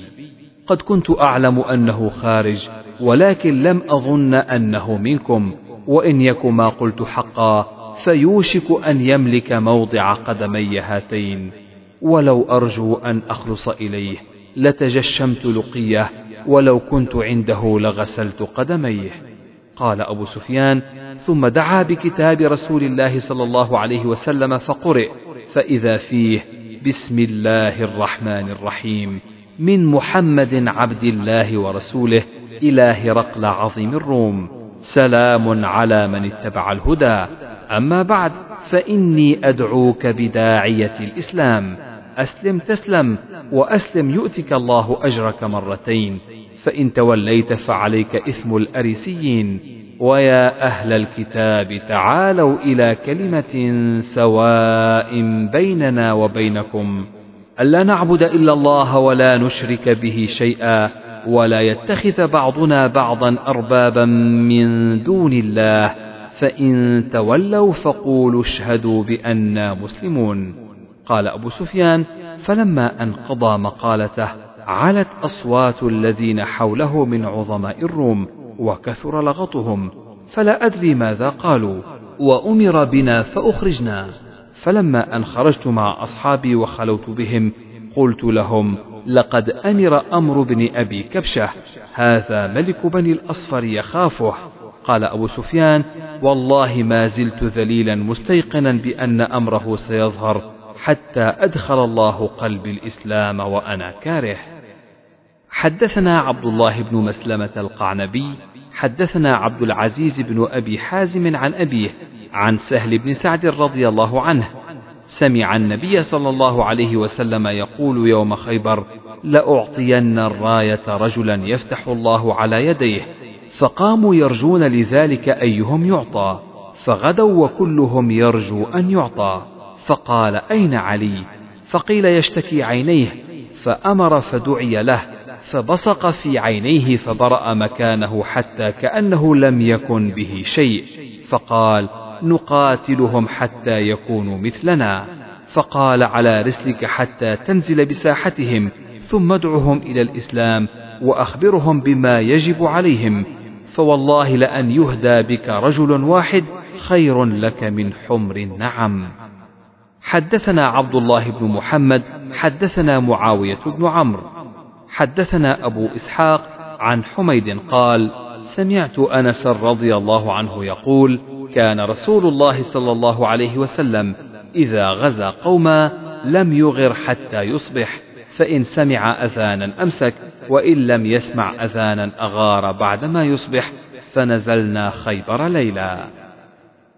S1: قد كنت أعلم أنه خارج ولكن لم أظن أنه منكم. وإن يك ما قلت حقا فيوشك أن يملك موضع قدمي هاتين. ولو أرجو أن أخلص إليه لتجشمت لقية. ولو كنت عنده لغسلت قدميه. قال أبو سفيان ثم دعا بكتاب رسول الله صلى الله عليه وسلم فقرئ فإذا فيه بسم الله الرحمن الرحيم. من محمد عبد الله ورسوله إلى هرقل عظيم الروم. سلام على من اتبع الهدى. أما بعد فإني أدعوك بداعية الإسلام. أسلم تسلم وأسلم يؤتك الله أجرك مرتين. فإن توليت فعليك إثم الأريسيين. ويا أهل الكتاب تعالوا إلى كلمة سواء بيننا وبينكم. ألا نعبد إلا الله ولا نشرك به شيئا ولا يتخذ بعضنا بعضا أربابا من دون الله. فإن تولوا فقولوا اشهدوا بأننا مسلمون. قال أبو سفيان فلما أن قضى مقالته علت أصوات الذين حوله من عظماء الروم. وكثر لغطهم فلا أدري ماذا قالوا وأمر بنا فأخرجنا. فلما أن خرجت مع أصحابي وخلوت بهم قلت لهم لقد أمر أمر بن أبي كبشة هذا ملك بني الأصفر يخافه. قال أبو سفيان والله ما زلت ذليلا مستيقنا بأن أمره سيظهر حتى أدخل الله قلبي الإسلام وأنا كاره. حدثنا عبد الله بن مسلمة القعنبي حدثنا عبد العزيز بن أبي حازم عن أبيه عن سهل بن سعد رضي الله عنه سمع النبي صلى الله عليه وسلم يقول يوم خيبر لأعطين الراية رجلا يفتح الله على يديه فقاموا يرجون لذلك أيهم يعطى فغدوا وكلهم يرجو أن يعطى فقال أين علي؟ فقيل يشتكي عينيه. فأمر فدعي له فبصق في عينيه فبرأ مكانه حتى كأنه لم يكن به شيء. فقال نقاتلهم حتى يكونوا مثلنا. فقال على رسلك حتى تنزل بساحتهم ثم ادعهم إلى الإسلام وأخبرهم بما يجب عليهم. فوالله لأن يهدى بك رجل واحد خير لك من حمر النعم حدثنا عبد الله بن محمد حدثنا معاوية بن عمرو. حدثنا أبو إسحاق عن حميد قال سمعت أنس رضي الله عنه يقول كان رسول الله صلى الله عليه وسلم إذا غزا قوما لم يغر حتى يصبح فإن سمع أذانا أمسك وإن لم يسمع أذانا أغار بعدما يصبح فنزلنا خيبر ليلا.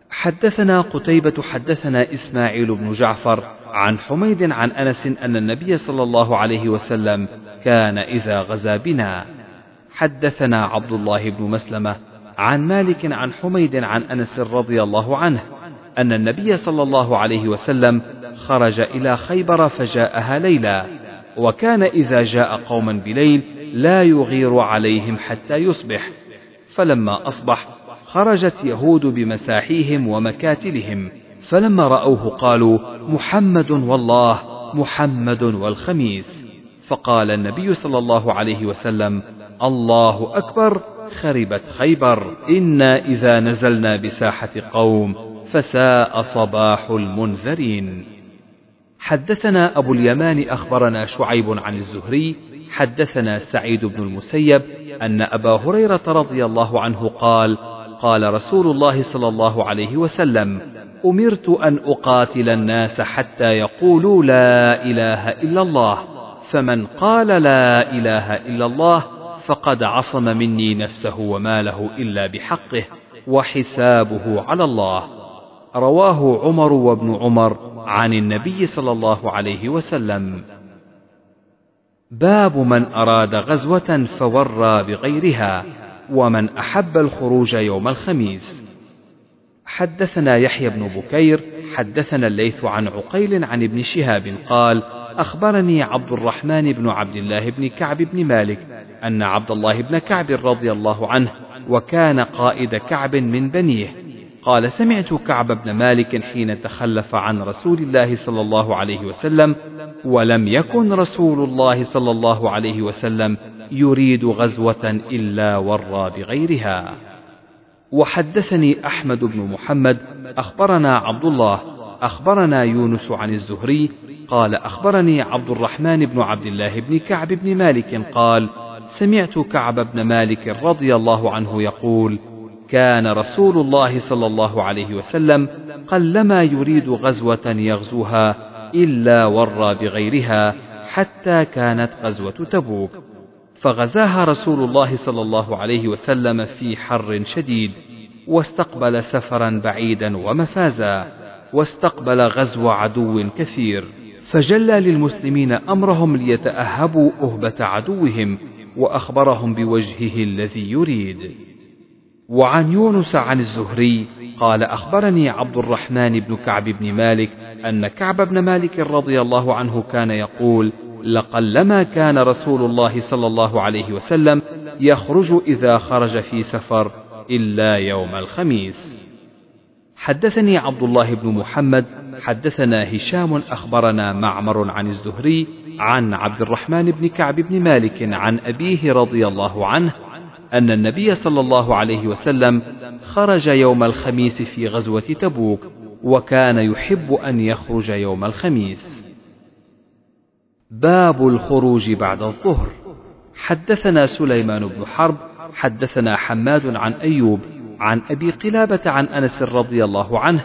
S1: حدثنا قتيبة حدثنا إسماعيل بن جعفر عن حميد عن أنس أن النبي صلى الله عليه وسلم كان إذا غزا بنا. حدثنا عبد الله بن مسلمة عن مالك عن حميد عن أنس رضي الله عنه أن النبي صلى الله عليه وسلم خرج إلى خيبر فجاءها ليلا وكان إذا جاء قوما بليل لا يغير عليهم حتى يصبح. فلما أصبح خرجت يهود بمساحيهم ومكاتلهم فلما رأوه قالوا محمد والله محمد والخميس. فقال النبي صلى الله عليه وسلم الله أكبر خربت خيبر إنا إذا نزلنا بساحة قوم فساء صباح المنذرين. حدثنا أبو اليمان أخبرنا شعيب عن الزهري حدثنا سعيد بن المسيب أن أبا هريرة رضي الله عنه قال قال رسول الله صلى الله عليه وسلم أمرت أن أقاتل الناس حتى يقولوا لا إله إلا الله. فمن قال لا إله إلا الله فقد عصم مني نفسه وماله إلا بحقه وحسابه على الله. رواه عمر وابن عمر عن النبي صلى الله عليه وسلم. باب من أراد غزوة فورى بغيرها ومن أحب الخروج يوم الخميس. حدثنا يحيى بن بكير حدثنا الليث عن عقيل عن ابن شهاب قال أخبرني عبد الرحمن بن عبد الله بن كعب بن مالك أن عبد الله بن كعب رضي الله عنه وكان قائد كعب من بنيه قال سمعت كعب بن مالك حين تخلف عن رسول الله صلى الله عليه وسلم ولم يكن رسول الله صلى الله عليه وسلم يريد غزوة إلا ورى بغيرها. وحدثني أحمد بن محمد أخبرنا عبد الله أخبرنا يونس عن الزهري قال أخبرني عبد الرحمن بن عبد الله بن كعب بن مالك قال سمعت كعب بن مالك رضي الله عنه يقول كان رسول الله صلى الله عليه وسلم قلما يريد غزوة يغزوها إلا ورى بغيرها حتى كانت غزوة تبوك. فغزاها رسول الله صلى الله عليه وسلم في حر شديد واستقبل سفرا بعيدا ومفازا. واستقبل غزو عدو كثير. فجلى للمسلمين أمرهم ليتأهبوا أهبة عدوهم وأخبرهم بوجهه الذي يريد. وعن يونس عن الزهري قال أخبرني عبد الرحمن بن كعب بن مالك أن كعب بن مالك رضي الله عنه كان يقول لقلما كان رسول الله صلى الله عليه وسلم يخرج إذا خرج في سفر إلا يوم الخميس. حدثني عبد الله بن محمد حدثنا هشام أخبرنا معمر عن الزهري عن عبد الرحمن بن كعب بن مالك عن أبيه رضي الله عنه أن النبي صلى الله عليه وسلم خرج يوم الخميس في غزوة تبوك وكان يحب أن يخرج يوم الخميس. باب الخروج بعد الظهر. حدثنا سليمان بن حرب حدثنا حماد عن أيوب عن أبي قلابة عن أنس رضي الله عنه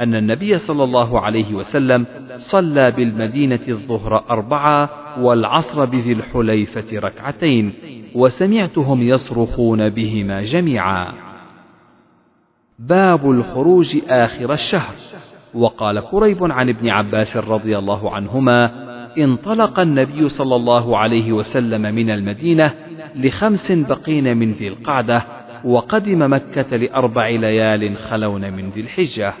S1: أن النبي صلى الله عليه وسلم صلى بالمدينة الظهر أربعة والعصر بذي الحليفة ركعتين وسمعتهم يصرخون بهما جميعا. باب الخروج آخر الشهر. وقال كريب عن ابن عباس رضي الله عنهما انطلق النبي صلى الله عليه وسلم من المدينة لخمس بقين من ذي القعدة وقدم مكة لأربع ليال خلون من ذي الحجة.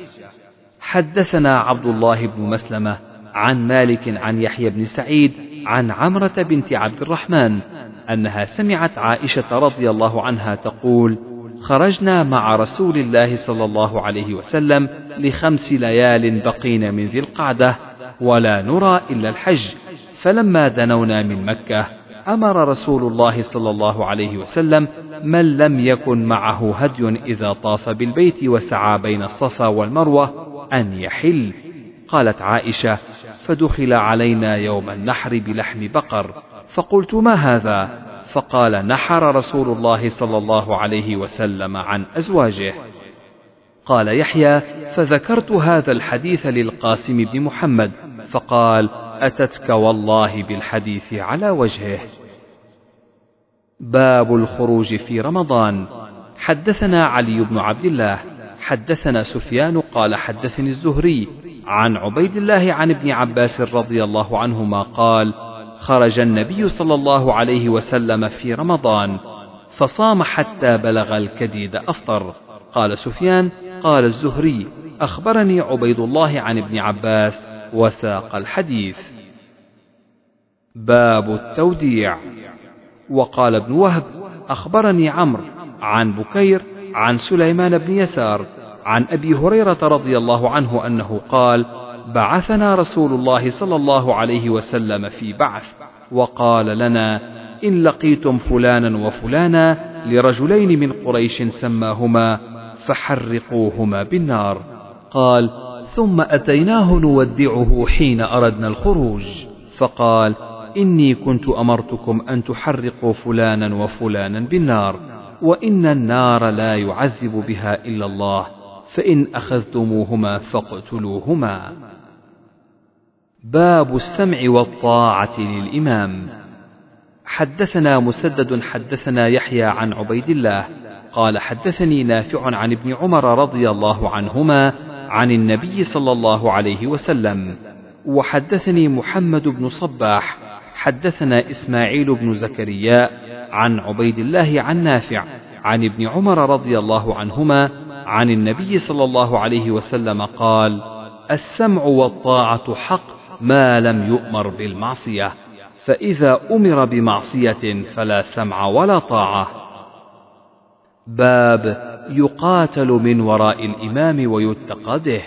S1: حدثنا عبد الله بن مسلمة عن مالك عن يحيى بن سعيد عن عمرة بنت عبد الرحمن أنها سمعت عائشة رضي الله عنها تقول خرجنا مع رسول الله صلى الله عليه وسلم لخمس ليال بقين من ذي القعدة ولا نرى إلا الحج فلما دنونا من مكة أمر رسول الله صلى الله عليه وسلم من لم يكن معه هدي إذا طاف بالبيت وسعى بين الصفا والمروة أن يحل. قالت عائشة فدخل علينا يوم النحر بلحم بقر فقلت ما هذا؟ فقال نحر رسول الله صلى الله عليه وسلم عن أزواجه قال يحيى فذكرت هذا الحديث للقاسم بن محمد فقال أتتك والله بالحديث على وجهه باب الخروج في رمضان. حدثنا علي بن عبد الله حدثنا سفيان قال حدثني الزهري عن عبيد الله عن ابن عباس رضي الله عنهما قال خرج النبي صلى الله عليه وسلم في رمضان فصام حتى بلغ الكديد أفطر. قال سفيان قال الزهري أخبرني عبيد الله عن ابن عباس وساق الحديث. باب التوديع. وقال ابن وهب أخبرني عمرو عن بكير عن سليمان بن يسار عن أبي هريرة رضي الله عنه أنه قال بعثنا رسول الله صلى الله عليه وسلم في بعث وقال لنا إن لقيتم فلانا وفلانا لرجلين من قريش سماهما فحرقوهما بالنار. قال ثم أتيناه نودعه حين أردنا الخروج. فقال إني كنت أمرتكم أن تحرقوا فلانا وفلانا بالنار وإن النار لا يعذب بها إلا الله فإن أخذتموهما فاقتلوهما. باب السمع والطاعة للإمام. حدثنا مسدد حدثنا يحيى عن عبيد الله قال حدثني نافع عن ابن عمر رضي الله عنهما عن النبي صلى الله عليه وسلم وحدثني محمد بن صباح حدثنا إسماعيل بن زكريا عن عبيد الله عن نافع عن ابن عمر رضي الله عنهما عن النبي صلى الله عليه وسلم قال السمع والطاعة حق ما لم يؤمر بالمعصية فإذا أمر بمعصية فلا سمع ولا طاعة. باب يقاتل من وراء الإمام ويتقى به.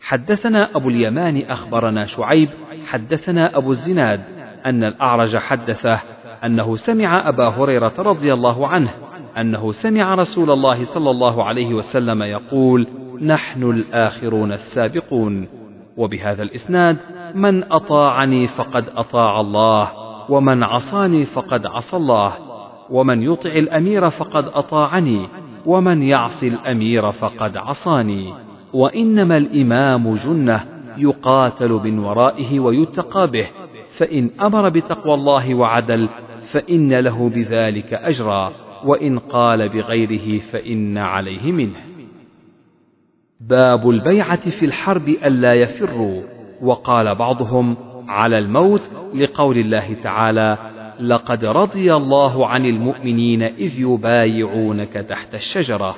S1: حدثنا أبو اليمان أخبرنا شعيب حدثنا أبو الزناد أن الأعرج حدثه أنه سمع أبا هريرة رضي الله عنه أنه سمع رسول الله صلى الله عليه وسلم يقول نحن الآخرون السابقون وبهذا الإسناد من أطاعني فقد أطاع الله ومن عصاني فقد عصى الله ومن يطع الأمير فقد أطاعني ومن يعص الأمير فقد عصاني وإنما الإمام جنة يقاتل من ورائه ويتقى به فإن أمر بتقوى الله وعدل فإن له بذلك أجرا وإن قال بغيره فإن عليه منه. باب البيعة في الحرب ألا يفروا. وقال بعضهم على الموت لقول الله تعالى لقد رضي الله عن المؤمنين إذ يبايعونك تحت الشجرة.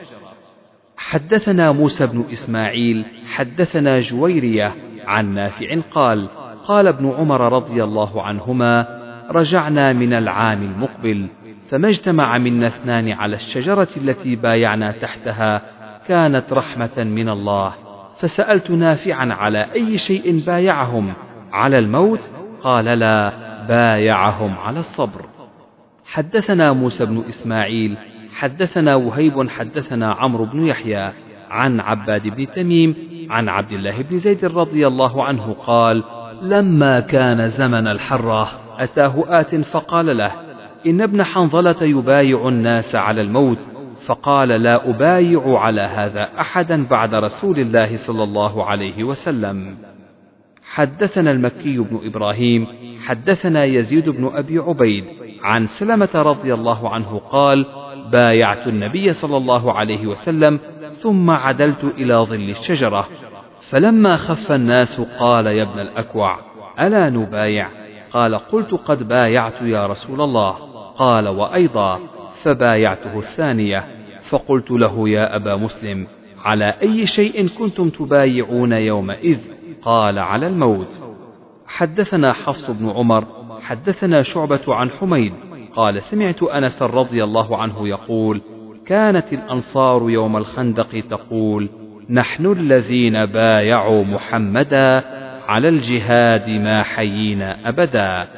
S1: حدثنا موسى بن إسماعيل حدثنا جويرية عن نافع قال قال ابن عمر رضي الله عنهما رجعنا من العام المقبل فما اجتمع منا اثنان على الشجرة التي بايعنا تحتها كانت رحمة من الله. فسألت نافعا على أي شيء بايعهم على الموت؟ قال لا بايعهم على الصبر. حدثنا موسى بن إسماعيل حدثنا وهيب حدثنا عمرو بن يحيى. عن عباد بن تميم عن عبد الله بن زيد رضي الله عنه قال لما كان زمن الحرة أتاه آت فقال له إن ابن حنظلة يبايع الناس على الموت فقال لا أبايع على هذا أحدا بعد رسول الله صلى الله عليه وسلم. حدثنا المكي بن إبراهيم حدثنا يزيد بن أبي عبيد عن سلمة رضي الله عنه قال بايعت النبي صلى الله عليه وسلم ثم عدلت إلى ظل الشجرة. فلما خف الناس قال يا ابن الأكوع ألا نبايع؟ قال قلت قد بايعت يا رسول الله. قال وأيضا فبايعته الثانية. فقلت له يا أبا مسلم على أي شيء كنتم تبايعون يومئذ؟ قال على الموت. حدثنا حفص بن عمر حدثنا شعبة عن حميد. قال سمعت أنس رضي الله عنه يقول كانت الأنصار يوم الخندق تقول نحن الذين بايعوا محمدا على الجهاد ما حيينا أبدا.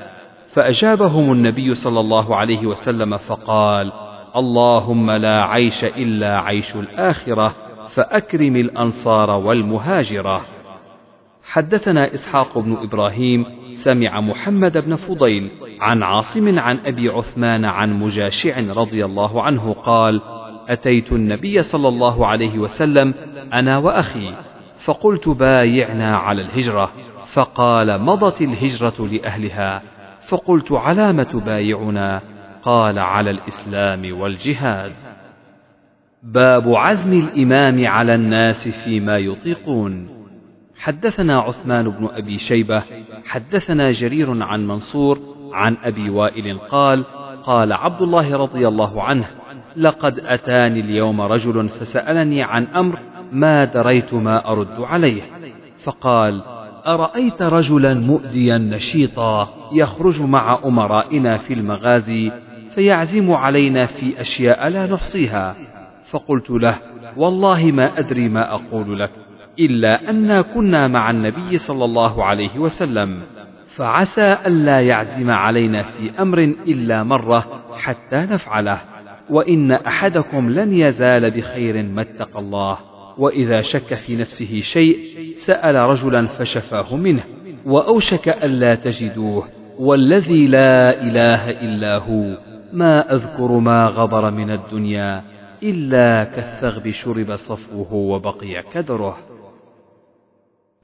S1: فأجابهم النبي صلى الله عليه وسلم فقال اللهم لا عيش إلا عيش الآخرة فأكرم الأنصار والمهاجرة. حدثنا إسحاق بن إبراهيم سمع محمد بن فضيل عن عاصم عن أبي عثمان عن مجاشع رضي الله عنه قال أتيت النبي صلى الله عليه وسلم أنا وأخي فقلت بايعنا على الهجرة فقال مضت الهجرة لأهلها فقلت على ما تبايعنا قال على الإسلام والجهاد. باب عزم الإمام على الناس فيما يطيقون. حدثنا عثمان بن أبي شيبة حدثنا جرير عن منصور عن أبي وائل قال قال عبد الله رضي الله عنه لقد أتاني اليوم رجل فسألني عن أمر ما دريت ما أرد عليه. فقال أرأيت رجلا مؤذيا نشيطا يخرج مع أمرائنا في المغازي فيعزم علينا في أشياء لا نحصيها. فقلت له والله ما أدري ما أقول لك إلا أنا كنا مع النبي صلى الله عليه وسلم فعسى ألا يعزم علينا في أمر إلا مرة حتى نفعله. وإن أحدكم لن يزال بخير ما اتقى الله وإذا شك في نفسه شيء سأل رجلا فشفاه منه وأوشك ألا تجدوه والذي لا إله إلا هو ما أذكر ما غبر من الدنيا إلا كالثغب شرب صفوه وبقي كدره.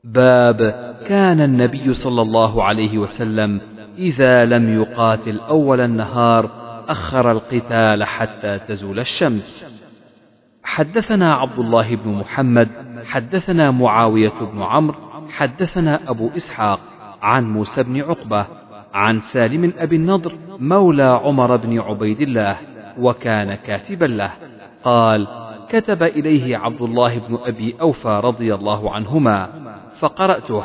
S1: باب كان النبي صلى الله عليه وسلم إذا لم يقاتل أول النهار أخر القتال حتى تزول الشمس. حدثنا عبد الله بن محمد حدثنا معاوية بن عمرو حدثنا أبو إسحاق عن موسى بن عقبة عن سالم أبي النضر مولى عمر بن عبيد الله وكان كاتبا له. قال كتب إليه عبد الله بن أبي أوفى رضي الله عنهما فقرأته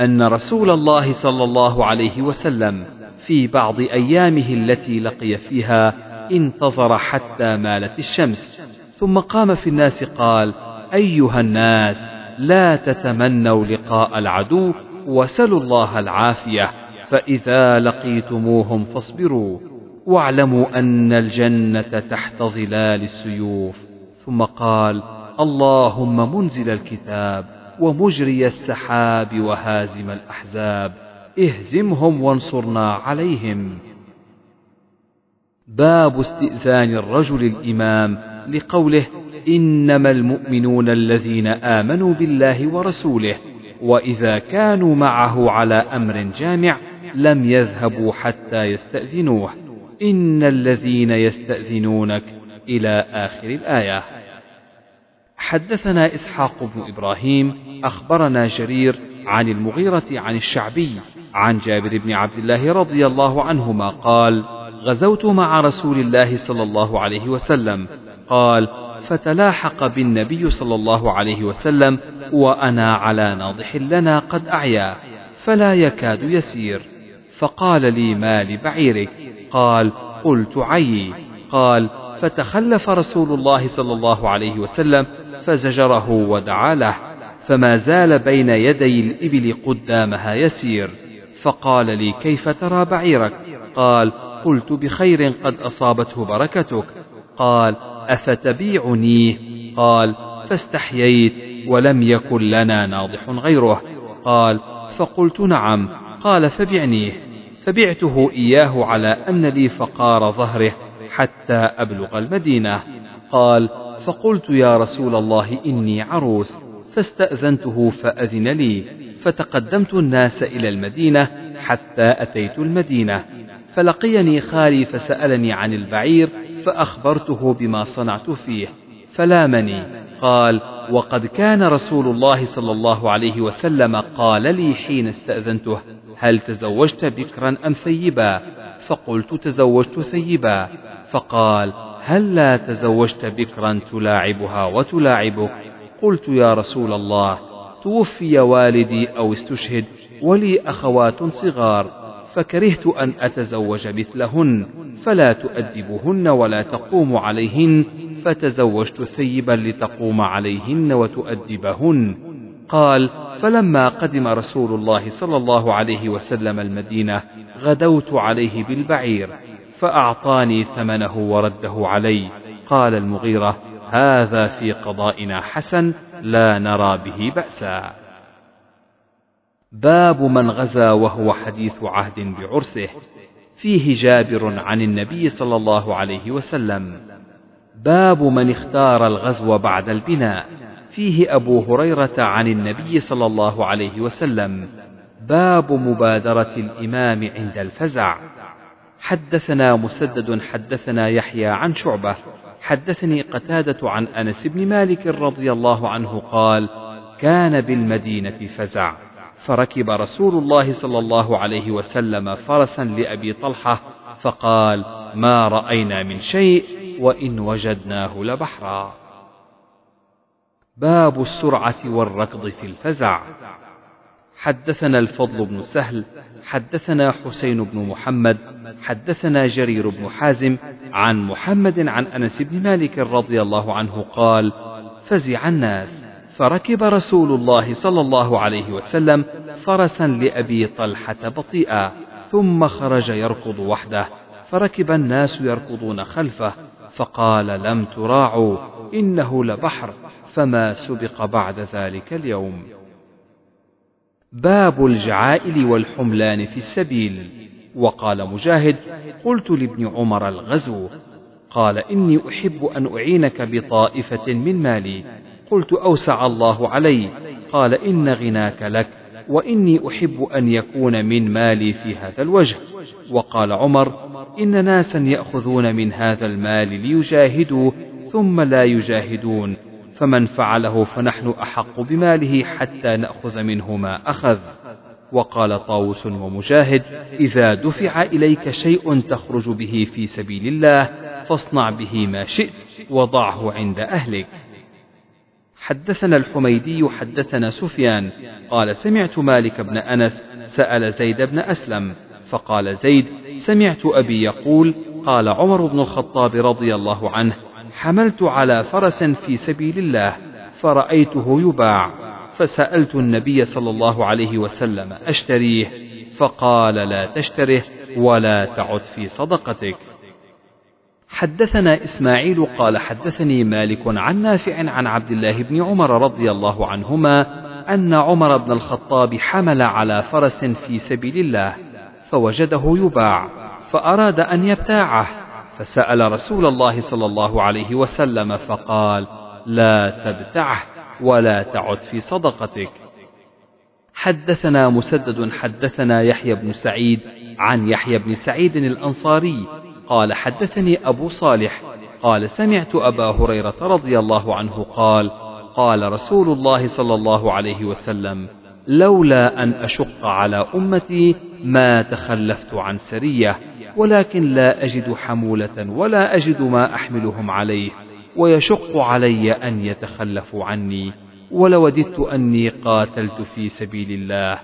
S1: أن رسول الله صلى الله عليه وسلم في بعض أيامه التي لقي فيها انتظر حتى مالت الشمس. ثم قام في الناس قال أيها الناس لا تتمنوا لقاء العدو وسلوا الله العافية. فإذا لقيتموهم فاصبروا واعلموا أن الجنة تحت ظلال السيوف. ثم قال اللهم منزل الكتاب ومجري السحاب وهازم الأحزاب. اهزمهم وانصرنا عليهم. باب استئذان الرجل الإمام لقوله إنما المؤمنون الذين آمنوا بالله ورسوله وإذا كانوا معه على أمر جامع لم يذهبوا حتى يستأذنوه. إن الذين يستأذنونك إلى آخر الآية. حدثنا إسحاق بن إبراهيم أخبرنا جرير عن المغيرة عن الشعبي عن جابر بن عبد الله رضي الله عنهما قال غزوت مع رسول الله صلى الله عليه وسلم. قال فتلاحق بالنبي صلى الله عليه وسلم وأنا على ناضح لنا قد أعيا فلا يكاد يسير. فقال لي ما لبعيرك؟ قال قلت عيي. قال فتخلف رسول الله صلى الله عليه وسلم فزجره ودعا له فما زال بين يدي الإبل قدامها يسير. فقال لي كيف ترى بعيرك؟ قال قلت بخير قد أصابته بركتك. قال أفتبيعنيه قال فاستحييت ولم يكن لنا ناضح غيره. قال فقلت نعم. قال فبعنيه فبعته إياه على أن لي فقار ظهره حتى أبلغ المدينة. قال فقلت يا رسول الله إني عروس فاستأذنته فأذن لي. فتقدمت الناس إلى المدينة حتى أتيت المدينة. فلقيني خالي فسألني عن البعير فأخبرته بما صنعت فيه. فلامني قال وقد كان رسول الله صلى الله عليه وسلم قال لي حين استأذنته هل تزوجت بكرا أم ثيبا؟ فقلت تزوجت ثيبا. فقال هل لا تزوجت بكرا تلاعبها وتلاعبك؟ قلت يا رسول الله توفي والدي أو استشهد ولي أخوات صغار فكرهت أن أتزوج مثلهن فلا تؤدبهن ولا تقوم عليهن فتزوجت ثيبا لتقوم عليهن وتؤدبهن. قال فلما قدم رسول الله صلى الله عليه وسلم المدينة غدوت عليه بالبعير فأعطاني ثمنه ورده علي. قال المغيرة هذا في قضائنا حسن لا نرى به بأسا. باب من غزا وهو حديث عهد بعرسه فيه جابر عن النبي صلى الله عليه وسلم. باب من اختار الغزو بعد البناء فيه أبو هريرة عن النبي صلى الله عليه وسلم. باب مبادرة الإمام عند الفزع. حدثنا مسدد حدثنا يحيى عن شعبة حدثني قتادة عن أنس بن مالك رضي الله عنه قال كان بالمدينة فزع فركب رسول الله صلى الله عليه وسلم فرسا لأبي طلحة فقال ما رأينا من شيء وإن وجدناه لبحرا. باب السرعة والركض في الفزع. حدثنا الفضل بن سهل حدثنا حسين بن محمد حدثنا جرير بن حازم عن محمد عن أنس بن مالك رضي الله عنه قال فزع الناس فركب رسول الله صلى الله عليه وسلم فرسا لأبي طلحة بطيئا ثم خرج يركض وحده فركب الناس يركضون خلفه فقال لم تراعوا إنه لبحر فما سبق بعد ذلك اليوم. باب الجعائل والحملان في السبيل. وقال مجاهد قلت لابن عمر الغزو قال إني أحب أن أعينك بطائفة من مالي. قلت أوسع الله علي. قال إن غناك لك وإني أحب أن يكون من مالي في هذا الوجه. وقال عمر إن ناسا يأخذون من هذا المال ليجاهدوا ثم لا يجاهدون. فمن فعله فنحن أحق بماله حتى نأخذ منه ما أخذ. وقال طاووس ومجاهد إذا دفع إليك شيء تخرج به في سبيل الله فاصنع به ما شئت وضعه عند أهلك. حدثنا الحميدي حدثنا سفيان قال سمعت مالك بن أنس سأل زيد بن أسلم فقال زيد سمعت أبي يقول قال عمر بن الخطاب رضي الله عنه حملت على فرس في سبيل الله فرأيته يباع فسألت النبي صلى الله عليه وسلم أشتريه؟ فقال لا تشتره ولا تعد في صدقتك. حدثنا إسماعيل قال حدثني مالك عن نافع عن عبد الله بن عمر رضي الله عنهما أن عمر بن الخطاب حمل على فرس في سبيل الله فوجده يباع فأراد أن يبتاعه. فسأل رسول الله صلى الله عليه وسلم فقال لا تبتعه ولا تعد في صدقتك. حدثنا مسدد حدثنا يحيى بن سعيد عن يحيى بن سعيد الأنصاري قال حدثني أبو صالح قال سمعت أبا هريرة رضي الله عنه قال قال رسول الله صلى الله عليه وسلم لولا أن أشق على أمتي ما تخلفت عن سرية ولكن لا أجد حمولة ولا أجد ما أحملهم عليه ويشق علي أن يتخلفوا عني. ولوددت أني قاتلت في سبيل الله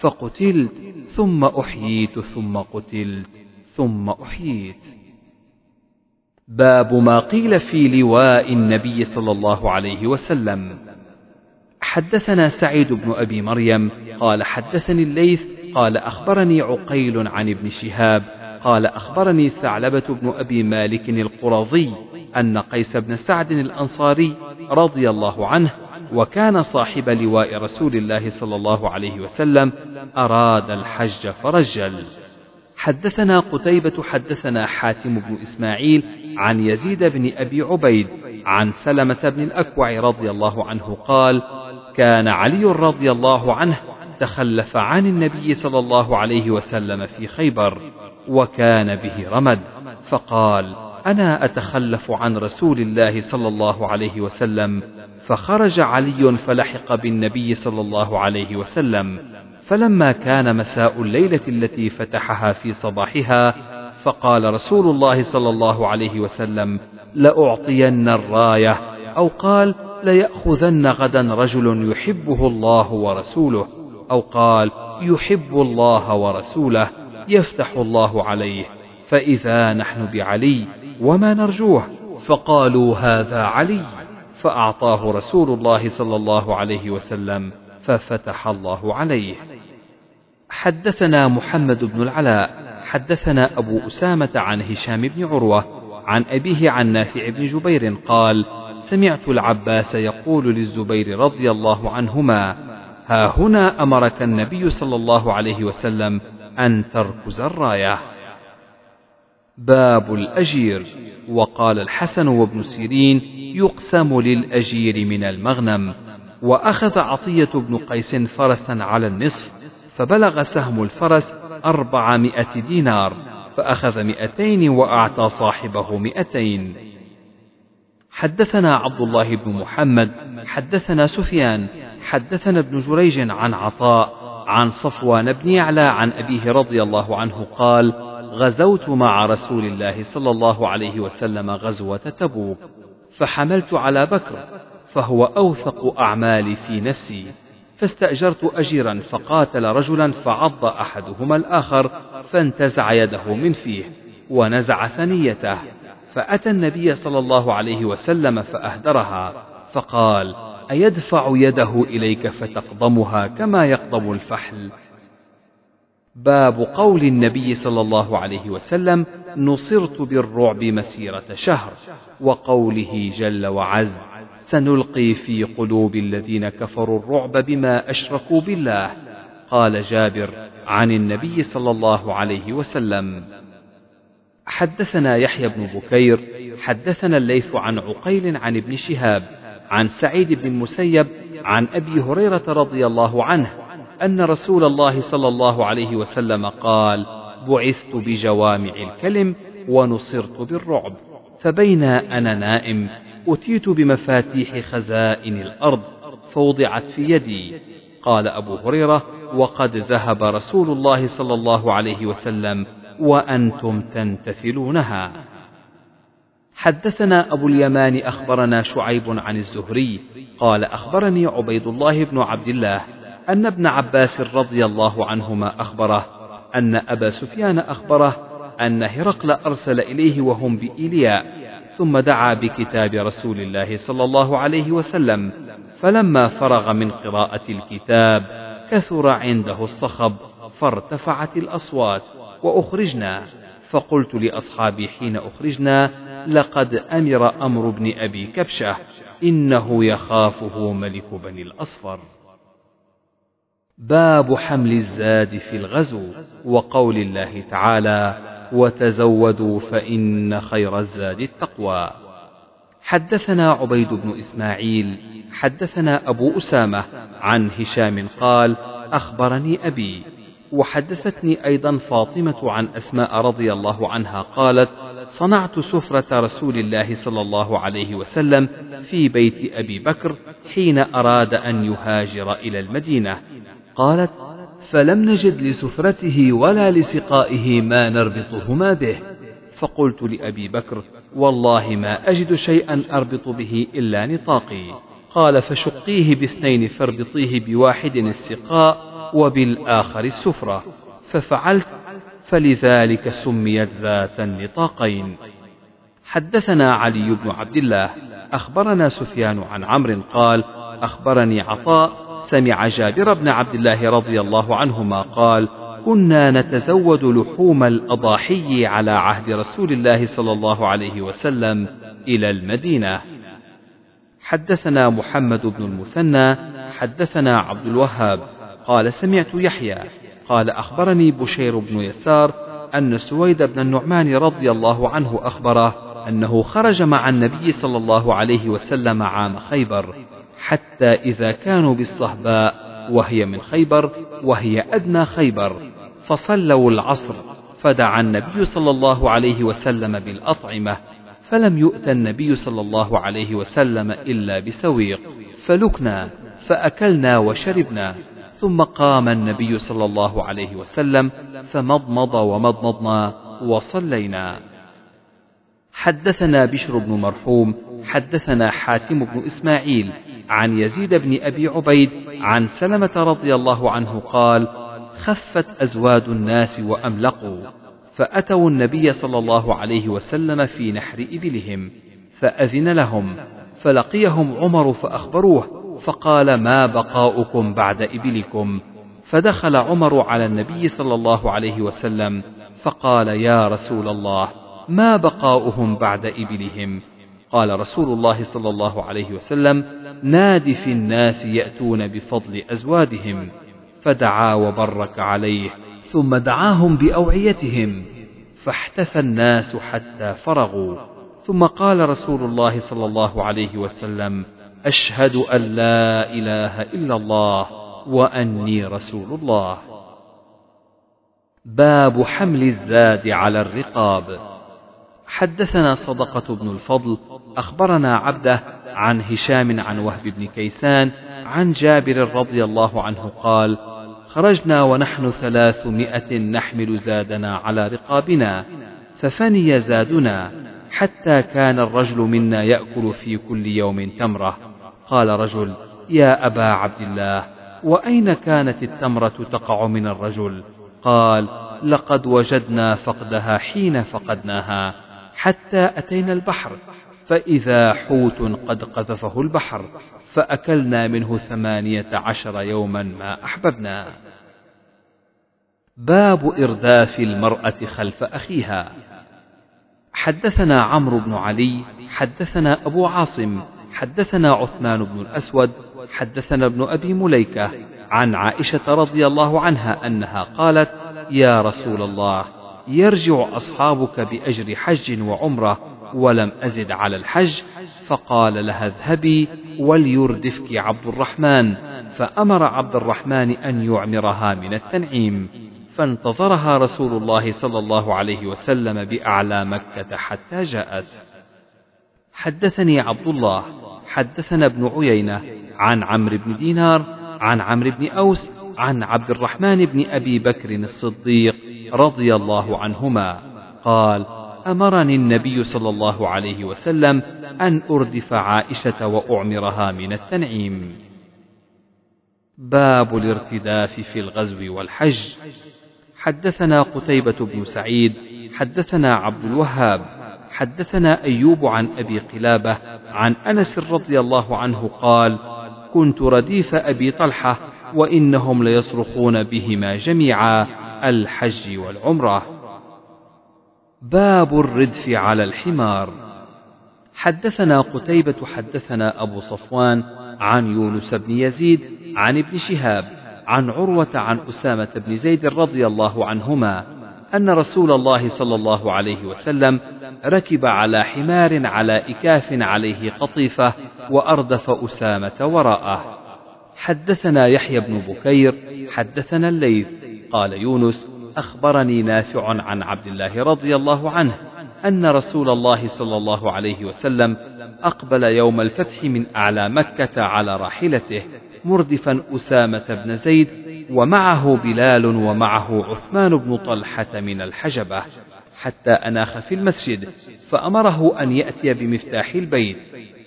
S1: فقتلت ثم أحييت ثم قتلت ثم أحييت. باب ما قيل في لواء النبي صلى الله عليه وسلم. حدثنا سعيد بن أبي مريم قال حدثني الليث قال أخبرني عقيل عن ابن شهاب قال أخبرني ثعلبة بن أبي مالك القرظي أن قيس بن سعد الأنصاري رضي الله عنه وكان صاحب لواء رسول الله صلى الله عليه وسلم أراد الحج فرجل. حدثنا قتيبة حدثنا حاتم بن إسماعيل عن يزيد بن أبي عبيد عن سلمة بن الأكوع رضي الله عنه قال كان علي رضي الله عنه تخلف عن النبي صلى الله عليه وسلم في خيبر وكان به رمد. فقال أنا أتخلف عن رسول الله صلى الله عليه وسلم فخرج علي فلحق بالنبي صلى الله عليه وسلم. فلما كان مساء الليلة التي فتحها في صباحها فقال رسول الله صلى الله عليه وسلم لأعطين الراية أو قال ليأخذن غدا رجل يحبه الله ورسوله أو قال يحب الله ورسوله يفتح الله عليه فإذا نحن بعلي وما نرجوه فقالوا هذا علي فأعطاه رسول الله صلى الله عليه وسلم ففتح الله عليه. حدثنا محمد بن العلاء حدثنا أبو أسامة عن هشام بن عروة عن أبيه عن نافع بن جبير قال سمعت العباس يقول للزبير رضي الله عنهما ها هنا أمرك النبي صلى الله عليه وسلم أن تركز الراية باب الأجير. وقال الحسن وابن سيرين يقسم للأجير من المغنم. وأخذ عطية بن قيس فرسا على النصف فبلغ سهم الفرس أربعمائة دينار فأخذ مئتين وأعطى صاحبه مئتين. حدثنا عبد الله بن محمد حدثنا سفيان حدثنا ابن جريج عن عطاء عن صفوان بن يعلى عن أبيه رضي الله عنه قال غزوت مع رسول الله صلى الله عليه وسلم غزوة تبوك فحملت على بكر فهو أوثق أعمالي في نفسي فاستأجرت أجيرا فقاتل رجلا فعض أحدهما الآخر فانتزع يده من فيه ونزع ثنيته. فأتى النبي صلى الله عليه وسلم فأهدرها فقال أيدفع يده إليك فتقضمها كما يقضم الفحل؟ باب قول النبي صلى الله عليه وسلم نصرت بالرعب مسيرة شهر وقوله جل وعز سنلقي في قلوب الذين كفروا الرعب بما أشركوا بالله. قال جابر عن النبي صلى الله عليه وسلم حدثنا يحيى بن بكير حدثنا الليث عن عقيل عن ابن شهاب عن سعيد بن المسيب عن أبي هريرة رضي الله عنه أن رسول الله صلى الله عليه وسلم قال بعثت بجوامع الكلم ونصرت بالرعب فبين أنا نائم أتيت بمفاتيح خزائن الأرض فوضعت في يدي. قال أبو هريرة وقد ذهب رسول الله صلى الله عليه وسلم وأنتم تنتثلونها. حدثنا أبو اليمان أخبرنا شعيب عن الزهري قال أخبرني عبيد الله بن عبد الله أن ابن عباس رضي الله عنهما أخبره أن أبا سفيان أخبره أن هرقل أرسل إليه وهم بإيلياء ثم دعا بكتاب رسول الله صلى الله عليه وسلم فلما فرغ من قراءة الكتاب كثر عنده الصخب فارتفعت الأصوات وأخرجنا. فقلت لأصحابي حين أخرجنا لقد أمر أمر بن أبي كبشة إنه يخافه ملك بني الأصفر. باب حمل الزاد في الغزو وقول الله تعالى وتزودوا فإن خير الزاد التقوى حدثنا عبيد بن إسماعيل حدثنا أبو أسامة عن هشام قال أخبرني أبي وحدثتني أيضا فاطمة عن أسماء رضي الله عنها قالت صنعت سفرة رسول الله صلى الله عليه وسلم في بيت أبي بكر حين أراد أن يهاجر إلى المدينة. قالت فلم نجد لسفرته ولا لسقائه ما نربطهما به. فقلت لأبي بكر والله ما أجد شيئا أربط به إلا نطاقي. قال فشقيه باثنين فاربطيه بواحد السقاء وبالآخر السفرة. ففعلت فلذلك سميت ذات النطاقين. حدثنا علي بن عبد الله. أخبرنا سفيان عن عمرو قال أخبرني عطاء سمع جابر بن عبد الله رضي الله عنهما قال كنا نتزود لحوم الأضاحي على عهد رسول الله صلى الله عليه وسلم إلى المدينة. حدثنا محمد بن المثنى حدثنا عبد الوهاب قال سمعت يحيى قال أخبرني بشير بن يسار أن سويد بن النعمان رضي الله عنه أخبره أنه خرج مع النبي صلى الله عليه وسلم عام خيبر حتى إذا كانوا بالصهباء وهي من خيبر وهي أدنى خيبر فصلوا العصر فدعا النبي صلى الله عليه وسلم بالأطعمة فلم يؤت النبي صلى الله عليه وسلم إلا بسويق فلكنا فأكلنا وشربنا ثم قام النبي صلى الله عليه وسلم فمضمض ومضمضنا وصلينا. حدثنا بشر بن مرحوم حدثنا حاتم بن إسماعيل عن يزيد بن أبي عبيد عن سلمة رضي الله عنه قال خفت أزواد الناس وأملقوا. فأتوا النبي صلى الله عليه وسلم في نحر إبلهم فأذن لهم فلقيهم عمر فأخبروه فقال ما بقاؤكم بعد إبلكم؟ فدخل عمر على النبي صلى الله عليه وسلم فقال يا رسول الله ما بقاؤهم بعد إبلهم؟ قال رسول الله صلى الله عليه وسلم ناد في الناس يأتون بفضل أزوادهم فدعا وبرك عليه ثم دعاهم بأوعيتهم فاحتفى الناس حتى فرغوا ثم قال رسول الله صلى الله عليه وسلم أشهد أن لا إله إلا الله وأني رسول الله. باب حمل الزاد على الرقاب. حدثنا صدقة بن الفضل أخبرنا عبده عن هشام عن وهب بن كيسان عن جابر رضي الله عنه قال: خرجنا ونحن ثلاثمائة نحمل زادنا على رقابنا ففني زادنا حتى كان الرجل منا يأكل في كل يوم تمرة. قال رجل يا أبا عبد الله وأين كانت التمرة تقع من الرجل؟ قال لقد وجدنا فقدها حين فقدناها حتى أتينا البحر فإذا حوت قد قذفه البحر. فأكلنا منه ثمانية عشر يوما ما أحببنا. باب إرداف المرأة خلف أخيها. حدثنا عمرو بن علي حدثنا أبو عاصم حدثنا عثمان بن الأسود حدثنا ابن أبي مليكة عن عائشة رضي الله عنها أنها قالت يا رسول الله يرجع أصحابك بأجر حج وعمرة ولم أزد على الحج فقال لها اذهبي وليردفك عبد الرحمن. فأمر عبد الرحمن أن يعمرها من التنعيم. فانتظرها رسول الله صلى الله عليه وسلم بأعلى مكة حتى جاءت. حدثني عبد الله. حدثنا ابن عيينة عن عمرو بن دينار عن عمرو بن أوس عن عبد الرحمن بن أبي بكر الصديق رضي الله عنهما. قال أمرني النبي صلى الله عليه وسلم أن أردف عائشة وأعمرها من التنعيم. باب الارتداف في الغزو والحج. حدثنا قتيبة بن سعيد حدثنا عبد الوهاب حدثنا أيوب عن أبي قلابة عن أنس رضي الله عنه قال كنت رديف أبي طلحة وإنهم ليصرخون بهما جميعا الحج والعمرة. باب الردف على الحمار. حدثنا قتيبة حدثنا أبو صفوان عن يونس بن يزيد عن ابن شهاب عن عروة عن أسامة بن زيد رضي الله عنهما أن رسول الله صلى الله عليه وسلم ركب على حمار على إكاف عليه قطيفة وأردف أسامة وراءه. حدثنا يحيى بن بكير حدثنا الليث قال يونس أخبرني نافع عن عبد الله رضي الله عنه أن رسول الله صلى الله عليه وسلم أقبل يوم الفتح من أعلى مكة على راحلته مردفا أسامة بن زيد ومعه بلال ومعه عثمان بن طلحة من الحجبة حتى أناخ في المسجد فأمره أن يأتي بمفتاح البيت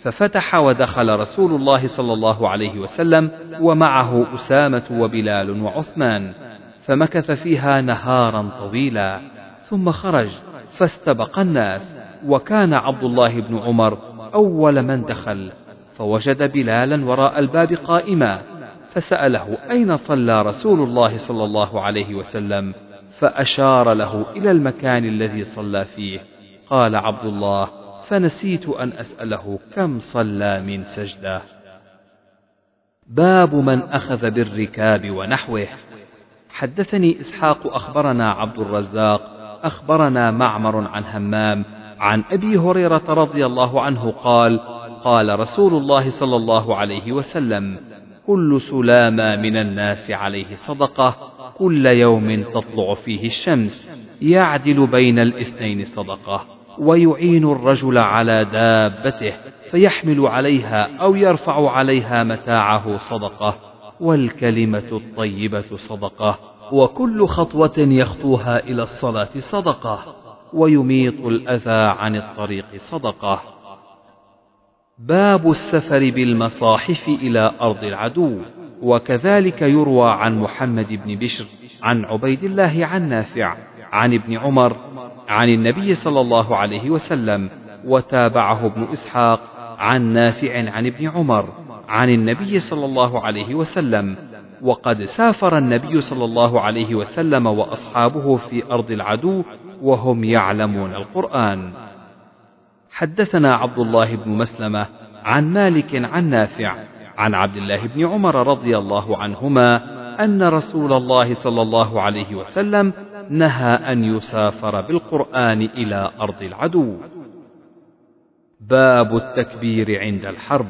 S1: ففتح ودخل رسول الله صلى الله عليه وسلم ومعه أسامة وبلال وعثمان. فمكث فيها نهارا طويلا ثم خرج فاستبق الناس وكان عبد الله بن عمر أول من دخل فوجد بلالا وراء الباب قائما فسأله أين صلى رسول الله صلى الله عليه وسلم فأشار له إلى المكان الذي صلى فيه قال عبد الله فنسيت أن أسأله كم صلى من سجدة. باب من أخذ بالركاب ونحوه. حدثني إسحاق أخبرنا عبد الرزاق أخبرنا معمر عن همام عن أبي هريرة رضي الله عنه قال قال رسول الله صلى الله عليه وسلم كل سلامة من الناس عليه صدقة كل يوم تطلع فيه الشمس يعدل بين الاثنين صدقة ويعين الرجل على دابته فيحمل عليها أو يرفع عليها متاعه صدقة. والكلمة الطيبة صدقة وكل خطوة يخطوها إلى الصلاة صدقة ويميط الأذى عن الطريق صدقة. باب السفر بالمصاحف إلى أرض العدو وكذلك يروى عن محمد بن بشر عن عبيد الله عن نافع عن ابن عمر عن النبي صلى الله عليه وسلم وتابعه ابن إسحاق عن نافع عن ابن عمر. عن النبي صلى الله عليه وسلم. وقد سافر النبي صلى الله عليه وسلم وأصحابه في أرض العدو وهم يعلمون القرآن. حدثنا عبد الله بن مسلمة عن مالك عن نافع عن عبد الله بن عمر رضي الله عنهما أن رسول الله صلى الله عليه وسلم نهى أن يسافر بالقرآن إلى أرض العدو. باب التكبير عند الحرب.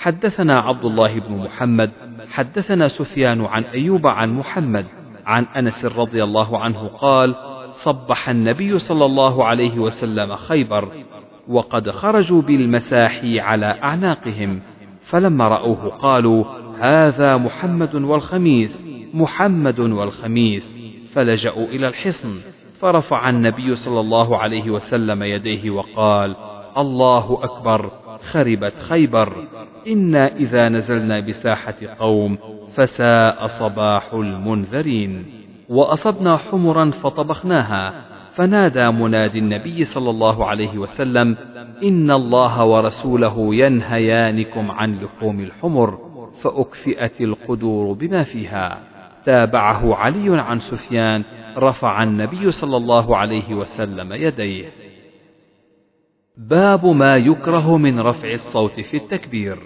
S1: حدثنا عبد الله بن محمد حدثنا سفيان عن أيوب عن محمد عن أنس رضي الله عنه قال صبح النبي صلى الله عليه وسلم خيبر وقد خرجوا بالمساحي على أعناقهم فلما رأوه قالوا هذا محمد والخميس محمد والخميس فلجأوا إلى الحصن فرفع النبي صلى الله عليه وسلم يديه وقال الله أكبر! خربت خيبر. إنا إذا نزلنا بساحة قوم فساء صباح المنذرين. وأصبنا حمرا فطبخناها فنادى منادي النبي صلى الله عليه وسلم إن الله ورسوله ينهيانكم عن لحوم الحمر فأكفئت القدور بما فيها. تابعه علي عن سفيان رفع النبي صلى الله عليه وسلم يديه. باب ما يكره من رفع الصوت في التكبير.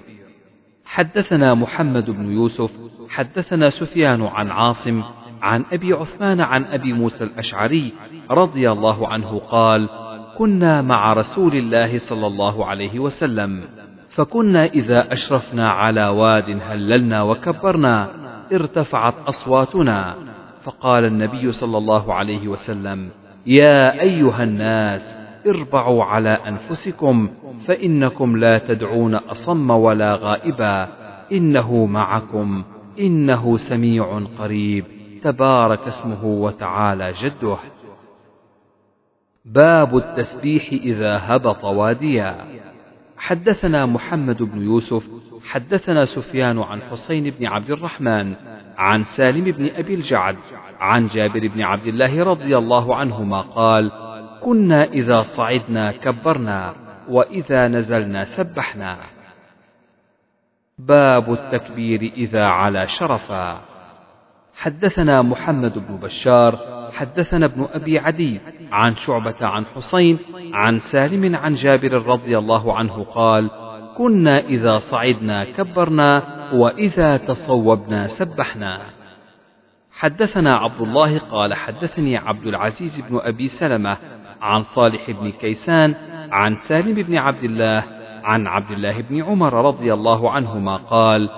S1: حدثنا محمد بن يوسف حدثنا سفيان عن عاصم عن أبي عثمان عن أبي موسى الأشعري رضي الله عنه قال كنا مع رسول الله صلى الله عليه وسلم فكنا إذا أشرفنا على واد هللنا وكبرنا ارتفعت أصواتنا فقال النبي صلى الله عليه وسلم يا أيها الناس اربعوا على أنفسكم فإنكم لا تدعون أصم ولا غائبا. إنه معكم إنه سميع قريب. تبارك اسمه وتعالى جده. باب التسبيح إذا هبط واديا حدثنا محمد بن يوسف حدثنا سفيان عن حسين بن عبد الرحمن عن سالم بن أبي الجعد عن جابر بن عبد الله رضي الله عنهما قال كنا إذا صعدنا كبرنا وإذا نزلنا سبحنا. باب التكبير إذا علا شرفا. حدثنا محمد بن بشار حدثنا ابن أبي عدي عن شعبة عن حسين عن سالم عن جابر رضي الله عنه قال كنا إذا صعدنا كبرنا وإذا تصوبنا سبحنا. حدثنا عبد الله قال حدثني عبد العزيز بن أبي سلمة عن صالح بن كيسان عن سالم بن عبد الله عن عبد الله بن عمر رضي الله عنهما قال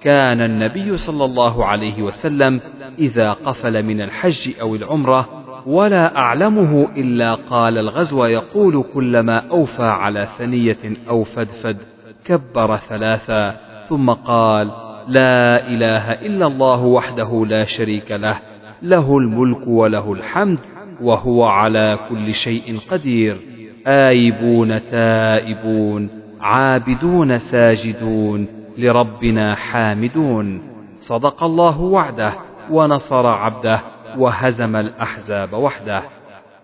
S1: كان النبي صلى الله عليه وسلم إذا قفل من الحج أو العمرة ولا أعلمه إلا قال الغزو يقول كلما أوفى على ثنية أو فدفد كبر ثلاثا ثم قال لا إله إلا الله وحده لا شريك له له الملك وله الحمد وهو على كل شيء قدير. آيبون تائبون عابدون ساجدون لربنا حامدون. صدق الله وعده ونصر عبده وهزم الأحزاب وحده.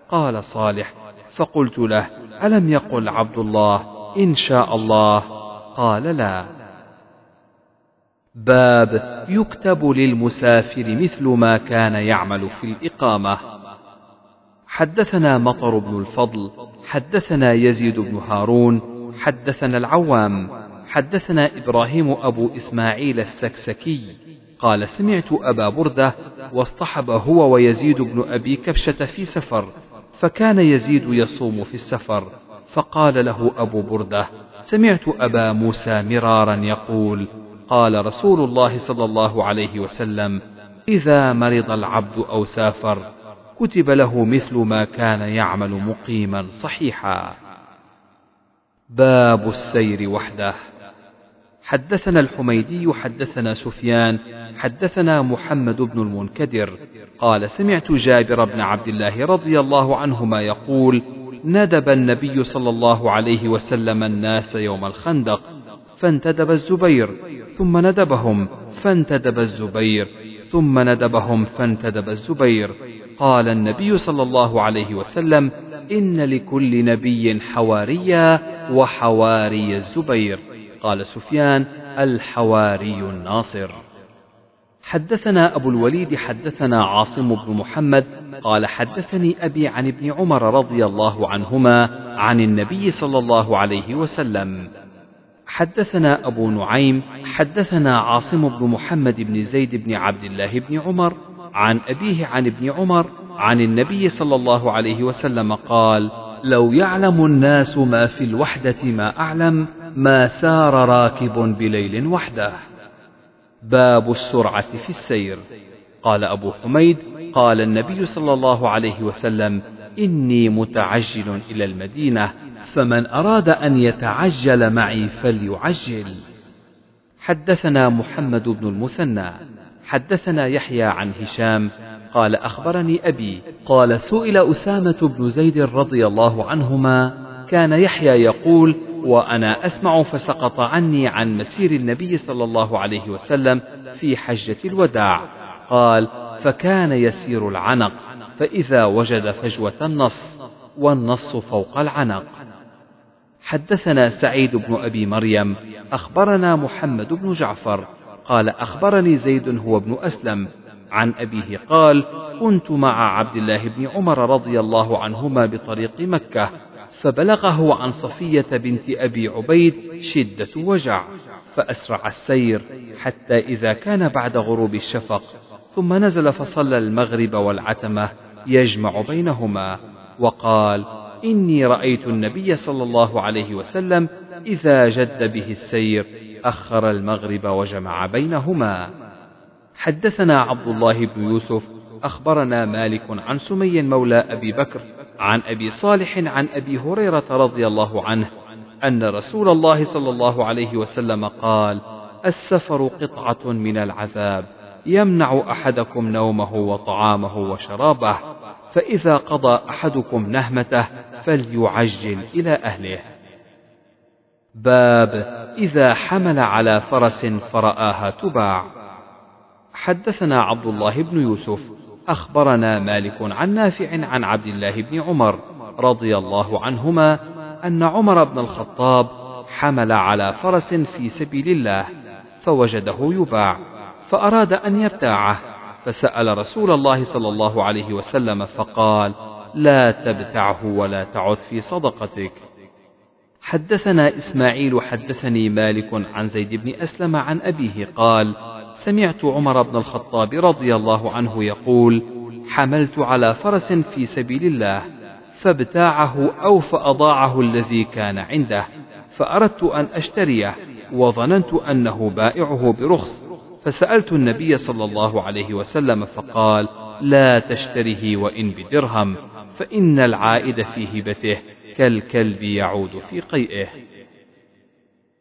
S1: قال صالح فقلت له ألم يقل عبد الله إن شاء الله؟ قال لا. باب يكتب للمسافر مثل ما كان يعمل في الإقامة. حدثنا مطر بن الفضل حدثنا يزيد بن هارون حدثنا العوام حدثنا إبراهيم أبو إسماعيل السكسكي قال سمعت أبا بردة واصطحب هو ويزيد بن أبي كبشة في سفر فكان يزيد يصوم في السفر فقال له أبو بردة سمعت أبا موسى مرارا يقول قال رسول الله صلى الله عليه وسلم إذا مرض العبد أو سافر كتب له مثل ما كان يعمل مقيما صحيحا. باب السير وحده. حدثنا الحميدي حدثنا سفيان حدثنا محمد بن المنكدر. قال سمعت جابر بن عبد الله رضي الله عنهما يقول ندب النبي صلى الله عليه وسلم الناس يوم الخندق فانتدب الزبير ثم ندبهم فانتدب الزبير ثم ندبهم فانتدب الزبير. قال النبي صلى الله عليه وسلم إن لكل نبي حواريا وحواري الزبير. قال سفيان الحواري الناصر. حدثنا أبو الوليد حدثنا عاصم بن محمد قال حدثني أبي عن ابن عمر رضي الله عنهما عن النبي صلى الله عليه وسلم. حدثنا أبو نعيم حدثنا عاصم بن محمد بن زيد بن عبد الله بن عمر عن أبيه عن ابن عمر عن النبي صلى الله عليه وسلم قال لو يعلم الناس ما في الوحدة ما أعلم ما سار راكب بليل وحده. باب السرعة في السير. قال أبو حميد قال النبي صلى الله عليه وسلم إني متعجل إلى المدينة فمن أراد أن يتعجل معي فليعجل. حدثنا محمد بن المثنى. حدثنا يحيى عن هشام قال أخبرني أبي قال سئل أسامة بن زيد رضي الله عنهما كان يحيى يقول وأنا أسمع فسقط عني عن مسير النبي صلى الله عليه وسلم في حجة الوداع. قال فكان يسير العنق فإذا وجد فجوة النص والنص فوق العنق. حدثنا سعيد بن أبي مريم أخبرنا محمد بن جعفر قال أخبرني زيد هو ابن أسلم. عن أبيه قال كنت مع عبد الله بن عمر رضي الله عنهما بطريق مكة فبلغه عن صفية بنت أبي عبيد شدة وجع فأسرع السير حتى إذا كان بعد غروب الشفق ثم نزل فصلى المغرب والعتمة يجمع بينهما وقال إني رأيت النبي صلى الله عليه وسلم إذا جد به السير. أخر المغرب وجمع بينهما. حدثنا عبد الله بن يوسف أخبرنا مالك عن سمي مولى أبي بكر عن أبي صالح عن أبي هريرة رضي الله عنه أن رسول الله صلى الله عليه وسلم قال السفر قطعة من العذاب يمنع أحدكم نومه وطعامه وشرابه فإذا قضى أحدكم نهمته فليعجل إلى أهله. باب إذا حمل على فرس فرآها تباع. حدثنا عبد الله بن يوسف أخبرنا مالك عن نافع عن عبد الله بن عمر رضي الله عنهما أن عمر بن الخطاب حمل على فرس في سبيل الله فوجده يباع فأراد أن يبتاعه فسأل رسول الله صلى الله عليه وسلم فقال لا تبتعه ولا تعد في صدقتك. حدثنا إسماعيل حدثني مالك عن زيد بن أسلم عن أبيه قال سمعت عمر بن الخطاب رضي الله عنه يقول حملت على فرس في سبيل الله فابتاعه أو فأضاعه الذي كان عنده فأردت أن أشتريه وظننت أنه بائعه برخص فسألت النبي صلى الله عليه وسلم فقال لا تشتره وإن بدرهم فإن العائد في هبته. كالكلب يعود في قيئه.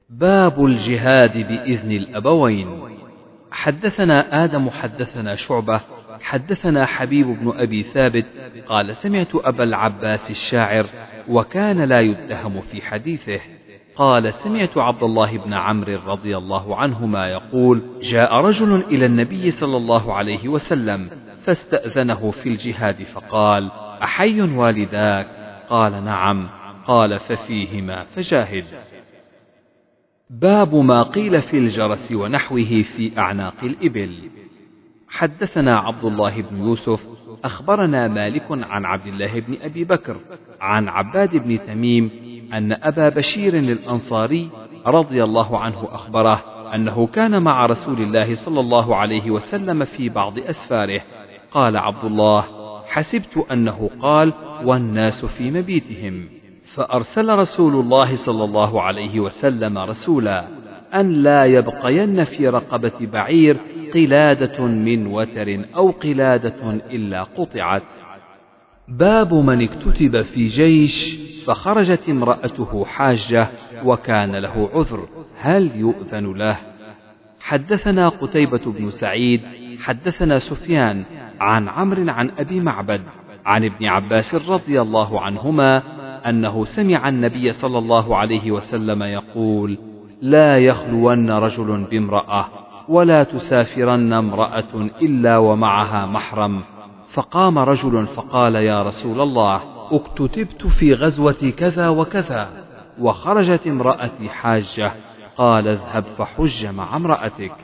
S1: باب الجهاد بإذن الأبوين. حدثنا آدم حدثنا شعبة حدثنا حبيب بن أبي ثابت قال سمعت أبا العباس الشاعر وكان لا يتهم في حديثه. قال سمعت عبد الله بن عمرو رضي الله عنهما يقول جاء رجل إلى النبي صلى الله عليه وسلم فاستأذنه في الجهاد فقال أحي والداك؟ قال نعم قال ففيهما فجاهد باب ما قيل في الجرس ونحوه في أعناق الإبل. حدثنا عبد الله بن يوسف أخبرنا مالك عن عبد الله بن أبي بكر عن عباد بن تميم أن أبا بشير الأنصاري رضي الله عنه أخبره أنه كان مع رسول الله صلى الله عليه وسلم في بعض أسفاره. قال عبد الله حسبت أنه قال والناس في مبيتهم فأرسل رسول الله صلى الله عليه وسلم رسولا أن لا يبقين في رقبة بعير قلادة من وتر أو قلادة إلا قطعت. باب من اكتتب في جيش فخرجت امرأته حاجة وكان له عذر هل يؤذن له؟ حدثنا قتيبة بن سعيد حدثنا سفيان عن عمرو عن أبي معبد عن ابن عباس رضي الله عنهما أنه سمع النبي صلى الله عليه وسلم يقول لا يخلون رجل بامرأة ولا تسافرن امرأة إلا ومعها محرم. فقام رجل فقال يا رسول الله اكتتبت في غزوة كذا وكذا وخرجت امرأتي حاجة قال اذهب فحج مع امرأتك.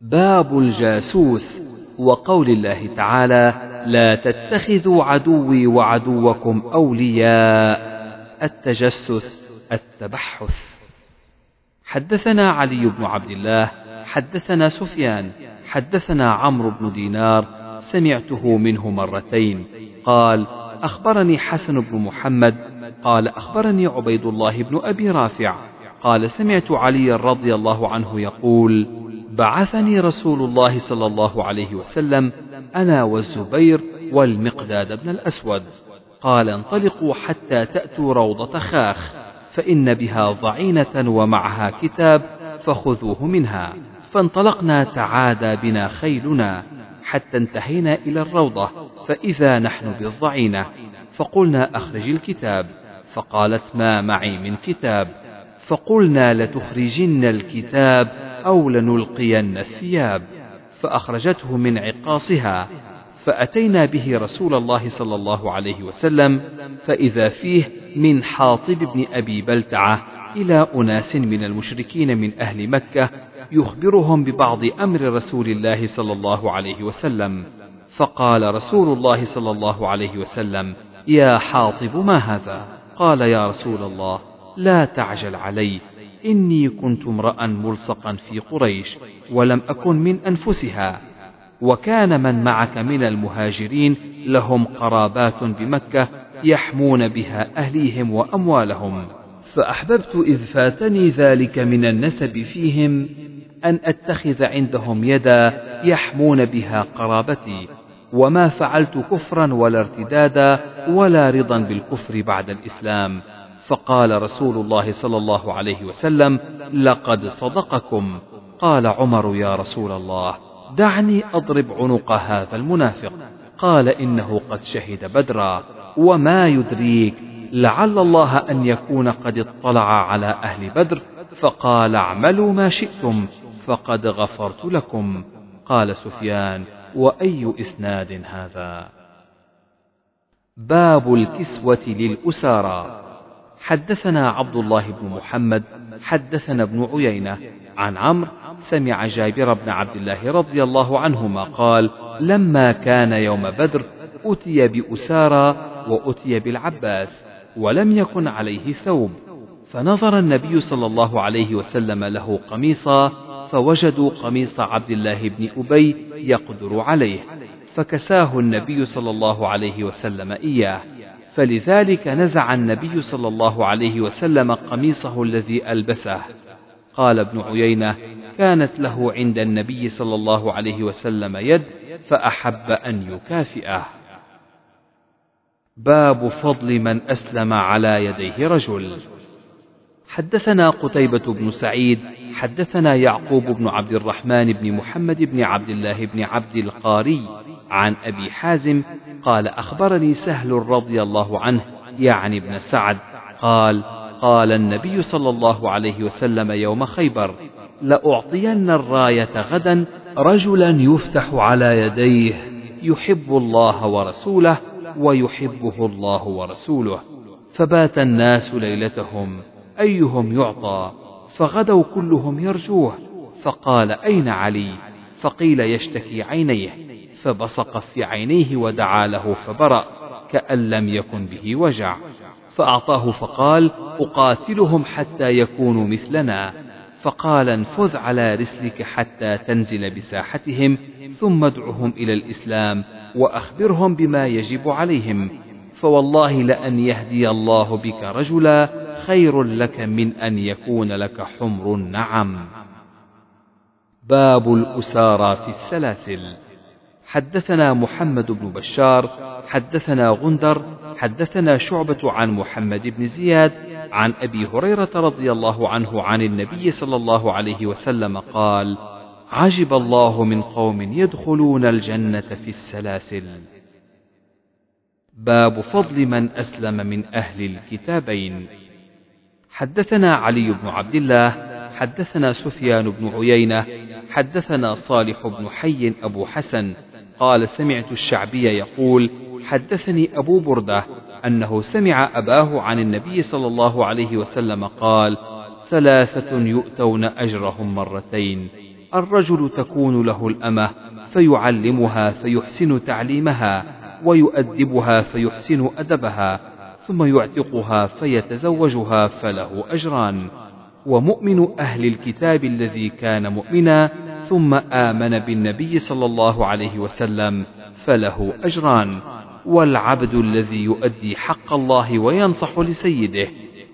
S1: باب الجاسوس وقول الله تعالى لا تتخذوا عدوي وعدوكم أولياء التجسس التبحث. حدثنا علي بن عبد الله حدثنا سفيان حدثنا عمرو بن دينار سمعته منه مرتين. قال أخبرني حسن بن محمد. قال أخبرني عبيد الله بن أبي رافع. قال سمعت علي رضي الله عنه يقول بعثني رسول الله صلى الله عليه وسلم أنا والزبير والمقداد بن الأسود. قال انطلقوا حتى تأتوا روضة خاخ فإن بها ضعينة ومعها كتاب فخذوه منها. فانطلقنا تعادى بنا خيلنا حتى انتهينا إلى الروضة فإذا نحن بالضعينة. فقلنا أخرج الكتاب. فقالت ما معي من كتاب. فقلنا لتخرجن الكتاب أو لنلقين الثياب فأخرجته من عقاصها فأتينا به رسول الله صلى الله عليه وسلم فإذا فيه من حاطب بن أبي بلتعة إلى أناس من المشركين من أهل مكة يخبرهم ببعض أمر رسول الله صلى الله عليه وسلم. فقال رسول الله صلى الله عليه وسلم يا حاطب ما هذا؟ قال يا رسول الله لا تعجل علي. إني كنت امرأ ملصقا في قريش ولم أكن من أنفسها. وكان من معك من المهاجرين لهم قرابات بمكة يحمون بها أهليهم وأموالهم. فأحببت إذ فاتني ذلك من النسب فيهم أن أتخذ عندهم يدا يحمون بها قرابتي. وما فعلت كفرا ولا ارتدادا ولا رضا بالكفر بعد الإسلام. فقال رسول الله صلى الله عليه وسلم لقد صدقكم. قال عمر يا رسول الله دعني أضرب عنق هذا المنافق. قال إنه قد شهد بدرا وما يدريك لعل الله أن يكون قد اطلع على أهل بدر فقال اعملوا ما شئتم فقد غفرت لكم. قال سفيان وأي إسناد هذا؟ باب الكسوة للأسارى حدثنا عبد الله بن محمد حدثنا ابن عيينة عن عمرو سمع جابر بن عبد الله رضي الله عنهما قال لما كان يوم بدر أتي بأسارى وأتي بالعباس ولم يكن عليه ثوب فنظر النبي صلى الله عليه وسلم له قميصا فوجدوا قميص عبد الله بن أبي يقدر عليه فكساه النبي صلى الله عليه وسلم إياه. فلذلك نزع النبي صلى الله عليه وسلم قميصه الذي ألبسه. قال ابن عيينة كانت له عند النبي صلى الله عليه وسلم يد فأحب أن يكافئه. باب فضل من أسلم على يديه رجل. حدثنا قتيبة بن سعيد حدثنا يعقوب بن عبد الرحمن بن محمد بن عبد الله بن عبد القاري عن أبي حازم قال أخبرني سهل رضي الله عنه يعني ابن سعد قال قال النبي صلى الله عليه وسلم يوم خيبر لأعطين الراية غدا رجلا يفتح على يديه يحب الله ورسوله ويحبه الله ورسوله فبات الناس ليلتهم. أيهم يعطى؟ فغدوا كلهم يرجوه فقال أين علي؟ فقيل يشتكي عينيه فبصق في عينيه ودعا له فبرأ كأن لم يكن به وجع. فأعطاه فقال أقاتلهم حتى يكونوا مثلنا. فقال انفذ على رسلك حتى تنزل بساحتهم ثم ادعهم إلى الإسلام وأخبرهم بما يجب عليهم. فوالله لأن يهدي الله بك رجلا خير لك من أن يكون لك حمر النعم. باب الأسارى في السلاسل. حدثنا محمد بن بشار حدثنا غندر حدثنا شعبة عن محمد بن زياد عن أبي هريرة رضي الله عنه عن النبي صلى الله عليه وسلم قال عجب الله من قوم يدخلون الجنة في السلاسل. باب فضل من أسلم من أهل الكتابين. حدثنا علي بن عبد الله حدثنا سفيان بن عيينة حدثنا صالح بن حي أبو حسن قال سمعت الشعبي يقول حدثني أبو بردة أنه سمع أباه عن النبي صلى الله عليه وسلم قال ثلاثة يؤتون أجرهم مرتين الرجل تكون له الأمة فيعلمها فيحسن تعليمها ويؤدبها فيحسن أدبها ثم يعتقها فيتزوجها فله أجران. ومؤمن أهل الكتاب الذي كان مؤمنا ثم آمن بالنبي صلى الله عليه وسلم فله أجران. والعبد الذي يؤدي حق الله وينصح لسيده.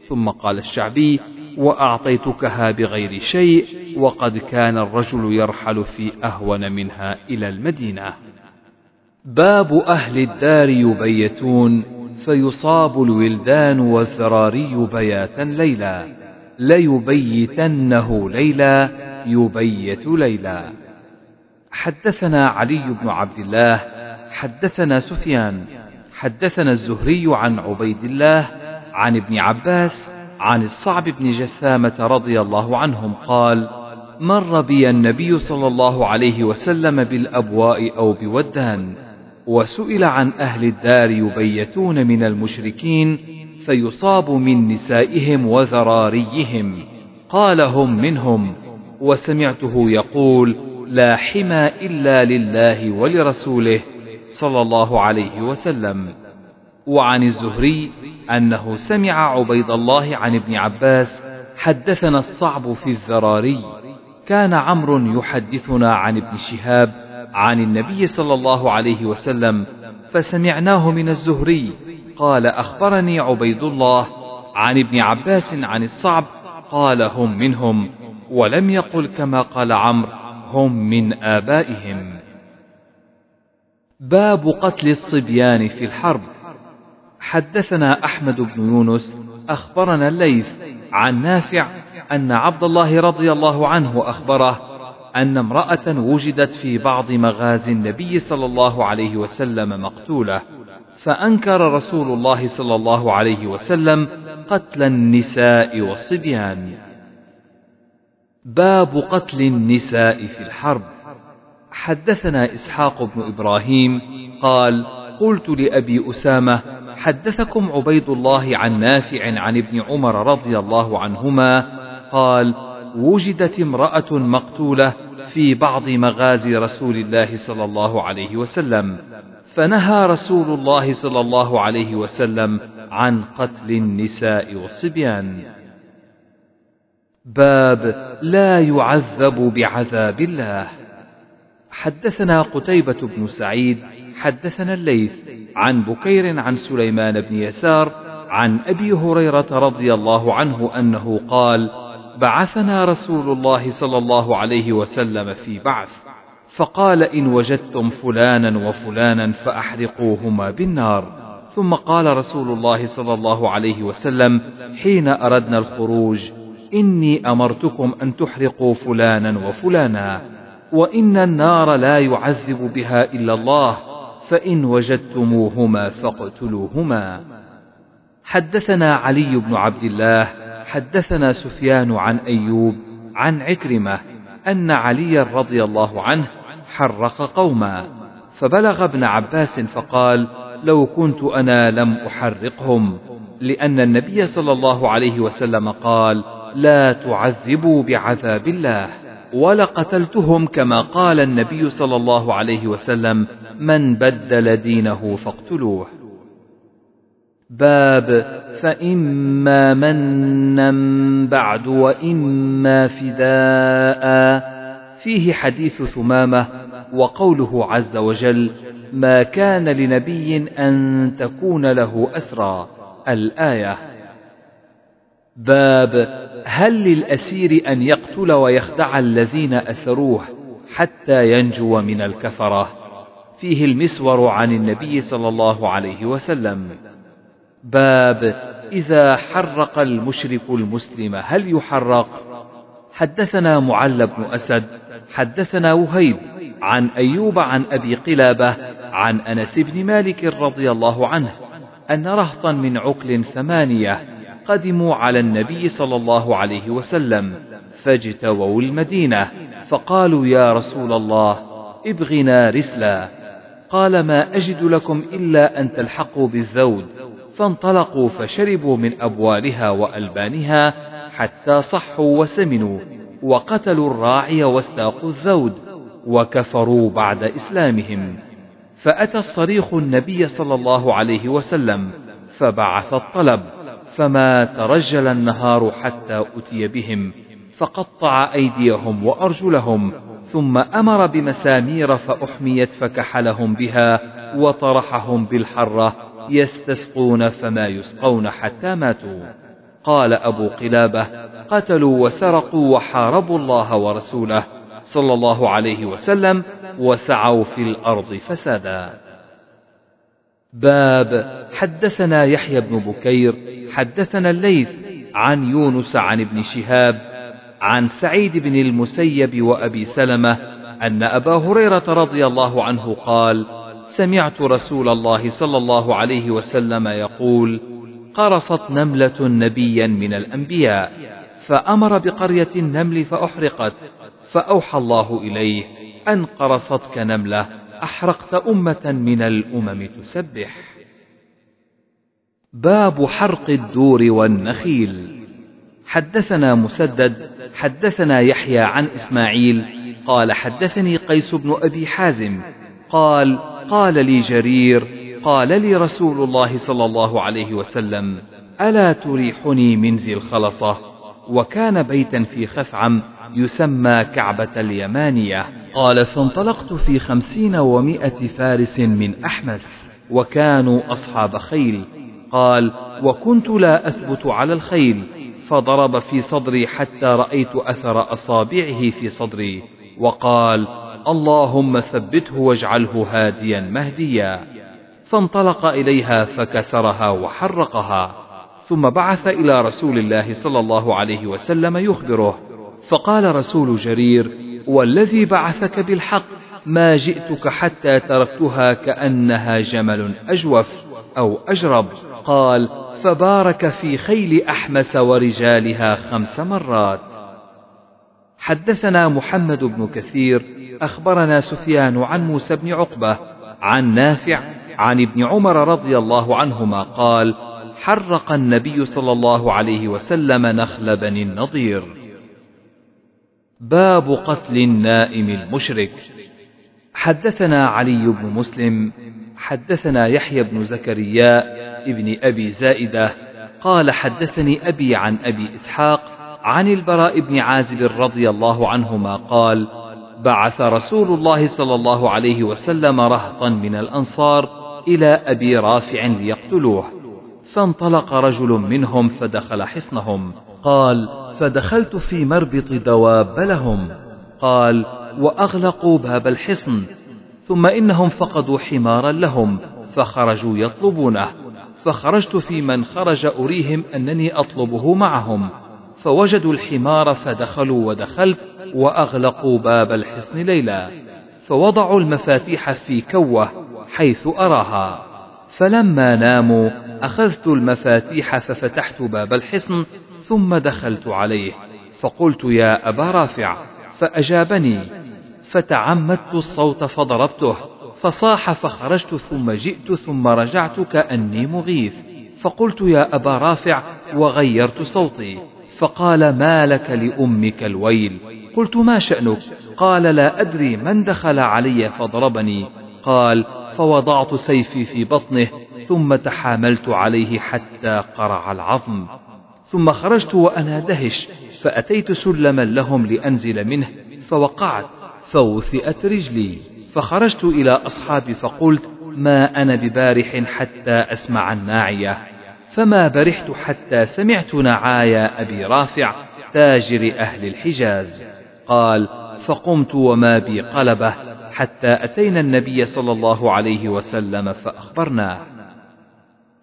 S1: ثم قال الشعبي وأعطيتكها بغير شيء وقد كان الرجل يرحل في أهون منها إلى المدينة. باب أهل الدار يبيتون. فيصاب الولدان والذراري بياتا ليلا ليبيتنه ليلا يبيت ليلا. حدثنا علي بن عبد الله حدثنا سفيان حدثنا الزهري عن عبيد الله عن ابن عباس عن الصعب بن جثامة رضي الله عنهم قال مر بي النبي صلى الله عليه وسلم بالأبواء أو بودان. وسئل عن أهل الدار يبيتون من المشركين فيصاب من نسائهم وذراريهم قال هم منهم وسمعته يقول لا حمى إلا لله ولرسوله صلى الله عليه وسلم. وعن الزهري أنه سمع عبيد الله عن ابن عباس حدثنا الصعب في الذراري كان عمرو يحدثنا عن ابن شهاب عن النبي صلى الله عليه وسلم فسمعناه من الزهري قال أخبرني عبيد الله عن ابن عباس عن الصعب قال هم منهم ولم يقل كما قال عمرو هم من آبائهم. باب قتل الصبيان في الحرب. حدثنا أحمد بن يونس أخبرنا الليث عن نافع أن عبد الله رضي الله عنه أخبره أن امرأة وجدت في بعض مغازي النبي صلى الله عليه وسلم مقتولة فأنكر رسول الله صلى الله عليه وسلم قتل النساء والصبيان. باب قتل النساء في الحرب. حدثنا إسحاق بن إبراهيم قال قلت لأبي أسامة حدثكم عبيد الله عن نافع عن ابن عمر رضي الله عنهما قال وجدت امرأة مقتولة في بعض مغازي رسول الله صلى الله عليه وسلم فنهى رسول الله صلى الله عليه وسلم عن قتل النساء والصبيان. باب لا يعذب بعذاب الله. حدثنا قتيبة بن سعيد حدثنا الليث عن بكير عن سليمان بن يسار عن أبي هريرة رضي الله عنه أنه قال بعثنا رسول الله صلى الله عليه وسلم في بعث فقال إن وجدتم فلانا وفلانا فأحرقوهما بالنار. ثم قال رسول الله صلى الله عليه وسلم حين أردنا الخروج إني أمرتكم أن تحرقوا فلانا وفلانا وإن النار لا يعذب بها إلا الله فإن وجدتموهما فاقتلوهما. حدثنا علي بن عبد الله حدثنا سفيان عن أيوب عن عكرمة أن عليا رضي الله عنه حرق قوما فبلغ ابن عباس فقال لو كنت أنا لم أحرقهم لأن النبي صلى الله عليه وسلم قال لا تعذبوا بعذاب الله ولقتلتهم كما قال النبي صلى الله عليه وسلم من بدل دينه فاقتلوه باب فإما منا بعد وإما فداء. فيه حديث ثمامة وقوله عز وجل ما كان لنبي أن تكون له أسرى. الآية. باب هل للأسير أن يقتل ويخدع الذين أسروه حتى ينجو من الكفرة. فيه المسور عن النبي صلى الله عليه وسلم. باب إذا حرق المشرك المسلم هل يحرق؟ حدثنا معل بن أسد حدثنا وهيب عن أيوب عن أبي قلابة عن أنس بن مالك رضي الله عنه أن رهطا من عقل ثمانية قدموا على النبي صلى الله عليه وسلم فاجتووا المدينة فقالوا يا رسول الله ابغنا رسلا قال ما أجد لكم إلا أن تلحقوا بالذود. فانطلقوا فشربوا من أبوالها وألبانها حتى صحوا وسمنوا وقتلوا الراعي واستاقوا الذود وكفروا بعد إسلامهم. فأتى الصريخ النبي صلى الله عليه وسلم فبعث الطلب فما ترجل النهار حتى أتي بهم فقطع أيديهم وأرجلهم ثم أمر بمسامير فأحميت فكحلهم بها وطرحهم بالحرة يستسقون فما يسقون حتى ماتوا. قال أبو قلابة قتلوا وسرقوا وحاربوا الله ورسوله صلى الله عليه وسلم وسعوا في الأرض فسادا. باب حدثنا يحيى بن بكير حدثنا الليث عن يونس عن ابن شهاب عن سعيد بن المسيب وأبي سلمة أن أبا هريرة رضي الله عنه قال سمعت رسول الله صلى الله عليه وسلم يقول قرصت نملة نبيا من الأنبياء فأمر بقرية النمل فأحرقت فأوحى الله إليه أن قرصتك نملة أحرقت أمة من الأمم تسبح. باب حرق الدور والنخيل. حدثنا مسدد حدثنا يحيى عن إسماعيل قال حدثني قيس بن أبي حازم قال قال لي جرير قال لي رسول الله صلى الله عليه وسلم ألا تريحني من ذي الخلصة؟ وكان بيتا في خثعم يسمى كعبة اليمانية. قال فانطلقت في خمسين ومائة فارس من أحمس وكانوا أصحاب خيل. قال وكنت لا أثبت على الخيل فضرب في صدري حتى رأيت أثر أصابعه في صدري. وقال اللهم ثبته واجعله هاديا مهديا. فانطلق إليها فكسرها وحرقها ثم بعث إلى رسول الله صلى الله عليه وسلم يخبره. فقال رسول جرير والذي بعثك بالحق ما جئتك حتى تركتها كأنها جمل أجوف أو أجرب. قال فبارك في خيل أحمس ورجالها خمس مرات.
S2: حدثنا محمد بن كثير أخبرنا سفيان عن موسى بن عقبة عن نافع عن ابن عمر رضي الله عنهما قال حرق النبي صلى الله عليه وسلم نخل بني النضير. باب قتل النائم المشرك. حدثنا علي بن مسلم حدثنا يحيى بن زكريا ابن أبي زائدة قال حدثني أبي عن أبي إسحاق عن البراء بن عازب رضي الله عنهما قال بعث رسول الله صلى الله عليه وسلم رهطا من الأنصار إلى أبي رافع ليقتلوه. فانطلق رجل منهم فدخل حصنهم. قال فدخلت في مربط دواب لهم. قال وأغلقوا باب الحصن. ثم إنهم فقدوا حمارا لهم فخرجوا يطلبونه. فخرجت في من خرج أريهم أنني أطلبه معهم. فوجدوا الحمار فدخلوا ودخلت وأغلقوا باب الحصن ليلا فوضعوا المفاتيح في كوة حيث أراها. فلما ناموا أخذت المفاتيح ففتحت باب الحصن ثم دخلت عليه فقلت يا أبا رافع فأجابني. فتعمدت الصوت فضربته فصاح فخرجت ثم جئت ثم رجعت كاني مغيث. فقلت يا أبا رافع وغيرت صوتي. فقال ما لك لأمك الويل؟ قلت ما شأنك؟ قال لا أدري من دخل علي فضربني. قال فوضعت سيفي في بطنه ثم تحاملت عليه حتى قرع العظم. ثم خرجت وأنا دهش فأتيت سلما لهم لأنزل منه فوقعت فوثئت رجلي. فخرجت إلى أصحابي فقلت ما أنا ببارح حتى أسمع الناعية. فما برحت حتى سمعت نعايا أبي رافع تاجر أهل الحجاز. قال فقمت وما بي قلبه حتى أتينا النبي صلى الله عليه وسلم فأخبرناه.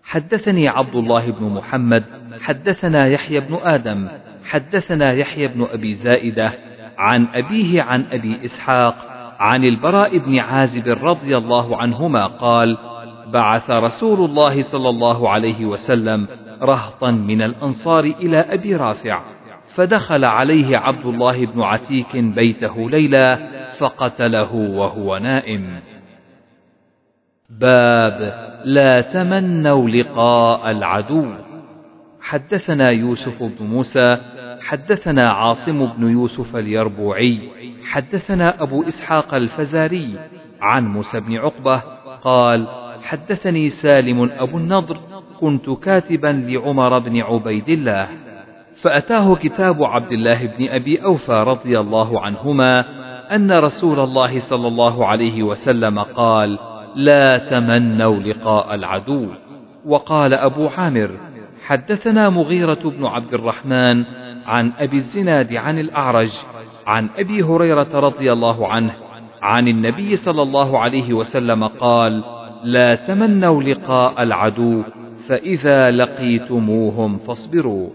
S2: حدثني عبد الله بن محمد حدثنا يحيى بن آدم حدثنا يحيى بن أبي زائدة عن أبيه عن أبي إسحاق عن البراء بن عازب رضي الله عنهما قال بعث رسول الله صلى الله عليه وسلم رهطا من الأنصار إلى أبي رافع فدخل عليه عبد الله بن عتيك بيته ليلا فقتله وهو نائم. باب لا تمنوا لقاء العدو. حدثنا يوسف بن موسى حدثنا عاصم بن يوسف اليربوعي حدثنا أبو إسحاق الفزاري عن موسى بن عقبة قال حدثني سالم أبو النضر كنت كاتبا لعمر بن عبيد الله فأتاه كتاب عبد الله بن أبي أوفى رضي الله عنهما أن رسول الله صلى الله عليه وسلم قال لا تمنوا لقاء العدو وقال أبو عامر حدثنا مغيرة بن عبد الرحمن عن أبي الزناد عن الأعرج عن أبي هريرة رضي الله عنه عن النبي صلى الله عليه وسلم قال لا تمنوا لقاء العدو فإذا لقيتموهم فاصبروا.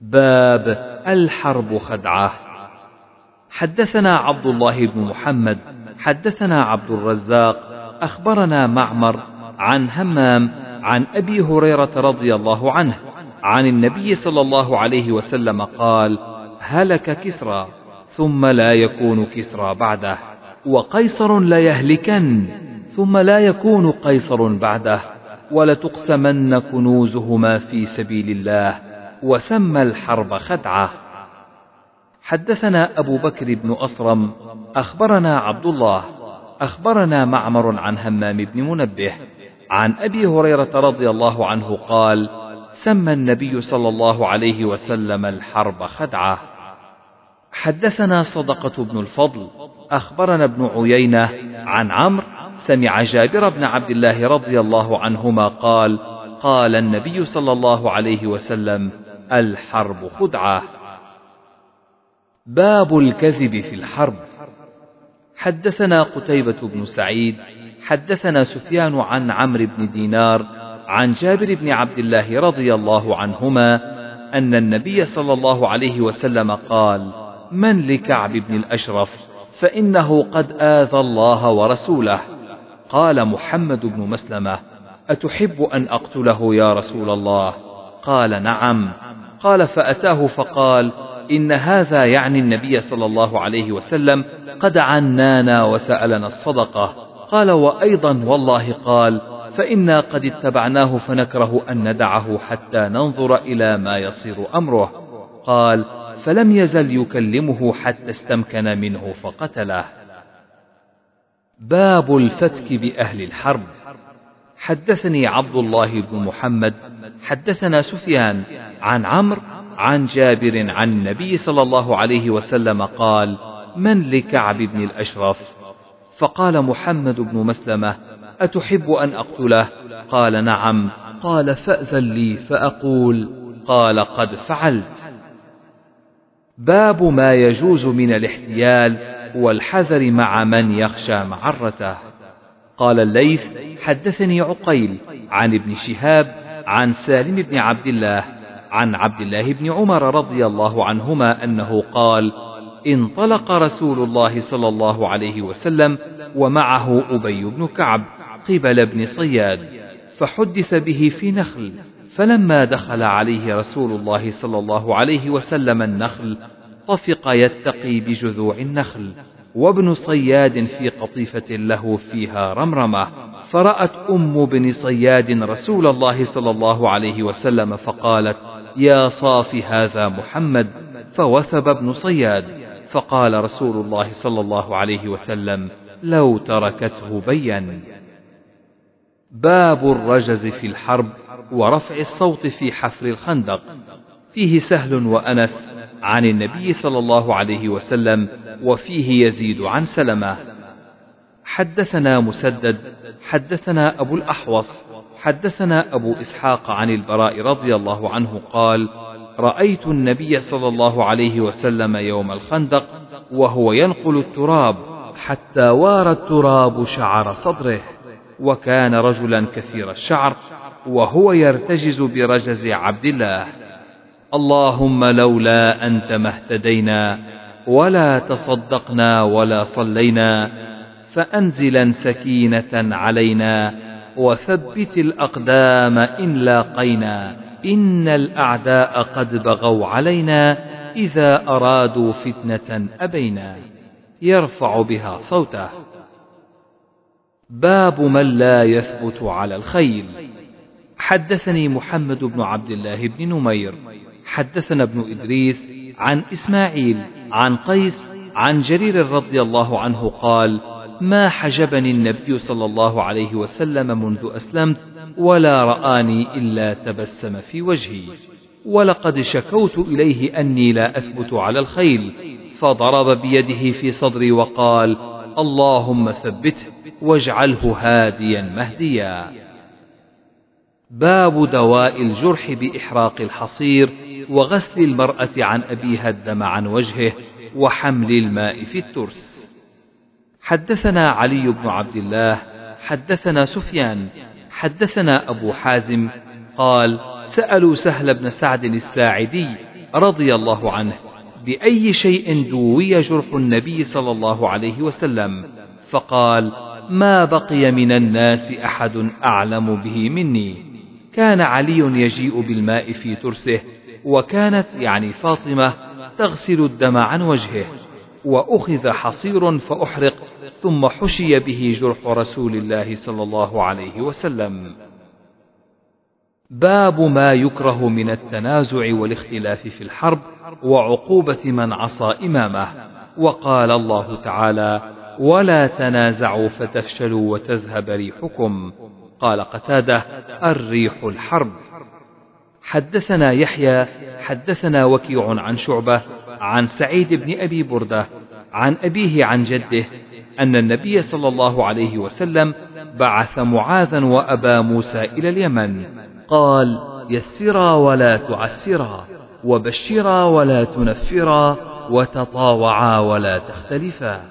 S2: باب الحرب خدعة. حدثنا عبد الله بن محمد حدثنا عبد الرزاق أخبرنا معمر عن همام عن أبي هريرة رضي الله عنه عن النبي صلى الله عليه وسلم قال هلك كسرى ثم لا يكون كسرى بعده وقيصر ليهلكن ثم لا يكون قيصر بعده ولتقسمن كنوزهما في سبيل الله وسمى الحرب خدعة. حدثنا أبو بكر بن أصرم أخبرنا عبد الله أخبرنا معمر عن همام بن منبه عن أبي هريرة رضي الله عنه قال سمى النبي صلى الله عليه وسلم الحرب خدعة. حدثنا صدقة بن الفضل أخبرنا ابن عيينة عن عمرو سمع جابر بن عبد الله رضي الله عنهما قال قال النبي صلى الله عليه وسلم الحرب خدعة باب الكذب في الحرب حدثنا قتيبة بن سعيد حدثنا سفيان عن عمرو بن دينار عن جابر بن عبد الله رضي الله عنهما أن النبي صلى الله عليه وسلم قال: من لكعب بن الأشرف فإنه قد آذى الله ورسوله. قال محمد بن مسلمة: أتحب أن أقتله يا رسول الله؟ قال: نعم. قال فأتاه فقال: إن هذا يعني النبي صلى الله عليه وسلم قد عنانا وسألنا الصدقة قال وأيضا والله قال فإنا قد اتبعناه فنكره أن ندعه حتى ننظر إلى ما يصير أمره قال فلم يزل يكلمه حتى استمكن منه فقتله باب الفتك بأهل الحرب. حدثني عبد الله بن محمد حدثنا سفيان عن عمرو عن جابر عن النبي صلى الله عليه وسلم قال من لكعب بن الأشرف؟ فقال محمد بن مسلمة أتحب أن أقتله؟ قال نعم. قال فأذن لي فأقول. قال قد فعلت. باب ما يجوز من الاحتيال والحذر مع من يخشى معرته. قال الليث حدثني عقيل عن ابن شهاب عن سالم بن عبد الله عن عبد الله بن عمر رضي الله عنهما أنه قال انطلق رسول الله صلى الله عليه وسلم ومعه أبي بن كعب قبل ابن صياد فحدث به في نخل فلما دخل عليه رسول الله صلى الله عليه وسلم النخل طفق يتقي بجذوع النخل وابن صياد في قطيفة له فيها رمرمة. فرأت أم بن صياد رسول الله صلى الله عليه وسلم فقالت يا صاف هذا محمد. فوثب ابن صياد. فقال رسول الله صلى الله عليه وسلم لو تركته بين باب الرجز في الحرب ورفع الصوت في حفر الخندق. فيه سهل وأنس عن النبي صلى الله عليه وسلم وفيه يزيد عن سلمة. حدثنا مسدد حدثنا أبو الأحوص حدثنا أبو إسحاق عن البراء رضي الله عنه قال رأيت النبي صلى الله عليه وسلم يوم الخندق وهو ينقل التراب حتى وار التراب شعر صدره وكان رجلا كثير الشعر وهو يرتجز برجز عبد الله. اللهم لولا أنت ما اهتدينا ولا تصدقنا ولا صلينا فأنزلا سكينة علينا وثبت الأقدام إن لاقينا إن الأعداء قد بغوا علينا إذا أرادوا فتنة أبينا يرفع بها صوته. باب من لا يثبت على الخيل. حدثني محمد بن عبد الله بن نمير حدثنا ابن إدريس عن إسماعيل عن قيس عن جرير رضي الله عنه قال ما حجبني النبي صلى الله عليه وسلم منذ أسلمت ولا رآني إلا تبسم في وجهي. ولقد شكوت إليه أني لا أثبت على الخيل فضرب بيده في صدري وقال اللهم ثبته واجعله هاديا مهديا. باب دواء الجرح بإحراق الحصير وغسل المرأة عن أبيها الدم عن وجهه وحمل الماء في الترس. حدثنا علي بن عبد الله حدثنا سفيان حدثنا أبو حازم قال سألوا سهل بن سعد الساعدي رضي الله عنه بأي شيء دوي جرح النبي صلى الله عليه وسلم فقال ما بقي من الناس أحد أعلم به مني. كان علي يجيء بالماء في ترسه وكانت يعني فاطمة تغسل الدم عن وجهه وأخذ حصير فأحرق ثم حشي به جرح رسول الله صلى الله عليه وسلم. باب ما يكره من التنازع والاختلاف في الحرب وعقوبة من عصى إمامه. وقال الله تعالى ولا تنازعوا فتفشلوا وتذهب ريحكم قال قتادة الريح الحرب حدثنا يحيى حدثنا وكيع عن شعبة عن سعيد بن أبي بردة عن أبيه عن جده أن النبي صلى الله عليه وسلم بعث معاذا وأبا موسى إلى اليمن. قال يسرا ولا تعسرا وبشرا ولا تنفرا وتطاوعا ولا تختلفا.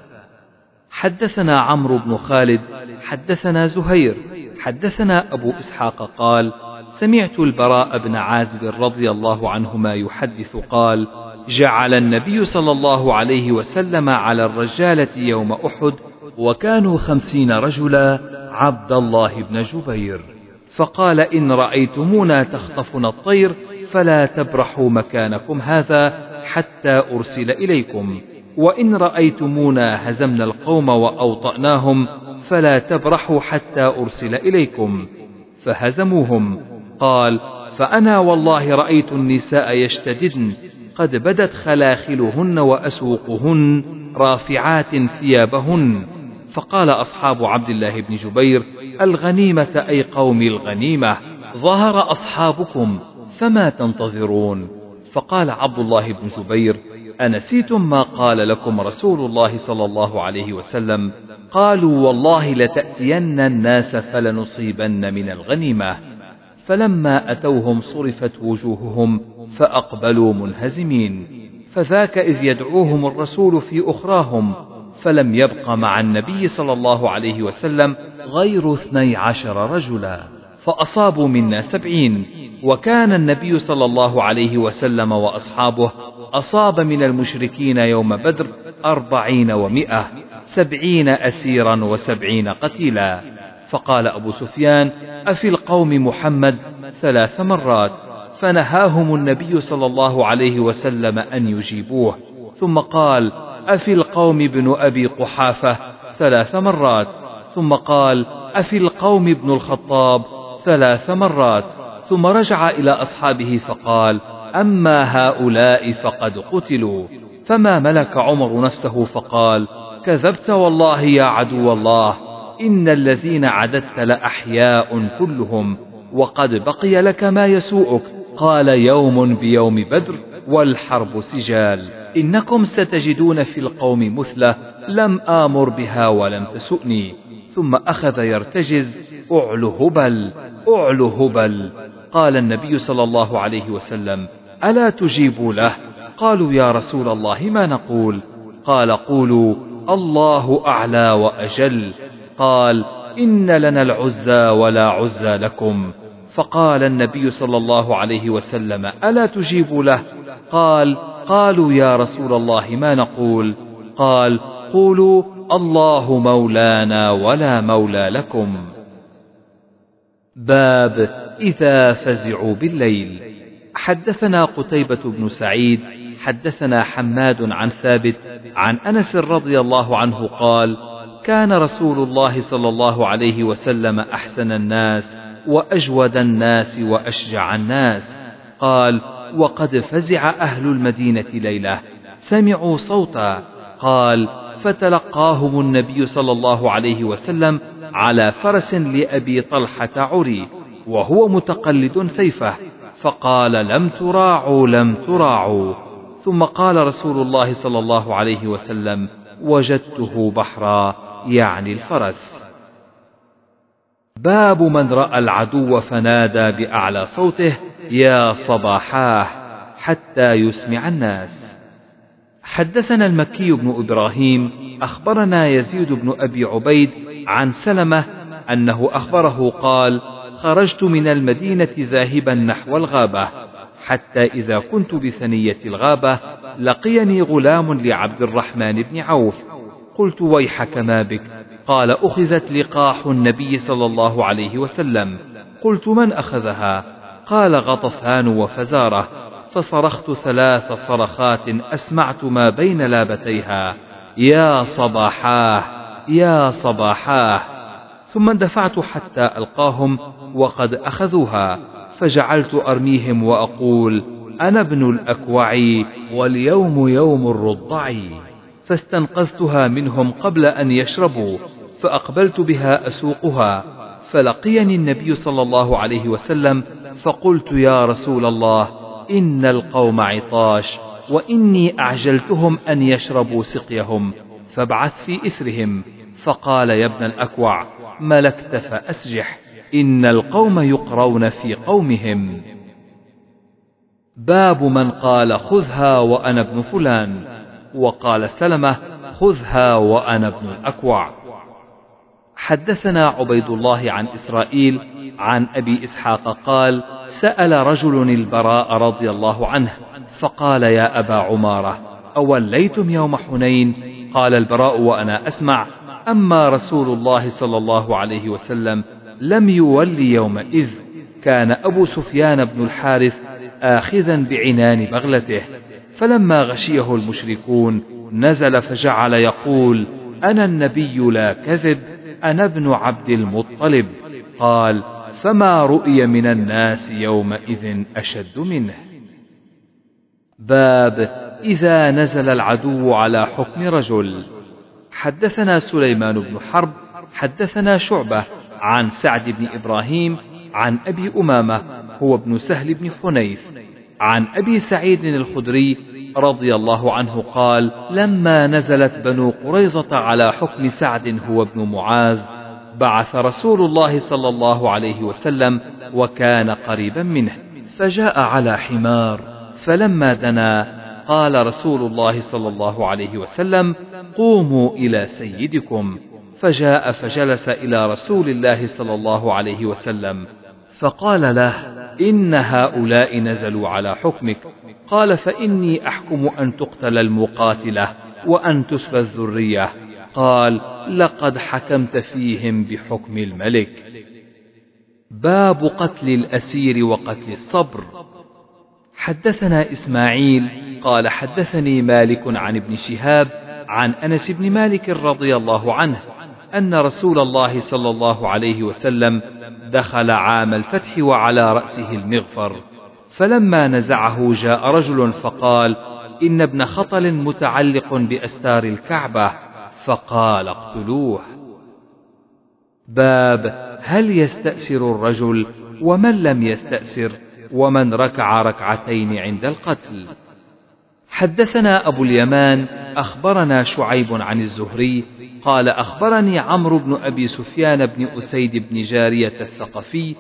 S2: حدثنا عمرو بن خالد حدثنا زهير حدثنا أبو إسحاق قال سمعت البراء بن عازب رضي الله عنهما يحدث قال جعل النبي صلى الله عليه وسلم على الرجالة يوم أحد وكانوا خمسين رجلا عبد الله بن جبير. فقال إن رأيتمونا تخطفنا الطير فلا تبرحوا مكانكم هذا حتى أرسل إليكم. وإن رأيتمونا هزمنا القوم وأوطأناهم فلا تبرحوا حتى أرسل إليكم. فهزموهم. قال فأنا والله رأيت النساء يشتددن قد بدت خلاخلهن وأسوقهن رافعات ثيابهن. فقال أصحاب عبد الله بن جبير الغنيمة أي قوم الغنيمة ظهر أصحابكم فما تنتظرون؟ فقال عبد الله بن جبير أنسيتم ما قال لكم رسول الله صلى الله عليه وسلم؟ قالوا والله لتأتين الناس فلنصيبن من الغنيمة. فلما أتوهم صرفت وجوههم فأقبلوا منهزمين. فذاك إذ يدعوهم الرسول في أخراهم فلم يبق مع النبي صلى الله عليه وسلم غير اثني عشر رجلا فأصابوا منا سبعين. وكان النبي صلى الله عليه وسلم وأصحابه أصاب من المشركين يوم بدر أربعين ومائة سبعين أسيرا وسبعين قتيلا. فقال أبو سفيان أفي القوم محمد ثلاث مرات؟ فنهاهم النبي صلى الله عليه وسلم أن يجيبوه. ثم قال أفي القوم ابن أبي قحافة ثلاث مرات؟ ثم قال أفي القوم ابن الخطاب ثلاث مرات؟ ثم رجع إلى أصحابه فقال أما هؤلاء فقد قتلوا. فما ملك عمر نفسه فقال كذبت والله يا عدو الله. إن الذين عددت لأحياء كلهم وقد بقي لك ما يسوءك قال يوم بيوم بدر والحرب سجال إنكم ستجدون في القوم مثلة لم آمر بها ولم تسؤني ثم أخذ يرتجز أعل هبل أعل هبل قال النبي صلى الله عليه وسلم ألا تجيبوا له قالوا يا رسول الله ما نقول قال قولوا الله أعلى وأجل قال إن لنا العزى ولا عزى لكم. فقال النبي صلى الله عليه وسلم ألا تجيبوا له؟ قال قالوا يا رسول الله ما نقول؟ قال قولوا الله مولانا ولا مولى لكم. باب إذا فزعوا بالليل. حدثنا قتيبة بن سعيد حدثنا حماد عن ثابت عن أنس رضي الله عنه قال كان رسول الله صلى الله عليه وسلم أحسن الناس وأجود الناس وأشجع الناس. قال وقد فزع أهل المدينة ليلة. سمعوا صوتا. قال فتلقاهم النبي صلى الله عليه وسلم على فرس لأبي طلحة عري وهو متقلد سيفه. فقال لم تراعوا لم تراعوا. ثم قال رسول الله صلى الله عليه وسلم وجدته بحرا. يعني الفرس. باب من رأى العدو فنادى بأعلى صوته يا صباحاه حتى يسمع الناس. حدثنا المكي بن إبراهيم أخبرنا يزيد بن أبي عبيد عن سلمة أنه أخبره قال خرجت من المدينة ذاهبا نحو الغابة حتى إذا كنت بثنية الغابة لقيني غلام لعبد الرحمن بن عوف. قلت ويحك ما بك. قال أخذت لقاح النبي صلى الله عليه وسلم. قلت من أخذها؟ قال غطفان وفزارة. فصرخت ثلاث صرخات أسمعت ما بين لابتيها. يا صباحاه يا صباحاه. ثم اندفعت حتى ألقاهم وقد أخذوها. فجعلت أرميهم وأقول أنا ابن الأكوع واليوم يوم الرضع. فاستنقذتها منهم قبل أن يشربوا فأقبلت بها أسوقها. فلقيني النبي صلى الله عليه وسلم فقلت يا رسول الله إن القوم عطاش وإني أعجلتهم أن يشربوا سقيهم فابعث في إثرهم. فقال يا ابن الأكوع ملكت فأسجح إن القوم يقرون في قومهم. باب من قال خذها وأنا ابن فلان. وقال سلمة خذها وأنا ابن الأكوع. حدثنا عبيد الله عن إسرائيل عن أبي إسحاق قال سأل رجل البراء رضي الله عنه فقال يا أبا عمارة أوليتم يوم حنين؟ قال البراء وأنا أسمع. أما رسول الله صلى الله عليه وسلم لم يولي يومئذ كان أبو سفيان بن الحارث آخذا بعنان بغلته. فلما غشيه المشركون نزل فجعل يقول أنا النبي لا كذب أنا ابن عبد المطلب. قال فما رؤي من الناس يومئذ أشد منه. باب إذا نزل العدو على حكم رجل. حدثنا سليمان بن حرب حدثنا شعبة عن سعد بن إبراهيم عن أبي أمامة هو ابن سهل بن حنيف. عن أبي سعيد الخدري رضي الله عنه قال لما نزلت بنو قريظة على حكم سعد هو ابن معاذ بعث رسول الله صلى الله عليه وسلم وكان قريبا منه فجاء على حمار فلما دنا قال رسول الله صلى الله عليه وسلم قوموا إلى سيدكم. فجاء فجلس إلى رسول الله صلى الله عليه وسلم. فقال له إن هؤلاء نزلوا على حكمك. قال فإني أحكم أن تقتل المقاتلة وأن تسفى الذرية. قال لقد حكمت فيهم بحكم الملك. باب قتل الأسير وقتل الصبر. حدثنا إسماعيل. قال حدثني مالك عن ابن شهاب عن أنس بن مالك رضي الله عنه. أن رسول الله صلى الله عليه وسلم دخل عام الفتح وعلى رأسه المغفر. فلما نزعه جاء رجل فقال إن ابن خطل متعلق بأستار الكعبة. فقال اقتلوه. باب هل يستأسر الرجل ومن لم يستأسر ومن ركع ركعتين عند القتل؟ حدثنا أبو اليمان أخبرنا شعيب عن الزهري قال أخبرني عمرو بن أبي سفيان بن أسيد بن جارية الثقفي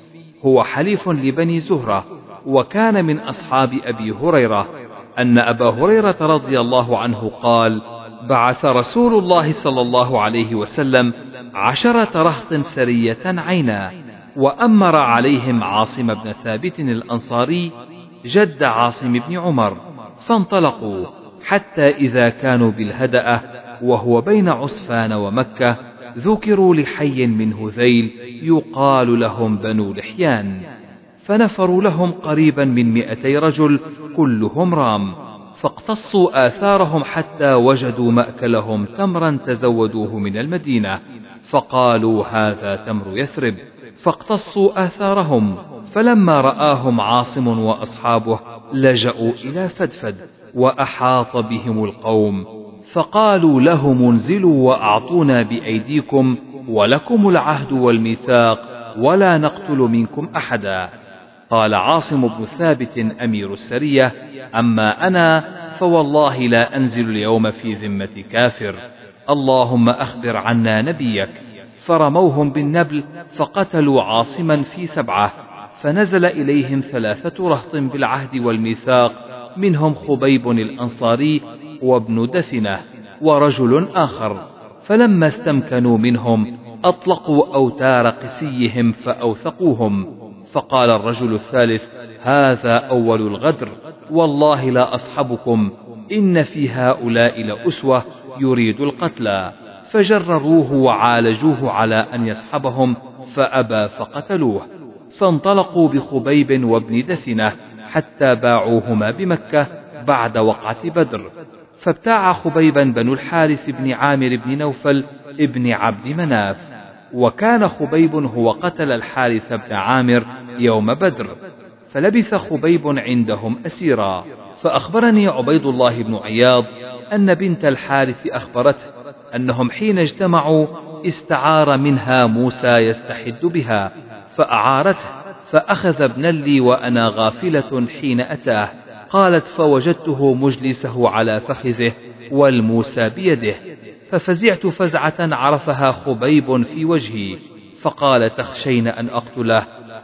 S2: هو حليف لبني زهرة وكان من أصحاب أبي هريرة أن أبا هريرة رضي الله عنه قال بعث رسول الله صلى الله عليه وسلم عشرة رهط سرية عينا وأمر عليهم عاصم بن ثابت الأنصاري جد عاصم بن عمر. فانطلقوا حتى إذا كانوا بالهدأة وهو بين عسفان ومكة ذكروا لحي من هذيل يقال لهم بنو لحيان. فنفروا لهم قريبا من مئتي رجل كلهم رام. فاقتصوا آثارهم حتى وجدوا مأكلهم تمرا تزودوه من المدينة. فقالوا هذا تمر يثرب. فاقتصوا آثارهم. فلما رآهم عاصم وأصحابه لجأوا إلى فدفد وأحاط بهم القوم فقالوا له منزلوا وأعطونا بأيديكم ولكم العهد والميثاق ولا نقتل منكم أحدا. قال عاصم بن ثابت أمير السرية أما أنا فوالله لا أنزل اليوم في ذمة كافر. اللهم أخبر عنا نبيك. فرموهم بالنبل فقتلوا عاصما في سبعة. فنزل إليهم ثلاثة رهط بالعهد والميثاق منهم خبيب الأنصاري وابن دثنة ورجل آخر. فلما استمكنوا منهم أطلقوا أوتار قسيهم فأوثقوهم. فقال الرجل الثالث هذا أول الغدر والله لا أصحبكم إن في هؤلاء لأسوة يريد القتلى فجرروه وعالجوه على أن يصحبهم فأبى فقتلوه. فانطلقوا بخبيب وابن دثنة حتى باعوهما بمكة بعد وقعة بدر. فابتاع خبيبا بنو الحارث بن عامر بن نوفل ابن عبد مناف. وكان خبيب هو قتل الحارث بن عامر يوم بدر. فلبث خبيب عندهم أسيرا. فأخبرني عبيد الله بن عياض أن بنت الحارث أخبرته أنهم حين اجتمعوا استعار منها موسى يستحد بها. فأعارته فأخذ ابنا لي وأنا غافلة حين أتاه. قالت فوجدته مجلسه على فخذه والموسى بيده. ففزعت فزعة عرفها خبيب في وجهي. فقال تخشين أن أقتله.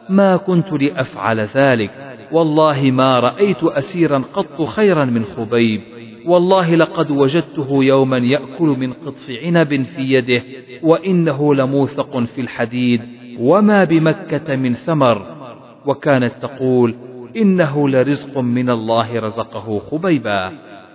S2: ما كنت لأفعل ذلك. والله ما رأيت أسيرا قط خيرا من خبيب. والله لقد وجدته يوما يأكل من قطف عنب في يده وإنه لموثق في الحديد. وما بمكة من ثمر وكانت تقول إنه لرزق من الله رزقه خبيبا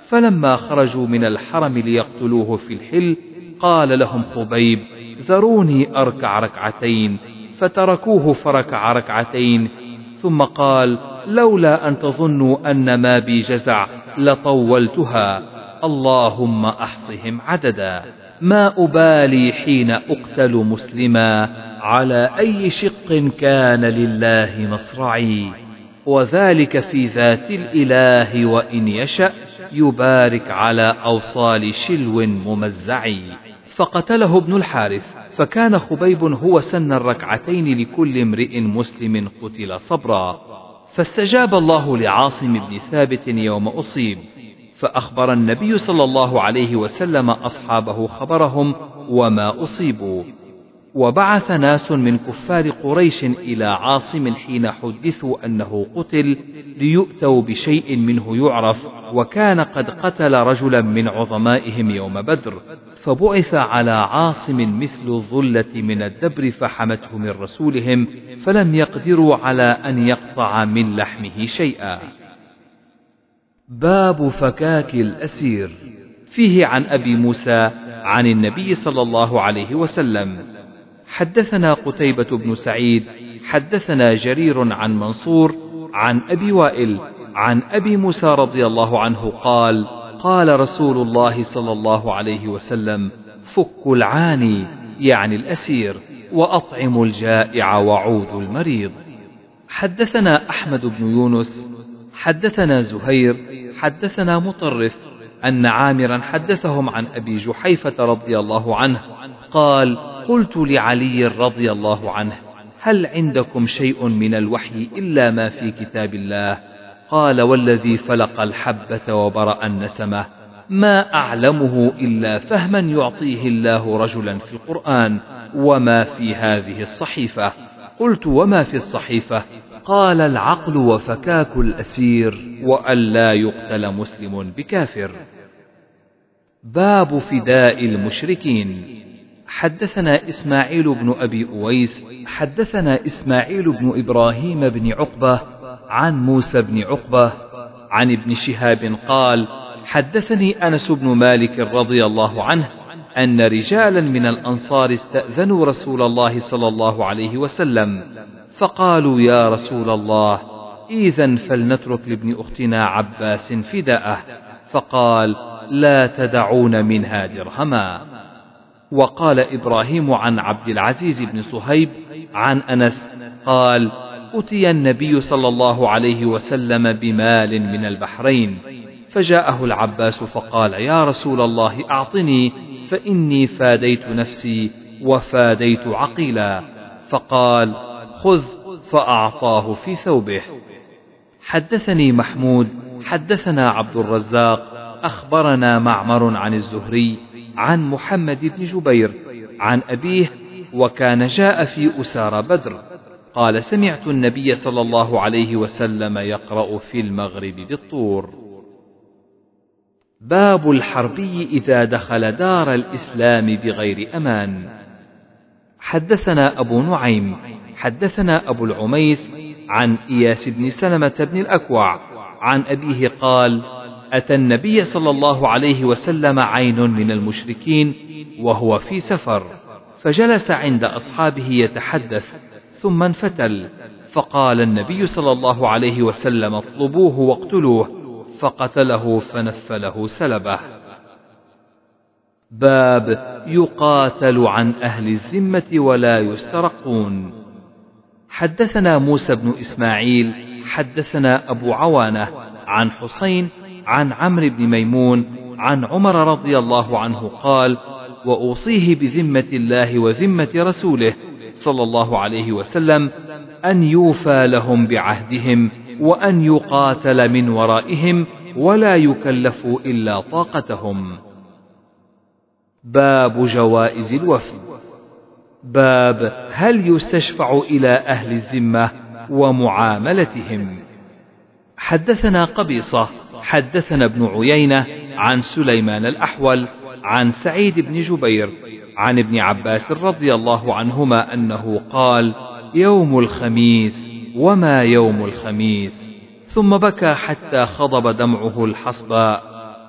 S2: فلما خرجوا من الحرم ليقتلوه في الحل قال لهم خبيب ذروني أركع ركعتين فتركوه فركع ركعتين ثم قال لولا أن تظنوا أن ما بي جزع لطولتها اللهم احصهم عددا ما أبالي حين أقتل مسلما على أي شق كان لله مصرعي. وذلك في ذات الإله وإن يشأ يبارك على أوصال شلو ممزعي. فقتله ابن الحارث فكان خبيب هو سن الركعتين لكل امرئ مسلم قتل صبرا. فاستجاب الله لعاصم بن ثابت يوم أصيب. فأخبر النبي صلى الله عليه وسلم أصحابه خبرهم وما أصيبوا. وبعث ناس من كفار قريش إلى عاصم حين حدثوا أنه قتل ليؤتوا بشيء منه يعرف وكان قد قتل رجلا من عظمائهم يوم بدر فبعث على عاصم مثل الظلة من الدبر فحمته من رسولهم فلم يقدروا على أن يقطع من لحمه شيئا. باب فكاك الأسير. فيه عن أبي موسى عن النبي صلى الله عليه وسلم. حدثنا قتيبة بن سعيد حدثنا جرير عن منصور عن أبي وائل عن أبي موسى رضي الله عنه قال قال رسول الله صلى الله عليه وسلم فكوا العاني يعني الأسير وأطعموا الجائع وعودوا المريض. حدثنا أحمد بن يونس حدثنا زهير حدثنا مطرف أن عامرا حدثهم عن أبي جحيفة رضي الله عنه قال قلت لعلي رضي الله عنه هل عندكم شيء من الوحي إلا ما في كتاب الله؟ قال والذي فلق الحبة وبرأ النسمة ما أعلمه إلا فهما يعطيه الله رجلا في القرآن وما في هذه الصحيفة؟ قلت وما في الصحيفة؟ قال العقل وفكاك الأسير وألا يقتل مسلم بكافر. باب فداء المشركين. حدثنا إسماعيل بن أبي أويس حدثنا إسماعيل بن إبراهيم بن عقبة عن موسى بن عقبة عن ابن شهاب قال حدثني أنس بن مالك رضي الله عنه أن رجالا من الأنصار استأذنوا رسول الله صلى الله عليه وسلم. فقالوا يا رسول الله إذا فلنترك لابن أختنا عباس فداءه. فقال لا تدعون منها درهما. وقال إبراهيم عن عبد العزيز بن صهيب عن أنس قال أتي النبي صلى الله عليه وسلم بمال من البحرين. فجاءه العباس فقال يا رسول الله أعطني فإني فاديت نفسي وفاديت عقيلا. فقال خذ فأعطاه في ثوبه. حدثني محمود حدثنا عبد الرزاق أخبرنا معمر عن الزهري عن محمد بن جبير عن أبيه وكان جاء في أسار بدر. قال سمعت النبي صلى الله عليه وسلم يقرأ في المغرب بالطور. باب الحربي إذا دخل دار الإسلام بغير أمان. حدثنا أبو نعيم حدثنا أبو العميس عن إياس بن سلمة بن الأكوع عن أبيه قال أتى النبي صلى الله عليه وسلم عين من المشركين وهو في سفر فجلس عند أصحابه يتحدث ثم انفتل فقال النبي صلى الله عليه وسلم اطلبوه واقتلوه فقتله فنفله سلبه. باب يقاتل عن أهل الذمة ولا يسترقون. حدثنا موسى بن إسماعيل حدثنا أبو عوانة عن حسين عن عمرو بن ميمون عن عمر رضي الله عنه قال وأوصيه بذمة الله وذمة رسوله صلى الله عليه وسلم أن يوفى لهم بعهدهم وأن يقاتل من ورائهم ولا يكلفوا إلا طاقتهم. باب جوائز الوفد. باب هل يستشفع إلى أهل الذمة ومعاملتهم. حدثنا قبيصة حدثنا ابن عيينة عن سليمان الأحول عن سعيد بن جبير عن ابن عباس رضي الله عنهما أنه قال يوم الخميس وما يوم الخميس. ثم بكى حتى خضب دمعه الحصباء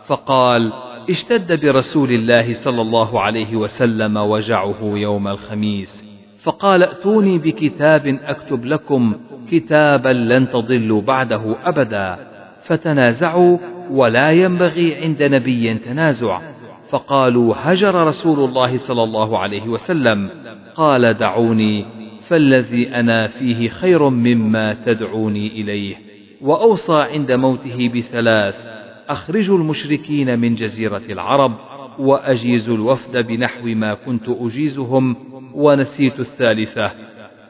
S2: فقال اشتد برسول الله صلى الله عليه وسلم وجعه يوم الخميس فقال ائتوني بكتاب أكتب لكم كتابا لن تضلوا بعده ابدا فتنازعوا ولا ينبغي عند نبي تنازع. فقالوا هجر رسول الله صلى الله عليه وسلم. قال دعوني فالذي أنا فيه خير مما تدعوني إليه وأوصى عند موته بثلاث اخرجوا المشركين من جزيرة العرب واجيزوا الوفد بنحو ما كنت أجيزهم ونسيت الثالثة.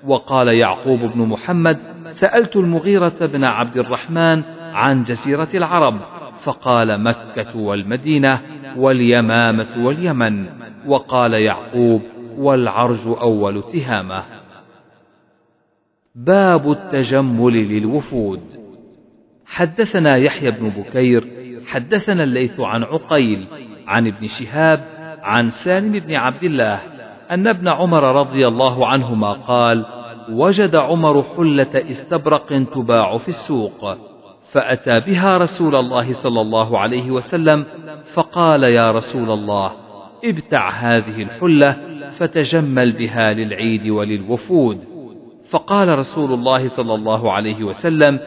S2: وقال يعقوب بن محمد سألت المغيرة بن عبد الرحمن عن جزيرة العرب فقال مكة والمدينة واليمامة واليمن. وقال يعقوب والعرج أول تهامة. باب التجمل للوفود. حدثنا يحيى بن بكير حدثنا الليث عن عقيل عن ابن شهاب عن سالم بن عبد الله أن ابن عمر رضي الله عنهما قال وجد عمر حلة استبرق تباع في السوق فأتى بها رسول الله صلى الله عليه وسلم فقال يا رسول الله ابتع هذه الحلة فتجمل بها للعيد وللوفود. فقال رسول الله صلى الله عليه وسلم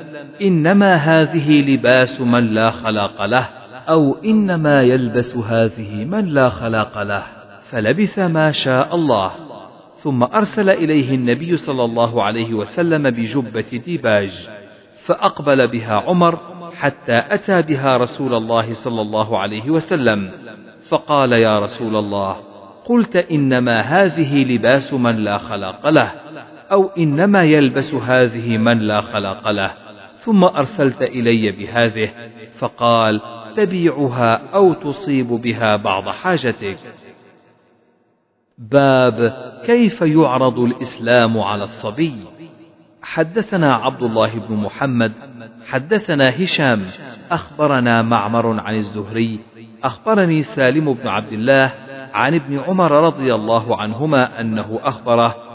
S2: إنما هذه لباس من لا خلاق له أو إنما يلبس هذه من لا خلاق له فلبث ما شاء الله. ثم أرسل إليه النبي صلى الله عليه وسلم بجبة ديباج فأقبل بها عمر حتى أتى بها رسول الله صلى الله عليه وسلم. فقال يا رسول الله قلت إنما هذه لباس من لا خلاق له. أو إنما يلبس هذه من لا خلاق له ثم أرسلت إلي بهذه فقال تبيعها أو تصيب بها بعض حاجتك. باب كيف يعرض الإسلام على الصبي؟ حدثنا عبد الله بن محمد حدثنا هشام أخبرنا معمر عن الزهري أخبرني سالم بن عبد الله عن ابن عمر رضي الله عنهما أنه أخبره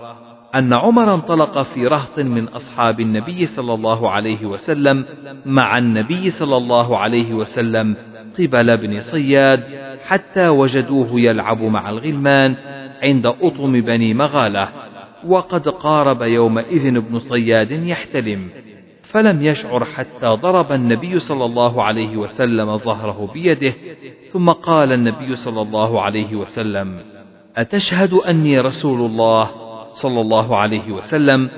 S2: أن عمر انطلق في رهط من أصحاب النبي صلى الله عليه وسلم مع النبي صلى الله عليه وسلم قبل ابن صياد حتى وجدوه يلعب مع الغلمان عند أطم بني مغالة وقد قارب يومئذ ابن صياد يحتلم فلم يشعر حتى ضرب النبي صلى الله عليه وسلم ظهره بيده ثم قال النبي صلى الله عليه وسلم أتشهد أني رسول الله؟ صلى الله عليه وسلم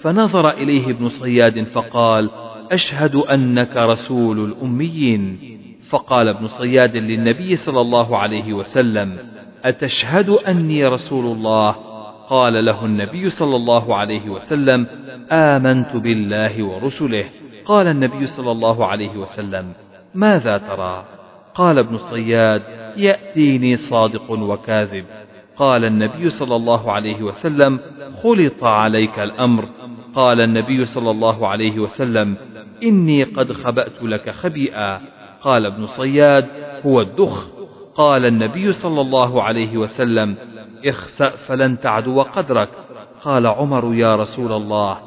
S2: فنظر إليه ابن صياد فقال أشهد أنك رسول الأميين. فقال ابن صياد للنبي صلى الله عليه وسلم أتشهد أني رسول الله؟ قال له النبي صلى الله عليه وسلم آمنت بالله ورسله. قال النبي صلى الله عليه وسلم ماذا ترى؟ قال ابن صياد يأتيني صادق وكاذب. قال النبي صلى الله عليه وسلم خلط عليك الأمر. قال النبي صلى الله عليه وسلم إني قد خبأت لك خبيئا. قال ابن صياد هو الدخ. قال النبي صلى الله عليه وسلم اخسأ فلن تعدو قدرك. قال عمر يا رسول الله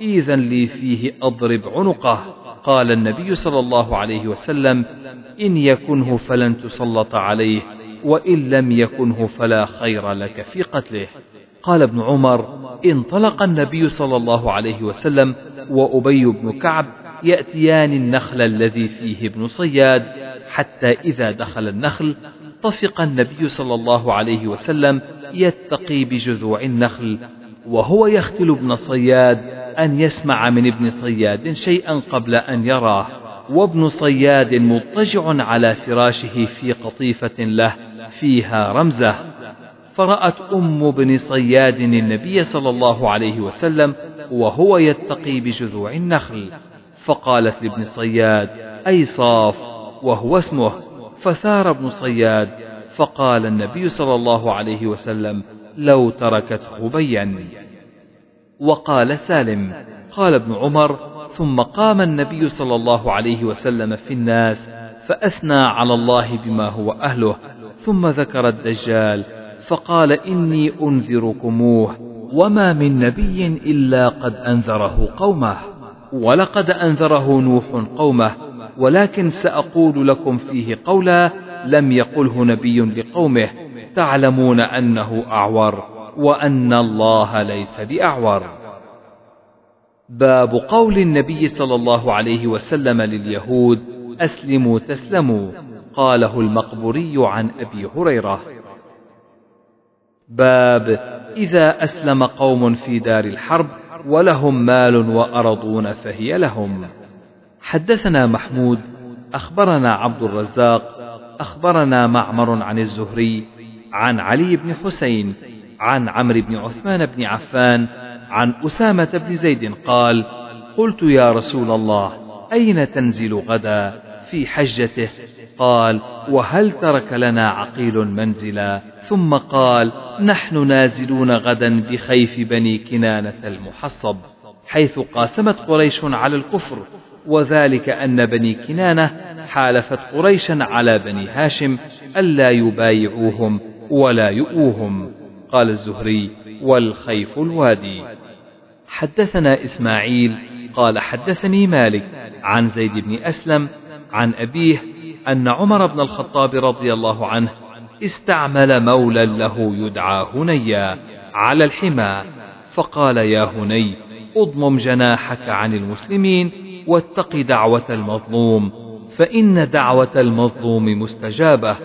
S2: اذا لي فيه أضرب عنقه. قال النبي صلى الله عليه وسلم إن يكنه فلن تسلط عليه. وإن لم يكنه فلا خير لك في قتله. قال ابن عمر انطلق النبي صلى الله عليه وسلم وأبي بن كعب يأتيان النخل الذي فيه ابن صياد حتى إذا دخل النخل طفق النبي صلى الله عليه وسلم يتقي بجذوع النخل وهو يختل ابن صياد أن يسمع من ابن صياد شيئا قبل أن يراه. وابن صياد مضطجع على فراشه في قطيفة له فيها رمزة. فرأت أم بن صياد النبي صلى الله عليه وسلم وهو يتقي بجذوع النخل. فقالت لابن صياد أي صاف وهو اسمه. فثار ابن صياد فقال النبي صلى الله عليه وسلم لو تركته بين وقال سالم قال ابن عمر ثم قام النبي صلى الله عليه وسلم في الناس فأثنى على الله بما هو أهله ثم ذكر الدجال فقال إني أنذركموه وما من نبي إلا قد أنذره قومه. ولقد أنذره نوح قومه ولكن سأقول لكم فيه قولا لم يقله نبي لقومه تعلمون أنه أعور وأن الله ليس بأعور. باب قول النبي صلى الله عليه وسلم لليهود أسلموا تسلموا. قاله المقبوري عن أبي هريرة. باب إذا أسلم قوم في دار الحرب ولهم مال وأرضون فهي لهم. حدثنا محمود أخبرنا عبد الرزاق أخبرنا معمر عن الزهري عن علي بن حسين عن عمرو بن عثمان بن عفان عن أسامة بن زيد قال قلت يا رسول الله أين تنزل غدا في حجته؟ قال وهل ترك لنا عقيل منزلا؟ ثم قال نحن نازلون غدا بخيف بني كنانة المحصب حيث قاسمت قريش على الكفر وذلك أن بني كنانة حالفت قريشا على بني هاشم ألا يبايعوهم ولا يؤوهم. قال الزهري والخيف الوادي. حدثنا إسماعيل قال حدثني مالك عن زيد بن أسلم عن أبيه أن عمر بن الخطاب رضي الله عنه استعمل مولا له يدعى هنيا على الحمى. فقال يا هني أضمم جناحك عن المسلمين واتق دعوة المظلوم فإن دعوة المظلوم مستجابة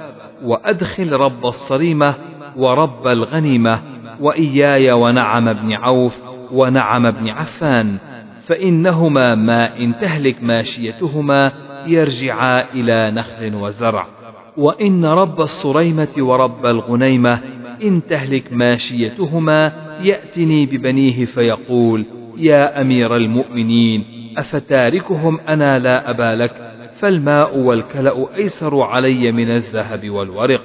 S2: وأدخل رب الصريمة ورب الغنيمة وإياي ونعم بن عوف ونعم بن عفان فإنهما ما إن تهلك ماشيتهما يرجعا إلى نخل وزرع. وإن رب الصريمة ورب الغنيمة إن تهلك ماشيتهما يأتني ببنيه فيقول يا أمير المؤمنين أفتاركهم أنا لا أبا لك فالماء والكلأ أيسر علي من الذهب والورق.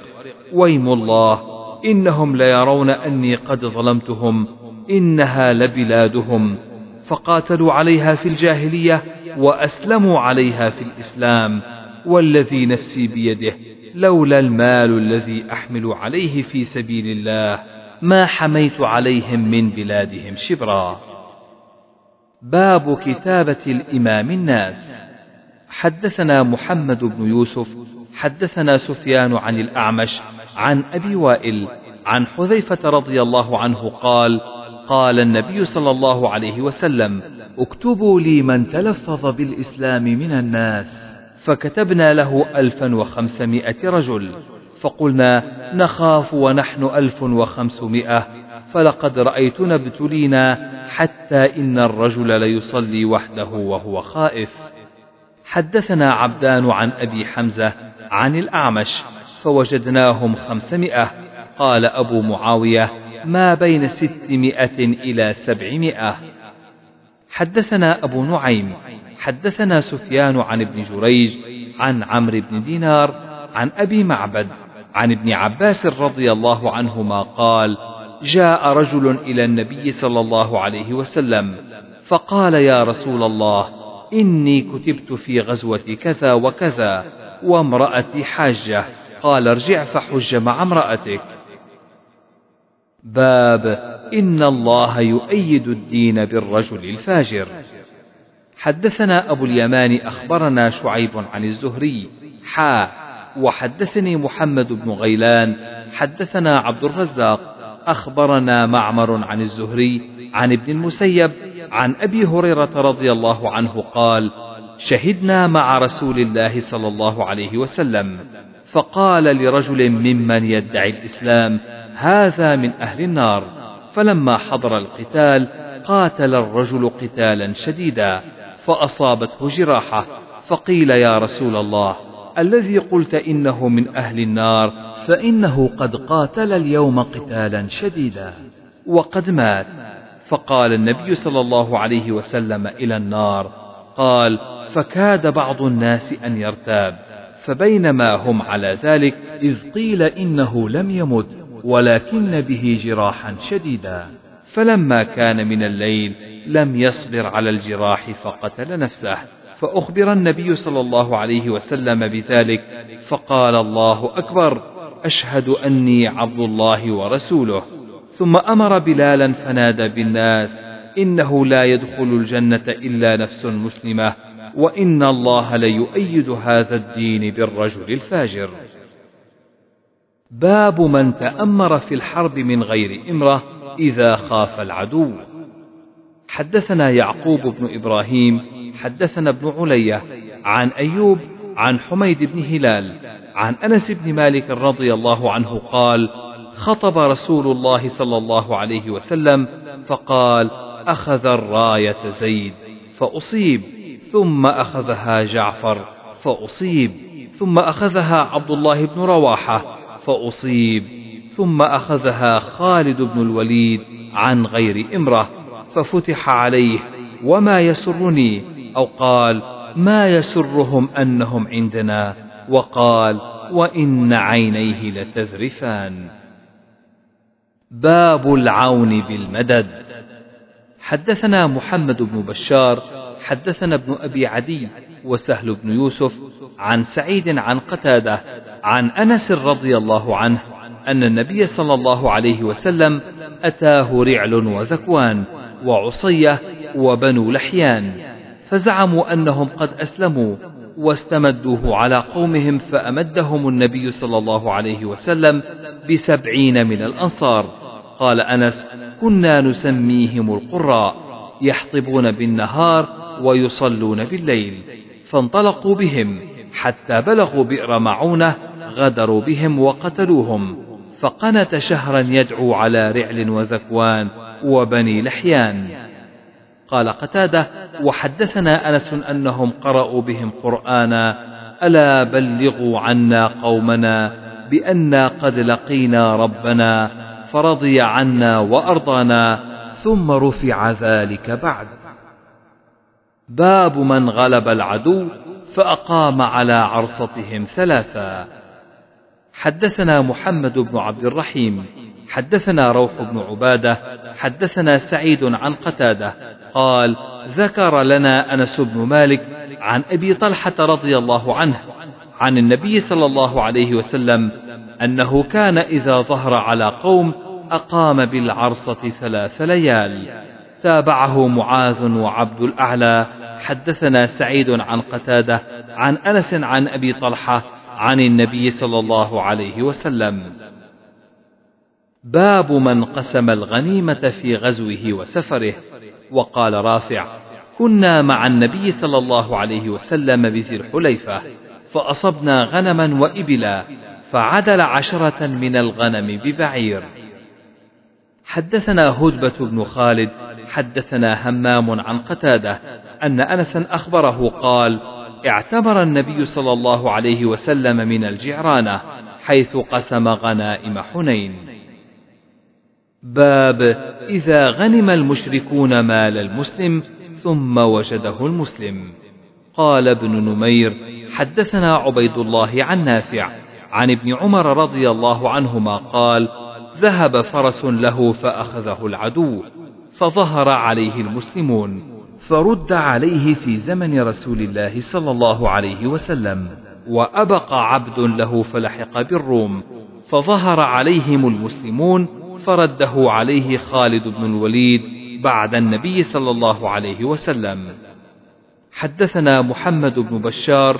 S2: ويم الله إنهم ليرون أني قد ظلمتهم إنها لبلادهم. فقاتلوا عليها في الجاهلية وأسلموا عليها في الإسلام والذي نفسي بيده لولا المال الذي أحمل عليه في سبيل الله ما حميت عليهم من بلادهم شبرا. باب كتابة الإمام الناس. حدثنا محمد بن يوسف حدثنا سفيان عن الأعمش عن أبي وائل عن حذيفة رضي الله عنه قال قال النبي صلى الله عليه وسلم اكتبوا لي من تلفظ بالإسلام من الناس. فكتبنا له ألفا وخمسمائة رجل فقلنا نخاف ونحن ألف وخمسمائة فلقد رأيتنا ابتلينا حتى إن الرجل ليصلي وحده وهو خائف. حدثنا عبدان عن أبي حمزة عن الأعمش فوجدناهم خمسمائة قال أبو معاوية ما بين ستمائة إلى سبعمائة. حدثنا أبو نعيم حدثنا سفيان عن ابن جريج عن عمرو بن دينار عن أبي معبد عن ابن عباس رضي الله عنهما قال جاء رجل إلى النبي صلى الله عليه وسلم فقال يا رسول الله إني كتبت في غزوة كذا وكذا وامرأتي حاجة. قال ارجع فحج مع امرأتك. باب إن الله يؤيد الدين بالرجل الفاجر. حدثنا أبو اليمان أخبرنا شعيب عن الزهري. حا وحدثني محمد بن غيلان. حدثنا عبد الرزاق. أخبرنا معمر عن الزهري عن ابن المسيب عن أبي هريرة رضي الله عنه قال شهدنا مع رسول الله صلى الله عليه وسلم. فقال لرجل ممن يدعي الإسلام هذا من أهل النار. فلما حضر القتال قاتل الرجل قتالا شديدا فأصابته جراحة. فقيل يا رسول الله الذي قلت إنه من أهل النار فإنه قد قاتل اليوم قتالا شديدا وقد مات. فقال النبي صلى الله عليه وسلم إلى النار قال فكاد بعض الناس أن يرتاب فبينما هم على ذلك إذ قيل إنه لم يمت. ولكن به جراحا شديدا. فلما كان من الليل لم يصبر على الجراح فقتل نفسه. فأخبر النبي صلى الله عليه وسلم بذلك فقال الله أكبر أشهد أني عبد الله ورسوله. ثم أمر بلالا فنادى بالناس إنه لا يدخل الجنة إلا نفس مسلمة وإن الله ليؤيد هذا الدين بالرجل الفاجر. باب من تأمر في الحرب من غير إمرة إذا خاف العدو. حدثنا يعقوب بن إبراهيم حدثنا ابن علية عن أيوب عن حميد بن هلال عن أنس بن مالك رضي الله عنه قال خطب رسول الله صلى الله عليه وسلم فقال أخذ الراية زيد فأصيب ثم أخذها جعفر فأصيب ثم أخذها عبد الله بن رواحة فأصيب. ثم أخذها خالد بن الوليد عن غير إمرة ففتح عليه وما يسرني؟ أو قال ما يسرهم أنهم عندنا؟ وقال وإن عينيه لتذرفان. باب العون بالمدد. حدثنا محمد بن بشار حدثنا ابن أبي عدي وسهل بن يوسف عن سعيد عن قتادة عن أنس رضي الله عنه أن النبي صلى الله عليه وسلم أتاه رعل وذكوان وعصية وبنو لحيان فزعموا أنهم قد أسلموا واستمدوه على قومهم فأمدهم النبي صلى الله عليه وسلم بسبعين من الأنصار. قال أنس كنا نسميهم القراء يحطبون بالنهار ويصلون بالليل. فانطلقوا بهم حتى بلغوا بئر معونة غدروا بهم وقتلوهم. فقنت شهرا يدعو على رعل وذكوان وبني لحيان. قال قتادة وحدثنا أنس أنهم قرأوا بهم قرآنا ألا بلغوا عنا قومنا بأنا قد لقينا ربنا فرضي عنا وأرضانا ثم رفع ذلك بعد. باب من غلب العدو فأقام على عرصتهم ثلاثا. حدثنا محمد بن عبد الرحيم حدثنا روح بن عبادة حدثنا سعيد عن قتادة قال ذكر لنا أنس بن مالك عن أبي طلحة رضي الله عنه عن النبي صلى الله عليه وسلم أنه كان إذا ظهر على قوم أقام بالعرصة ثلاث ليال. تابعه معاذ وعبد الأعلى. حدثنا سعيد عن قتادة عن أنس عن أبي طلحة عن النبي صلى الله عليه وسلم. باب من قسم الغنيمة في غزوه وسفره. وقال رافع كنا مع النبي صلى الله عليه وسلم بذي الحليفة فأصبنا غنما وإبلا فعدل عشرة من الغنم ببعير. حدثنا هدبة بن خالد حدثنا همام عن قتادة أن أنسا أخبره قال اعتبر النبي صلى الله عليه وسلم من الجعرانة حيث قسم غنائم حنين. باب إذا غنم المشركون مال المسلم ثم وجده المسلم. قال ابن نمير حدثنا عبيد الله عن نافع عن ابن عمر رضي الله عنهما قال ذهب فرس له فأخذه العدو. فظهر عليه المسلمون فرد عليه في زمن رسول الله صلى الله عليه وسلم وأبقى عبد له فلحق بالروم فظهر عليهم المسلمون فرده عليه خالد بن الوليد بعد النبي صلى الله عليه وسلم. حدثنا محمد بن بشار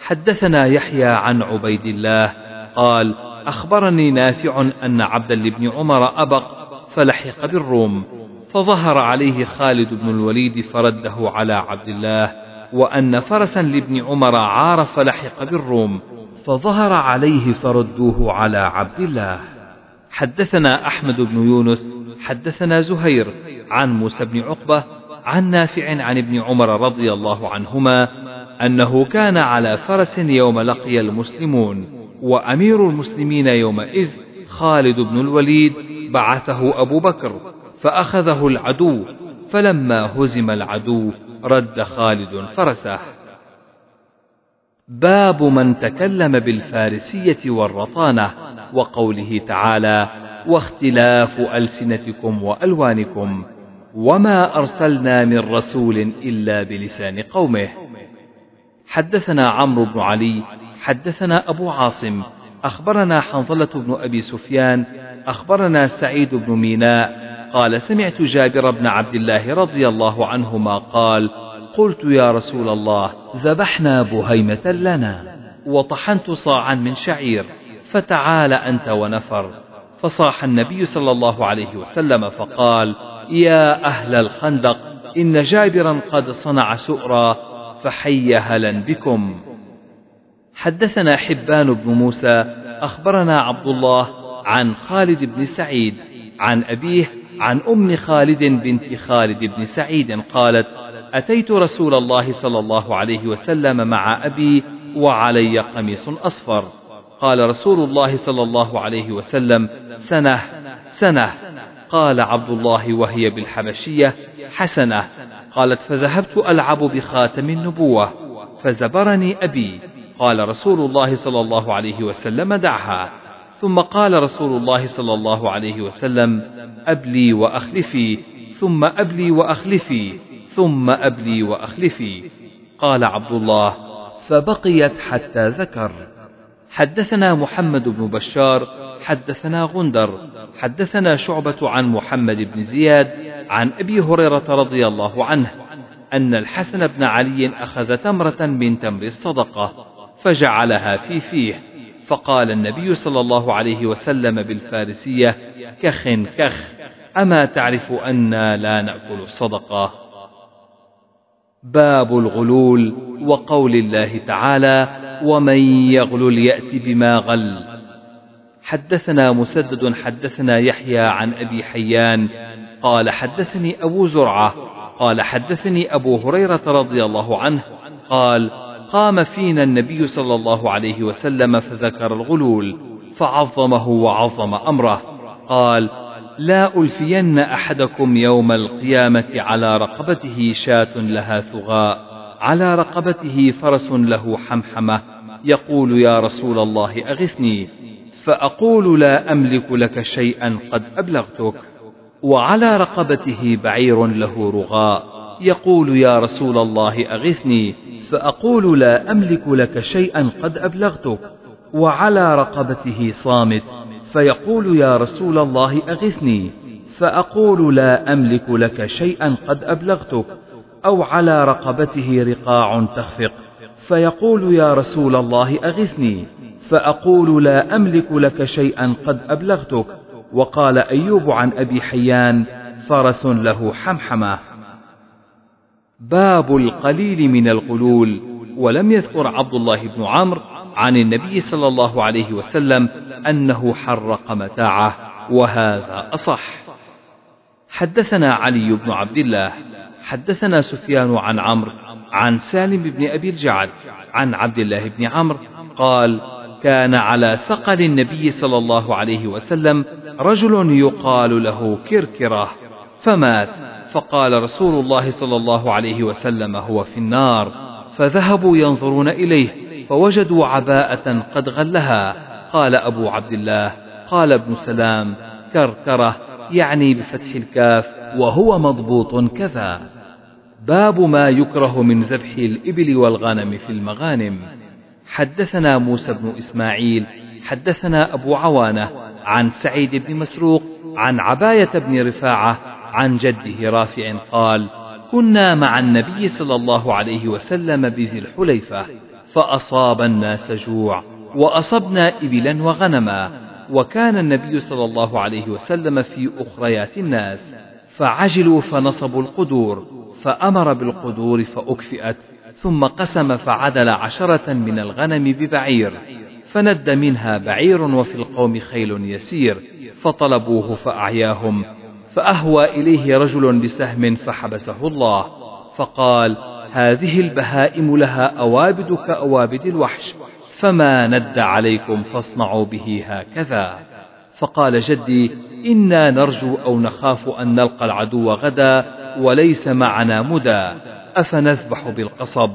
S2: حدثنا يحيى عن عبيد الله قال أخبرني نافع أن عبدا لابن عمر أبق فلحق بالروم فظهر عليه خالد بن الوليد فرده على عبد الله وأن فرسا لابن عمر عار فلحق بالروم فظهر عليه فردوه على عبد الله. حدثنا أحمد بن يونس حدثنا زهير عن موسى بن عقبة عن نافع عن ابن عمر رضي الله عنهما أنه كان على فرس يوم لقي المسلمون وأمير المسلمين يومئذ خالد بن الوليد بعثه أبو بكر. فأخذه العدو فلما هزم العدو رد خالد فرسه. باب من تكلم بالفارسية والرطانة وقوله تعالى واختلاف ألسنتكم وألوانكم وما أرسلنا من رسول إلا بلسان قومه. حدثنا عمرو بن علي حدثنا أبو عاصم أخبرنا حنظلة بن أبي سفيان أخبرنا سعيد بن ميناء قال سمعت جابر بن عبد الله رضي الله عنهما قال قلت يا رسول الله ذبحنا بهيمة لنا وطحنت صاعا من شعير فتعال أنت ونفر. فصاح النبي صلى الله عليه وسلم فقال يا أهل حدثنا حبان بن موسى أخبرنا عبد الله عن خالد بن سعيد عن أبيه عن أم خالد بنت خالد بن سعيد قالت أتيت رسول الله صلى الله عليه وسلم مع أبي وعلي قميص أصفر. قال رسول الله صلى الله عليه وسلم سنة سنة. قال عبد الله وهي بالحبشية حسنة. قالت فذهبت ألعب بخاتم النبوة فزبرني أبي. قال رسول الله صلى الله عليه وسلم دعها. ثم قال رسول الله صلى الله عليه وسلم أبلي وأخلفي ثم أبلي وأخلفي ثم أبلي وأخلفي. قال عبد الله فبقيت حتى ذكر. حدثنا محمد بن بشار حدثنا غندر حدثنا شعبة عن محمد بن زياد عن أبي هريرة رضي الله عنه أن الحسن بن علي أخذ تمرة من تمر الصدقة فجعلها في فيه. فقال النبي صلى الله عليه وسلم بالفارسية كخ كخ أما تعرف أنا لا نأكل الصدقة؟ باب الغلول وقول الله تعالى ومن يغلل يأت بما غل. حدثنا مسدد حدثنا يحيى عن أبي حيان قال حدثني أبو زرعة قال حدثني أبو هريرة رضي الله عنه قال قام فينا النبي صلى الله عليه وسلم فذكر الغلول فعظمه وعظم أمره. قال لا ألفين أحدكم يوم القيامة على رقبته شاة لها ثغاء على رقبته فرس له حمحمة. يقول يا رسول الله أغثني فأقول لا أملك لك شيئا قد أبلغتك وعلى رقبته بعير له رغاء. يقول يا رسول الله أغثني فأقول لا أملك لك شيئا قد أبلغتك وعلى رقبته صامت فيقول يا رسول الله أغثني فأقول لا أملك لك شيئا قد أبلغتك أو على رقبته رقاع تخفق فيقول يا رسول الله أغثني فأقول لا أملك لك شيئا قد أبلغتك وقال أيوب عن أبي حيان فرس له حمحمة. باب القليل من القلول ولم يذكر عبد الله بن عمرو عن النبي صلى الله عليه وسلم أنه حرق متاعه وهذا أصح. حدثنا علي بن عبد الله حدثنا سفيان عن عمرو عن سالم بن أبي الجعد عن عبد الله بن عمرو قال كان على ثقل النبي صلى الله عليه وسلم رجل يقال له كركرة فمات. فقال رسول الله صلى الله عليه وسلم هو في النار فذهبوا ينظرون إليه فوجدوا عباءة قد غلها. قال أبو عبد الله قال ابن سلام كركرة يعني بفتح الكاف وهو مضبوط كذا. باب ما يكره من ذبح الإبل والغنم في المغانم. حدثنا موسى بن إسماعيل حدثنا أبو عوانة عن سعيد بن مسروق عن عباية بن رفاعة عن جده رافع قال كنا مع النبي صلى الله عليه وسلم بذي الحليفة فأصاب الناس جوع وأصبنا إبلا وغنما وكان النبي صلى الله عليه وسلم في أخريات الناس فعجلوا فنصبوا القدور فأمر بالقدور فأكفئت ثم قسم فعدل عشرة من الغنم ببعير فند منها بعير وفي القوم خيل يسير فطلبوه فأعياهم فأهوى إليه رجل بسهم فحبسه الله فقال هذه البهائم لها أوابد كأوابد الوحش فما ند عليكم فاصنعوا به هكذا. فقال جدي إنا نرجو أو نخاف أن نلقى العدو غدا وليس معنا مدى أفنذبح بالقصب.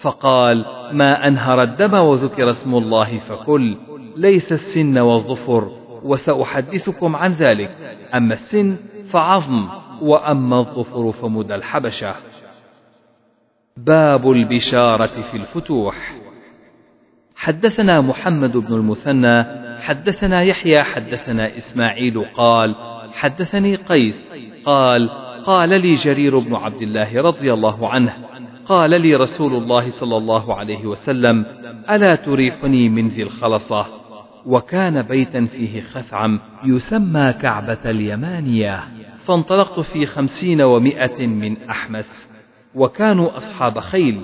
S2: فقال ما أنهر الدم وذكر اسم الله فكل ليس السن والظفر وسأحدثكم عن ذلك. أما السن فعظم وأما الظفر فمدى الحبشة. باب البشارة في الفتوح. حدثنا محمد بن المثنى حدثنا يحيى حدثنا إسماعيل قال حدثني قيس قال قال لي جرير بن عبد الله رضي الله عنه قال لي رسول الله صلى الله عليه وسلم ألا تريحني من ذي الخلصة؟ وكان بيتا فيه خثعم يسمى كعبة اليمانية فانطلقت في خمسين ومائة من أحمس وكانوا أصحاب خيل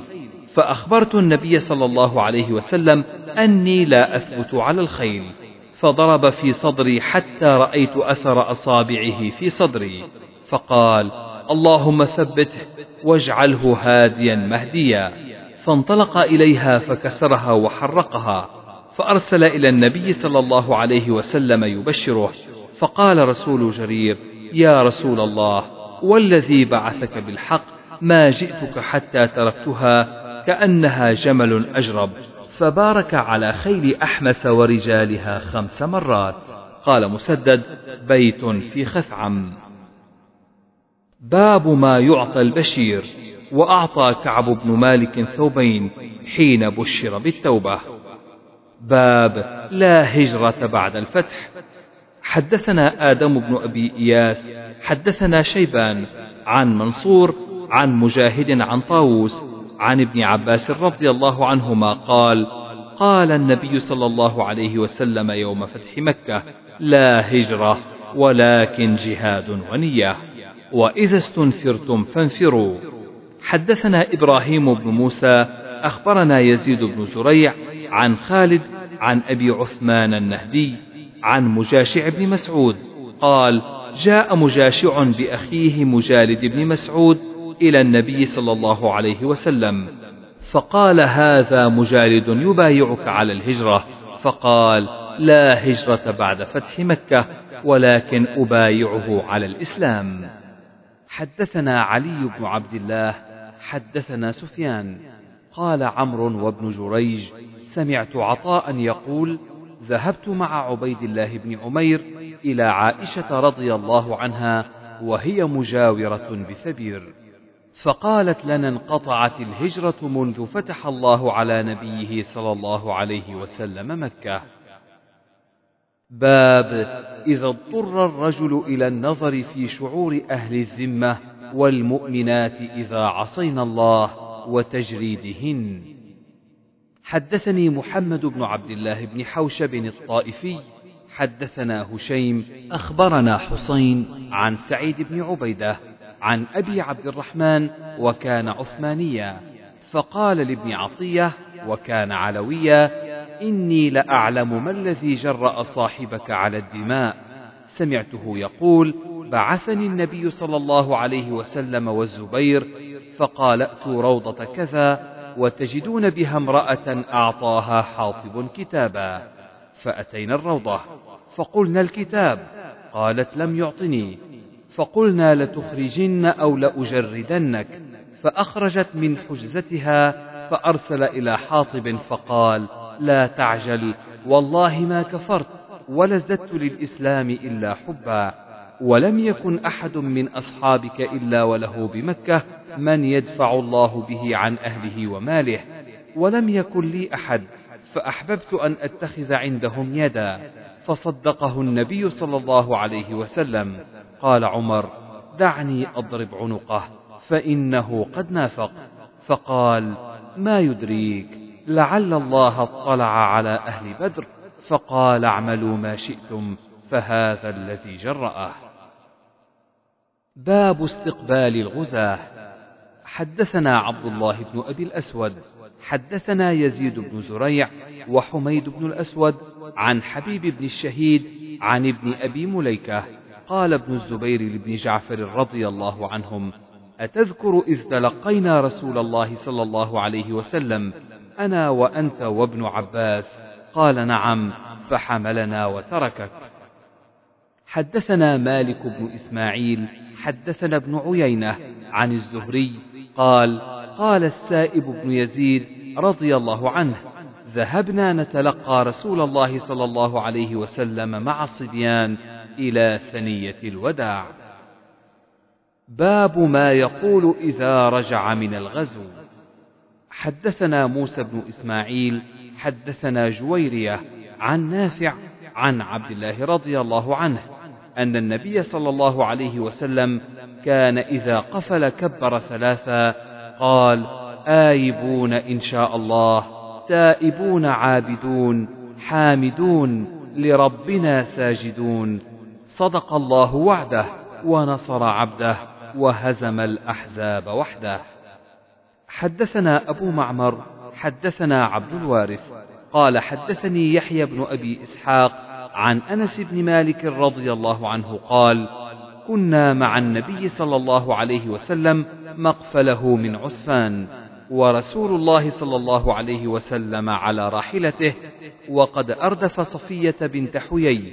S2: فأخبرت النبي صلى الله عليه وسلم أني لا أثبت على الخيل فضرب في صدري حتى رأيت أثر أصابعه في صدري فقال اللهم ثبته واجعله هاديا مهديا فانطلق إليها فكسرها وحرقها فأرسل إلى النبي صلى الله عليه وسلم يبشره فقال رسول جرير يا رسول الله والذي بعثك بالحق ما جئتك حتى تركتها كأنها جمل أجرب فبارك على خيل أحمس ورجالها خمس مرات. قال مسدد بيت في خثعم. باب ما يعطى البشير وأعطى كعب بن مالك ثوبين حين بشر بالتوبة. باب لا هجرة بعد الفتح. حدثنا آدم بن أبي إياس حدثنا شيبان عن منصور عن مجاهد عن طاووس عن ابن عباس رضي الله عنهما قال قال النبي صلى الله عليه وسلم يوم فتح مكة لا هجرة ولكن جهاد ونية. وإذا استنفرتم فانفروا. حدثنا إبراهيم بن موسى أخبرنا يزيد بن زريع عن خالد عن أبي عثمان النهدي عن مجاشع بن مسعود. قال جاء مجاشع بأخيه مجالد بن مسعود إلى النبي صلى الله عليه وسلم. فقال هذا مجالد يبايعك على الهجرة. فقال لا هجرة بعد فتح مكة ولكن أبايعه على الإسلام.
S1: حدثنا علي بن عبد الله حدثنا سفيان قال عمرو وابن جريج سمعت عطاء يقول ذهبت مع عبيد الله بن عمير إلى عائشة رضي الله عنها وهي مجاورة بثبير فقالت لنا انقطعت الهجرة منذ فتح الله على نبيه صلى الله عليه وسلم مكة. باب إذا اضطر الرجل إلى النظر في شعور أهل الذمة والمؤمنات إذا عصينا الله وتجريدهن. حدثني محمد بن عبد الله بن حوشب الطائفي حدثنا هشيم أخبرنا حسين عن سعيد بن عبيدة عن أبي عبد الرحمن وكان عثمانيا فقال لابن عطية وكان علويا إني لأعلم ما الذي جرأ صاحبك على الدماء. سمعته يقول بعثني النبي صلى الله عليه وسلم والزبير فقال ائتوا روضة كذا وتجدون بها امرأة أعطاها حاطب كتابا فأتينا الروضة فقلنا الكتاب قالت لم يعطني فقلنا لتخرجن أو لأجردنك فأخرجت من حجزتها فأرسل إلى حاطب فقال لا تعجل والله ما كفرت ولا ازددت للإسلام إلا حبا ولم يكن أحد من أصحابك إلا وله بمكة من يدفع الله به عن أهله وماله ولم يكن لي أحد فأحببت أن أتخذ عندهم يدا فصدقه النبي صلى الله عليه وسلم. قال عمر دعني أضرب عنقه فإنه قد نافق. فقال ما يدريك لعل الله اطلع على أهل بدر. فقال اعملوا ما شئتم فهذا الذي جرأه. باب استقبال الغزاة. حدثنا عبد الله بن أبي الأسود حدثنا يزيد بن زريع وحميد بن الأسود عن حبيب بن الشهيد عن ابن أبي مليكة قال ابن الزبير لابن جعفر رضي الله عنهم أتذكر إذ تلقينا رسول الله صلى الله عليه وسلم أنا وأنت وابن عباس؟ قال نعم فحملنا وتركك. حدثنا مالك بن إسماعيل حدثنا ابن عيينة عن الزهري قال قال السائب بن يزيد رضي الله عنه ذهبنا نتلقى رسول الله صلى الله عليه وسلم مع الصبيان إلى ثنية الوداع. باب ما يقول إذا رجع من الغزو. حدثنا موسى بن إسماعيل، حدثنا جويرية عن نافع عن عبد الله رضي الله عنه أن النبي صلى الله عليه وسلم كان إذا قفل كبر ثلاثا قال: آيبون إن شاء الله، تائبون عابدون، حامدون، لربنا ساجدون، صدق الله وعده ونصر عبده وهزم الأحزاب وحده. حدثنا أبو معمر حدثنا عبد الوارث قال حدثني يحيى بن أبي إسحاق عن أنس بن مالك رضي الله عنه قال كنا مع النبي صلى الله عليه وسلم مقفله من عسفان ورسول الله صلى الله عليه وسلم على راحلته وقد أردف صفية بنت حيي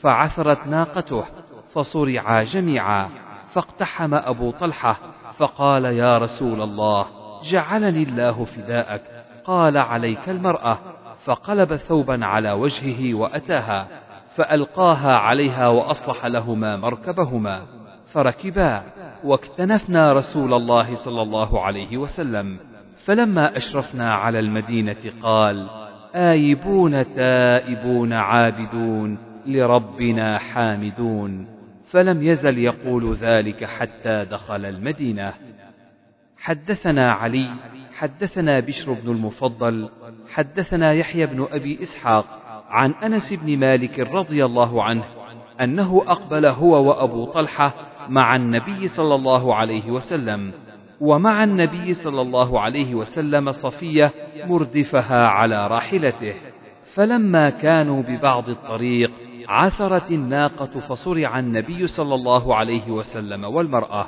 S1: فعثرت ناقته فصرعا جميعا فاقتحم أبو طلحة فقال يا رسول الله جعلني الله فداءك قال عليك المرأة فقلب ثوبا على وجهه وأتاها فألقاها عليها وأصلح لهما مركبهما فركبا واكتنفنا رسول الله صلى الله عليه وسلم. فلما أشرفنا على المدينة قال آيبون تائبون عابدون لربنا حامدون. فلم يزل يقول ذلك حتى دخل المدينة. حدثنا علي حدثنا بشر بن المفضل حدثنا يحيى بن أبي إسحاق عن أنس بن مالك رضي الله عنه أنه أقبل هو وأبو طلحة مع النبي صلى الله عليه وسلم ومع النبي صلى الله عليه وسلم صفية مردفها على راحلته. فلما كانوا ببعض الطريق عثرت الناقة فصرع النبي صلى الله عليه وسلم والمرأة.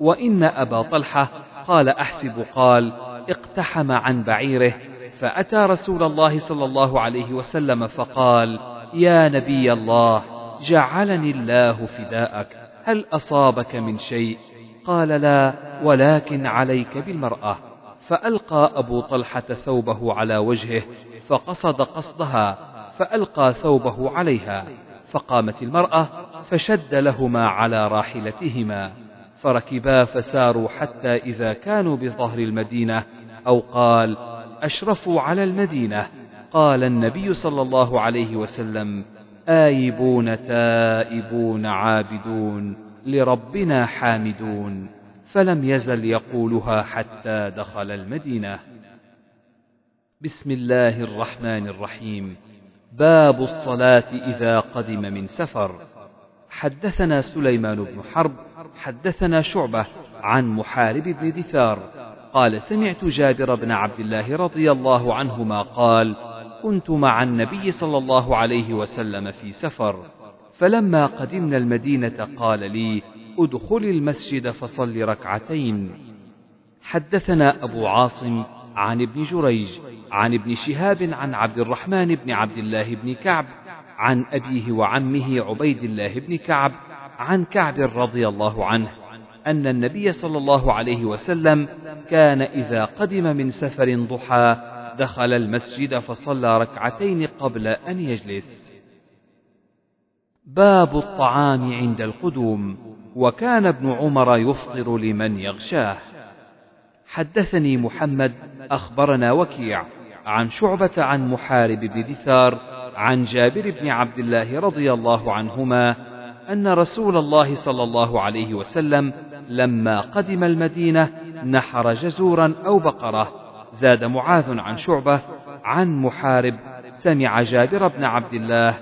S1: وإن أبا طلحة قال أحسب قال اقتحم عن بعيره فأتى رسول الله صلى الله عليه وسلم فقال يا نبي الله جعلني الله فداءك هل أصابك من شيء؟ قال لا ولكن عليك بالمرأة. فألقى أبو طلحة ثوبه على وجهه فقصد قصدها فألقى ثوبه عليها فقامت المرأة فشد لهما على راحلتهما فركبا فساروا حتى إذا كانوا بظهر المدينة أو قال أشرفوا على المدينة. قال النبي صلى الله عليه وسلم آيبون تائبون عابدون لربنا حامدون. فلم يزل يقولها حتى دخل المدينة. بسم الله الرحمن الرحيم. باب الصلاة إذا قدم من سفر. حدثنا سليمان بن حرب حدثنا شعبة عن محارب بن دثار قال سمعت جابر بن عبد الله رضي الله عنهما قال كنت مع النبي صلى الله عليه وسلم في سفر فلما قدمنا المدينة قال لي ادخل المسجد فصل ركعتين. حدثنا أبو عاصم عن ابن جريج عن ابن شهاب عن عبد الرحمن بن عبد الله بن كعب عن أبيه وعمه عبيد الله بن كعب عن كعب رضي الله عنه. أن النبي صلى الله عليه وسلم كان إذا قدم من سفر ضحى دخل المسجد فصلى ركعتين قبل أن يجلس. باب الطعام عند القدوم وكان ابن عمر يفطر لمن يغشاه. حدثني محمد أخبرنا وكيع عن شعبة عن محارب بن دثار عن جابر بن عبد الله رضي الله عنهما أن رسول الله صلى الله عليه وسلم لما قدم المدينة نحر جزورا أو بقرة زاد معاذ عن شعبة عن محارب. سمع جابر بن عبد الله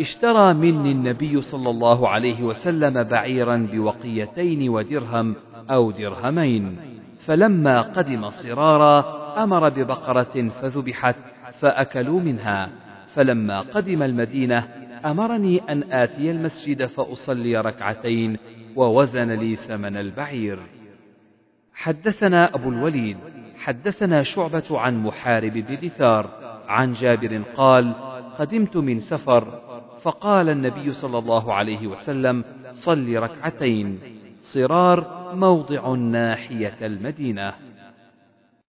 S1: اشترى مني النبي صلى الله عليه وسلم بعيرا بوقيتين ودرهم أو درهمين. فلما قدم صرارا أمر ببقرة فذبحت فأكلوا منها. فلما قدم المدينة أمرني أن آتي المسجد فأصلي ركعتين ووزن لي ثمن البعير. حدثنا أبو الوليد حدثنا شعبة عن محارب بن دثار عن جابر قال قدمت من سفر فقال النبي صلى الله عليه وسلم صل ركعتين. صرار موضع ناحية المدينة.